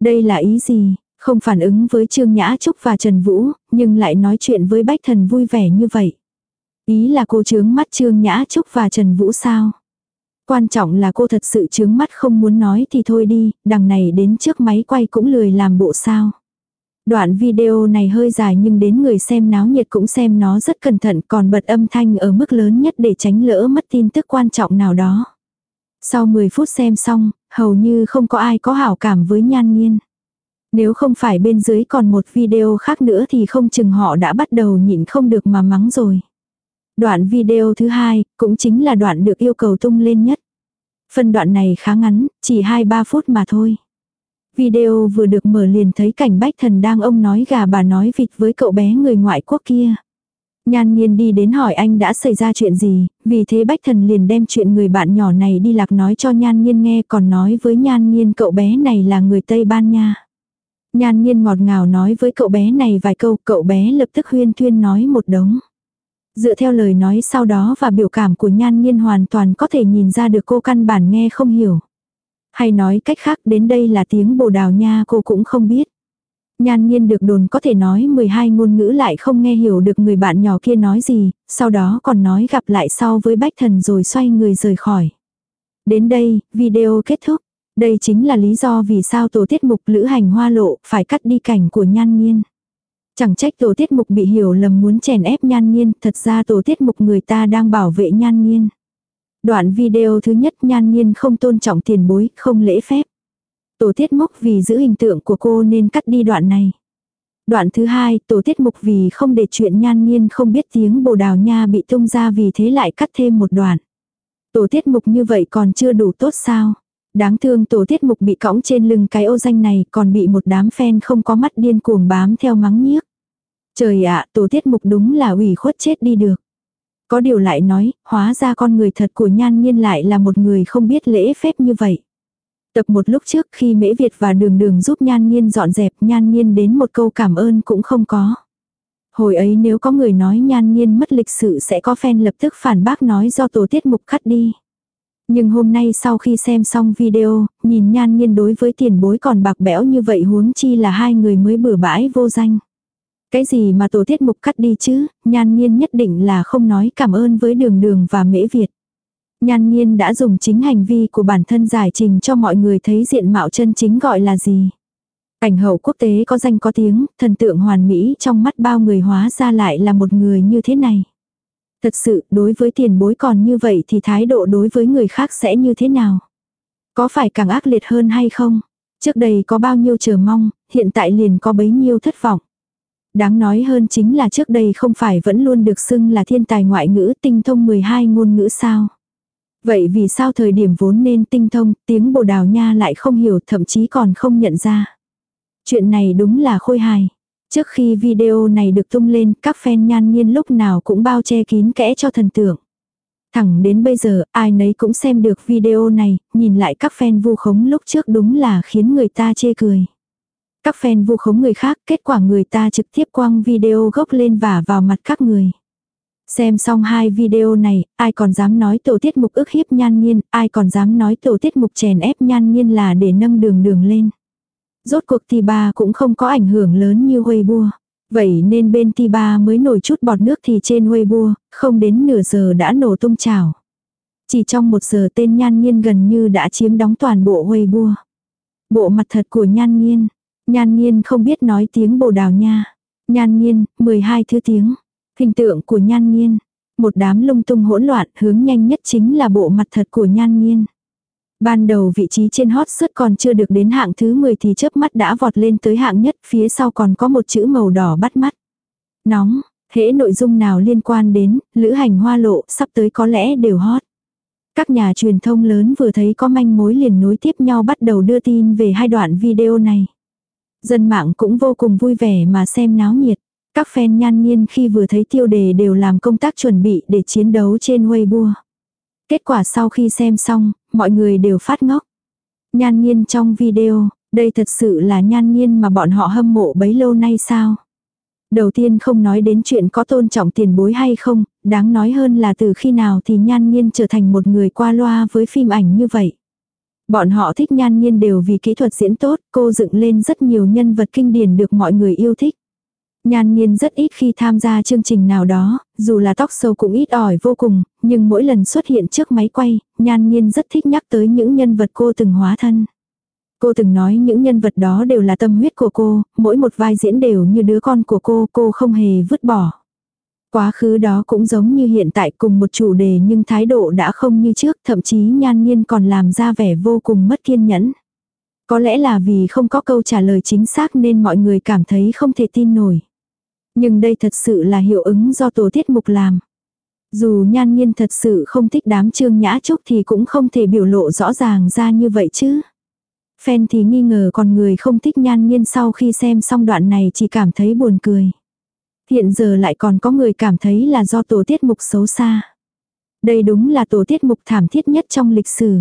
Đây là ý gì? Không phản ứng với Trương Nhã Trúc và Trần Vũ, nhưng lại nói chuyện với Bách Thần vui vẻ như vậy. Ý là cô chướng mắt Trương Nhã Trúc và Trần Vũ sao? Quan trọng là cô thật sự chướng mắt không muốn nói thì thôi đi, đằng này đến trước máy quay cũng lười làm bộ sao. Đoạn video này hơi dài nhưng đến người xem náo nhiệt cũng xem nó rất cẩn thận còn bật âm thanh ở mức lớn nhất để tránh lỡ mất tin tức quan trọng nào đó. Sau 10 phút xem xong, hầu như không có ai có hảo cảm với nhan nhiên. Nếu không phải bên dưới còn một video khác nữa thì không chừng họ đã bắt đầu nhịn không được mà mắng rồi. Đoạn video thứ hai, cũng chính là đoạn được yêu cầu tung lên nhất. Phần đoạn này khá ngắn, chỉ 2-3 phút mà thôi. Video vừa được mở liền thấy cảnh bách thần đang ông nói gà bà nói vịt với cậu bé người ngoại quốc kia. Nhan nhiên đi đến hỏi anh đã xảy ra chuyện gì, vì thế bách thần liền đem chuyện người bạn nhỏ này đi lạc nói cho nhan nhiên nghe còn nói với nhan nhiên cậu bé này là người Tây Ban Nha. Nhan nhiên ngọt ngào nói với cậu bé này vài câu, cậu bé lập tức huyên thuyên nói một đống. Dựa theo lời nói sau đó và biểu cảm của nhan nhiên hoàn toàn có thể nhìn ra được cô căn bản nghe không hiểu. Hay nói cách khác đến đây là tiếng bồ đào nha cô cũng không biết. Nhan nhiên được đồn có thể nói 12 ngôn ngữ lại không nghe hiểu được người bạn nhỏ kia nói gì, sau đó còn nói gặp lại sau với bách thần rồi xoay người rời khỏi. Đến đây, video kết thúc. Đây chính là lý do vì sao tổ tiết mục lữ hành hoa lộ phải cắt đi cảnh của nhan nhiên. Chẳng trách tổ tiết mục bị hiểu lầm muốn chèn ép nhan nhiên, thật ra tổ tiết mục người ta đang bảo vệ nhan nhiên. Đoạn video thứ nhất nhan nhiên không tôn trọng tiền bối, không lễ phép. Tổ tiết mục vì giữ hình tượng của cô nên cắt đi đoạn này. Đoạn thứ hai, tổ tiết mục vì không để chuyện nhan nhiên không biết tiếng bồ đào nha bị tung ra vì thế lại cắt thêm một đoạn. Tổ tiết mục như vậy còn chưa đủ tốt sao? Đáng thương tổ tiết mục bị cõng trên lưng cái ô danh này còn bị một đám fan không có mắt điên cuồng bám theo mắng nhiếc. Trời ạ, tổ tiết mục đúng là ủy khuất chết đi được. Có điều lại nói, hóa ra con người thật của nhan nhiên lại là một người không biết lễ phép như vậy. Tập một lúc trước khi Mễ Việt và Đường Đường giúp Nhan Nhiên dọn dẹp Nhan Nhiên đến một câu cảm ơn cũng không có. Hồi ấy nếu có người nói Nhan Nhiên mất lịch sự sẽ có fan lập tức phản bác nói do tổ tiết mục cắt đi. Nhưng hôm nay sau khi xem xong video, nhìn Nhan Nhiên đối với tiền bối còn bạc bẽo như vậy huống chi là hai người mới bừa bãi vô danh. Cái gì mà tổ tiết mục cắt đi chứ, Nhan Nhiên nhất định là không nói cảm ơn với Đường Đường và Mễ Việt. Nhan nhiên đã dùng chính hành vi của bản thân giải trình cho mọi người thấy diện mạo chân chính gọi là gì. ảnh hậu quốc tế có danh có tiếng, thần tượng hoàn mỹ trong mắt bao người hóa ra lại là một người như thế này. Thật sự, đối với tiền bối còn như vậy thì thái độ đối với người khác sẽ như thế nào? Có phải càng ác liệt hơn hay không? Trước đây có bao nhiêu chờ mong, hiện tại liền có bấy nhiêu thất vọng. Đáng nói hơn chính là trước đây không phải vẫn luôn được xưng là thiên tài ngoại ngữ tinh thông 12 ngôn ngữ sao? Vậy vì sao thời điểm vốn nên tinh thông, tiếng bồ đào nha lại không hiểu thậm chí còn không nhận ra. Chuyện này đúng là khôi hài. Trước khi video này được tung lên, các fan nhan nhiên lúc nào cũng bao che kín kẽ cho thần tượng. Thẳng đến bây giờ, ai nấy cũng xem được video này, nhìn lại các fan vu khống lúc trước đúng là khiến người ta chê cười. Các fan vu khống người khác, kết quả người ta trực tiếp quăng video gốc lên và vào mặt các người. Xem xong hai video này, ai còn dám nói tổ tiết mục ức hiếp nhan nhiên, ai còn dám nói tổ tiết mục chèn ép nhan nhiên là để nâng đường đường lên. Rốt cuộc thì ba cũng không có ảnh hưởng lớn như Weibo. Vậy nên bên ti ba mới nổi chút bọt nước thì trên Weibo, không đến nửa giờ đã nổ tung trào. Chỉ trong một giờ tên nhan nhiên gần như đã chiếm đóng toàn bộ Weibo. Bộ mặt thật của nhan nhiên. Nhan nhiên không biết nói tiếng bồ đào nha. Nhan nhiên, 12 thứ tiếng. Hình tượng của nhan nhiên. Một đám lung tung hỗn loạn hướng nhanh nhất chính là bộ mặt thật của nhan nhiên. Ban đầu vị trí trên hot search còn chưa được đến hạng thứ 10 thì chớp mắt đã vọt lên tới hạng nhất, phía sau còn có một chữ màu đỏ bắt mắt. Nóng, hễ nội dung nào liên quan đến, lữ hành hoa lộ, sắp tới có lẽ đều hot. Các nhà truyền thông lớn vừa thấy có manh mối liền nối tiếp nhau bắt đầu đưa tin về hai đoạn video này. Dân mạng cũng vô cùng vui vẻ mà xem náo nhiệt. Các fan nhan nhiên khi vừa thấy tiêu đề đều làm công tác chuẩn bị để chiến đấu trên Weibo. Kết quả sau khi xem xong, mọi người đều phát ngốc. Nhan nhiên trong video, đây thật sự là nhan nhiên mà bọn họ hâm mộ bấy lâu nay sao? Đầu tiên không nói đến chuyện có tôn trọng tiền bối hay không, đáng nói hơn là từ khi nào thì nhan nhiên trở thành một người qua loa với phim ảnh như vậy. Bọn họ thích nhan nhiên đều vì kỹ thuật diễn tốt, cô dựng lên rất nhiều nhân vật kinh điển được mọi người yêu thích. Nhan nhiên rất ít khi tham gia chương trình nào đó, dù là tóc sâu cũng ít ỏi vô cùng, nhưng mỗi lần xuất hiện trước máy quay, nhan nhiên rất thích nhắc tới những nhân vật cô từng hóa thân. Cô từng nói những nhân vật đó đều là tâm huyết của cô, mỗi một vai diễn đều như đứa con của cô, cô không hề vứt bỏ. Quá khứ đó cũng giống như hiện tại cùng một chủ đề nhưng thái độ đã không như trước, thậm chí nhan nhiên còn làm ra vẻ vô cùng mất kiên nhẫn. Có lẽ là vì không có câu trả lời chính xác nên mọi người cảm thấy không thể tin nổi. Nhưng đây thật sự là hiệu ứng do tổ tiết mục làm. Dù nhan nhiên thật sự không thích đám trương nhã trúc thì cũng không thể biểu lộ rõ ràng ra như vậy chứ. Fan thì nghi ngờ còn người không thích nhan nhiên sau khi xem xong đoạn này chỉ cảm thấy buồn cười. Hiện giờ lại còn có người cảm thấy là do tổ tiết mục xấu xa. Đây đúng là tổ tiết mục thảm thiết nhất trong lịch sử.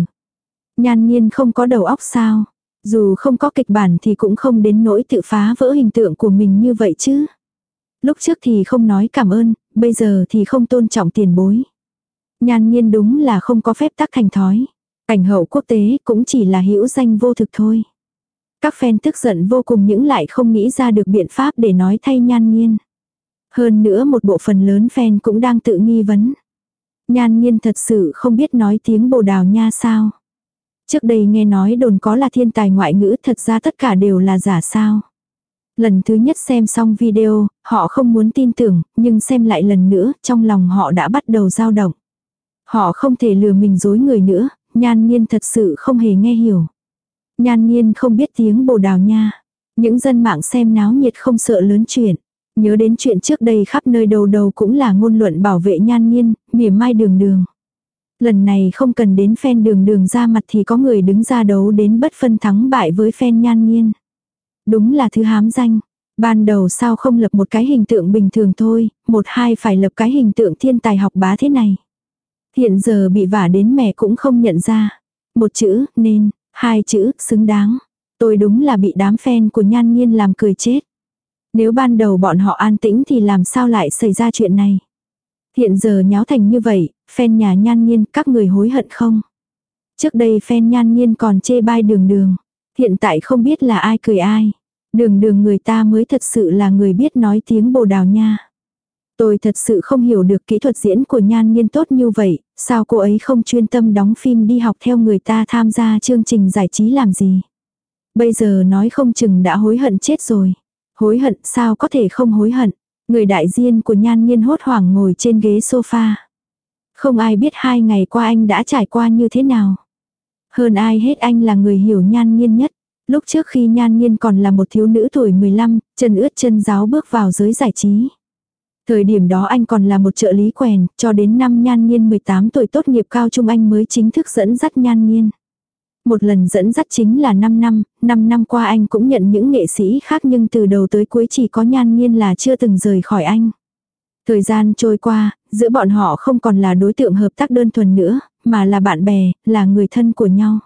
Nhan nhiên không có đầu óc sao. Dù không có kịch bản thì cũng không đến nỗi tự phá vỡ hình tượng của mình như vậy chứ. Lúc trước thì không nói cảm ơn, bây giờ thì không tôn trọng tiền bối. Nhan nhiên đúng là không có phép tắc thành thói. Ảnh hậu quốc tế cũng chỉ là hữu danh vô thực thôi. Các fan tức giận vô cùng những lại không nghĩ ra được biện pháp để nói thay nhan nhiên. Hơn nữa một bộ phần lớn fan cũng đang tự nghi vấn. Nhan nhiên thật sự không biết nói tiếng bồ đào nha sao. Trước đây nghe nói đồn có là thiên tài ngoại ngữ thật ra tất cả đều là giả sao. Lần thứ nhất xem xong video, họ không muốn tin tưởng, nhưng xem lại lần nữa, trong lòng họ đã bắt đầu dao động. Họ không thể lừa mình dối người nữa, nhan nhiên thật sự không hề nghe hiểu. Nhan nhiên không biết tiếng bồ đào nha. Những dân mạng xem náo nhiệt không sợ lớn chuyện. Nhớ đến chuyện trước đây khắp nơi đầu đầu cũng là ngôn luận bảo vệ nhan nhiên, mỉa mai đường đường. Lần này không cần đến phen đường đường ra mặt thì có người đứng ra đấu đến bất phân thắng bại với phen nhan nhiên. Đúng là thứ hám danh. Ban đầu sao không lập một cái hình tượng bình thường thôi, một hai phải lập cái hình tượng thiên tài học bá thế này. Hiện giờ bị vả đến mẹ cũng không nhận ra. Một chữ, nên, hai chữ, xứng đáng. Tôi đúng là bị đám fan của nhan nhiên làm cười chết. Nếu ban đầu bọn họ an tĩnh thì làm sao lại xảy ra chuyện này. Hiện giờ nháo thành như vậy, fan nhà nhan nhiên các người hối hận không? Trước đây fan nhan nhiên còn chê bai đường đường. Hiện tại không biết là ai cười ai. Đường đường người ta mới thật sự là người biết nói tiếng bồ đào nha. Tôi thật sự không hiểu được kỹ thuật diễn của nhan nghiên tốt như vậy, sao cô ấy không chuyên tâm đóng phim đi học theo người ta tham gia chương trình giải trí làm gì. Bây giờ nói không chừng đã hối hận chết rồi. Hối hận sao có thể không hối hận. Người đại diện của nhan nghiên hốt hoảng ngồi trên ghế sofa. Không ai biết hai ngày qua anh đã trải qua như thế nào. Hơn ai hết anh là người hiểu nhan nghiên nhất. Lúc trước khi nhan nghiên còn là một thiếu nữ tuổi 15, chân ướt chân giáo bước vào giới giải trí. Thời điểm đó anh còn là một trợ lý quèn, cho đến năm nhan nghiên 18 tuổi tốt nghiệp cao trung anh mới chính thức dẫn dắt nhan nghiên. Một lần dẫn dắt chính là 5 năm, 5 năm qua anh cũng nhận những nghệ sĩ khác nhưng từ đầu tới cuối chỉ có nhan nghiên là chưa từng rời khỏi anh. Thời gian trôi qua, giữa bọn họ không còn là đối tượng hợp tác đơn thuần nữa, mà là bạn bè, là người thân của nhau.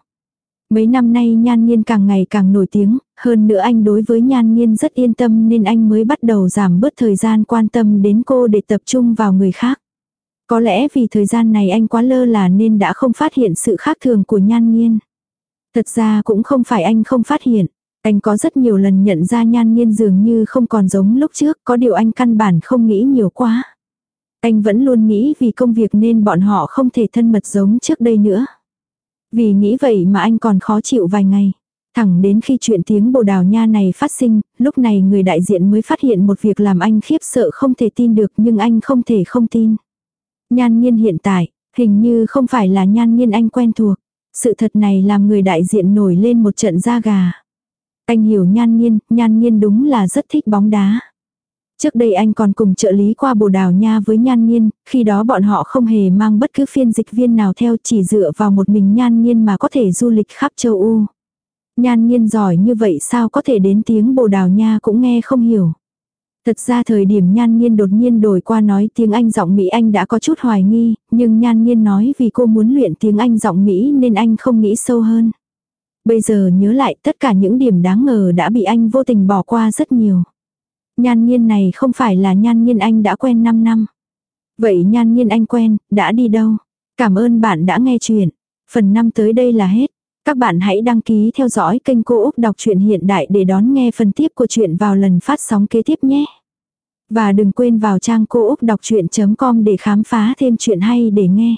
Mấy năm nay Nhan Nhiên càng ngày càng nổi tiếng, hơn nữa anh đối với Nhan Nhiên rất yên tâm nên anh mới bắt đầu giảm bớt thời gian quan tâm đến cô để tập trung vào người khác. Có lẽ vì thời gian này anh quá lơ là nên đã không phát hiện sự khác thường của nhan nhiên. Thật ra cũng không phải anh không phát hiện. Anh có rất nhiều lần nhận ra nhan nhiên dường như không còn giống lúc trước, có điều anh căn bản không nghĩ nhiều quá. Anh vẫn luôn nghĩ vì công việc nên bọn họ không thể thân mật giống trước đây nữa. Vì nghĩ vậy mà anh còn khó chịu vài ngày. Thẳng đến khi chuyện tiếng bồ đào nha này phát sinh, lúc này người đại diện mới phát hiện một việc làm anh khiếp sợ không thể tin được nhưng anh không thể không tin. Nhan nhiên hiện tại, hình như không phải là nhan nhiên anh quen thuộc. Sự thật này làm người đại diện nổi lên một trận da gà. Anh hiểu nhan nhiên, nhan nhiên đúng là rất thích bóng đá. Trước đây anh còn cùng trợ lý qua Bồ Đào Nha với Nhan Nhiên, khi đó bọn họ không hề mang bất cứ phiên dịch viên nào theo chỉ dựa vào một mình Nhan Nhiên mà có thể du lịch khắp châu U. Nhan Nhiên giỏi như vậy sao có thể đến tiếng Bồ Đào Nha cũng nghe không hiểu. Thật ra thời điểm Nhan Nhiên đột nhiên đổi qua nói tiếng Anh giọng Mỹ Anh đã có chút hoài nghi, nhưng Nhan Nhiên nói vì cô muốn luyện tiếng Anh giọng Mỹ nên anh không nghĩ sâu hơn. Bây giờ nhớ lại tất cả những điểm đáng ngờ đã bị anh vô tình bỏ qua rất nhiều. Nhan nhiên này không phải là nhan nhiên anh đã quen 5 năm. Vậy nhan nhiên anh quen, đã đi đâu? Cảm ơn bạn đã nghe chuyện. Phần 5 tới đây là hết. Các bạn hãy đăng ký theo dõi kênh Cô Úc Đọc truyện Hiện Đại để đón nghe phần tiếp của chuyện vào lần phát sóng kế tiếp nhé. Và đừng quên vào trang cô úc đọc chuyện.com để khám phá thêm chuyện hay để nghe.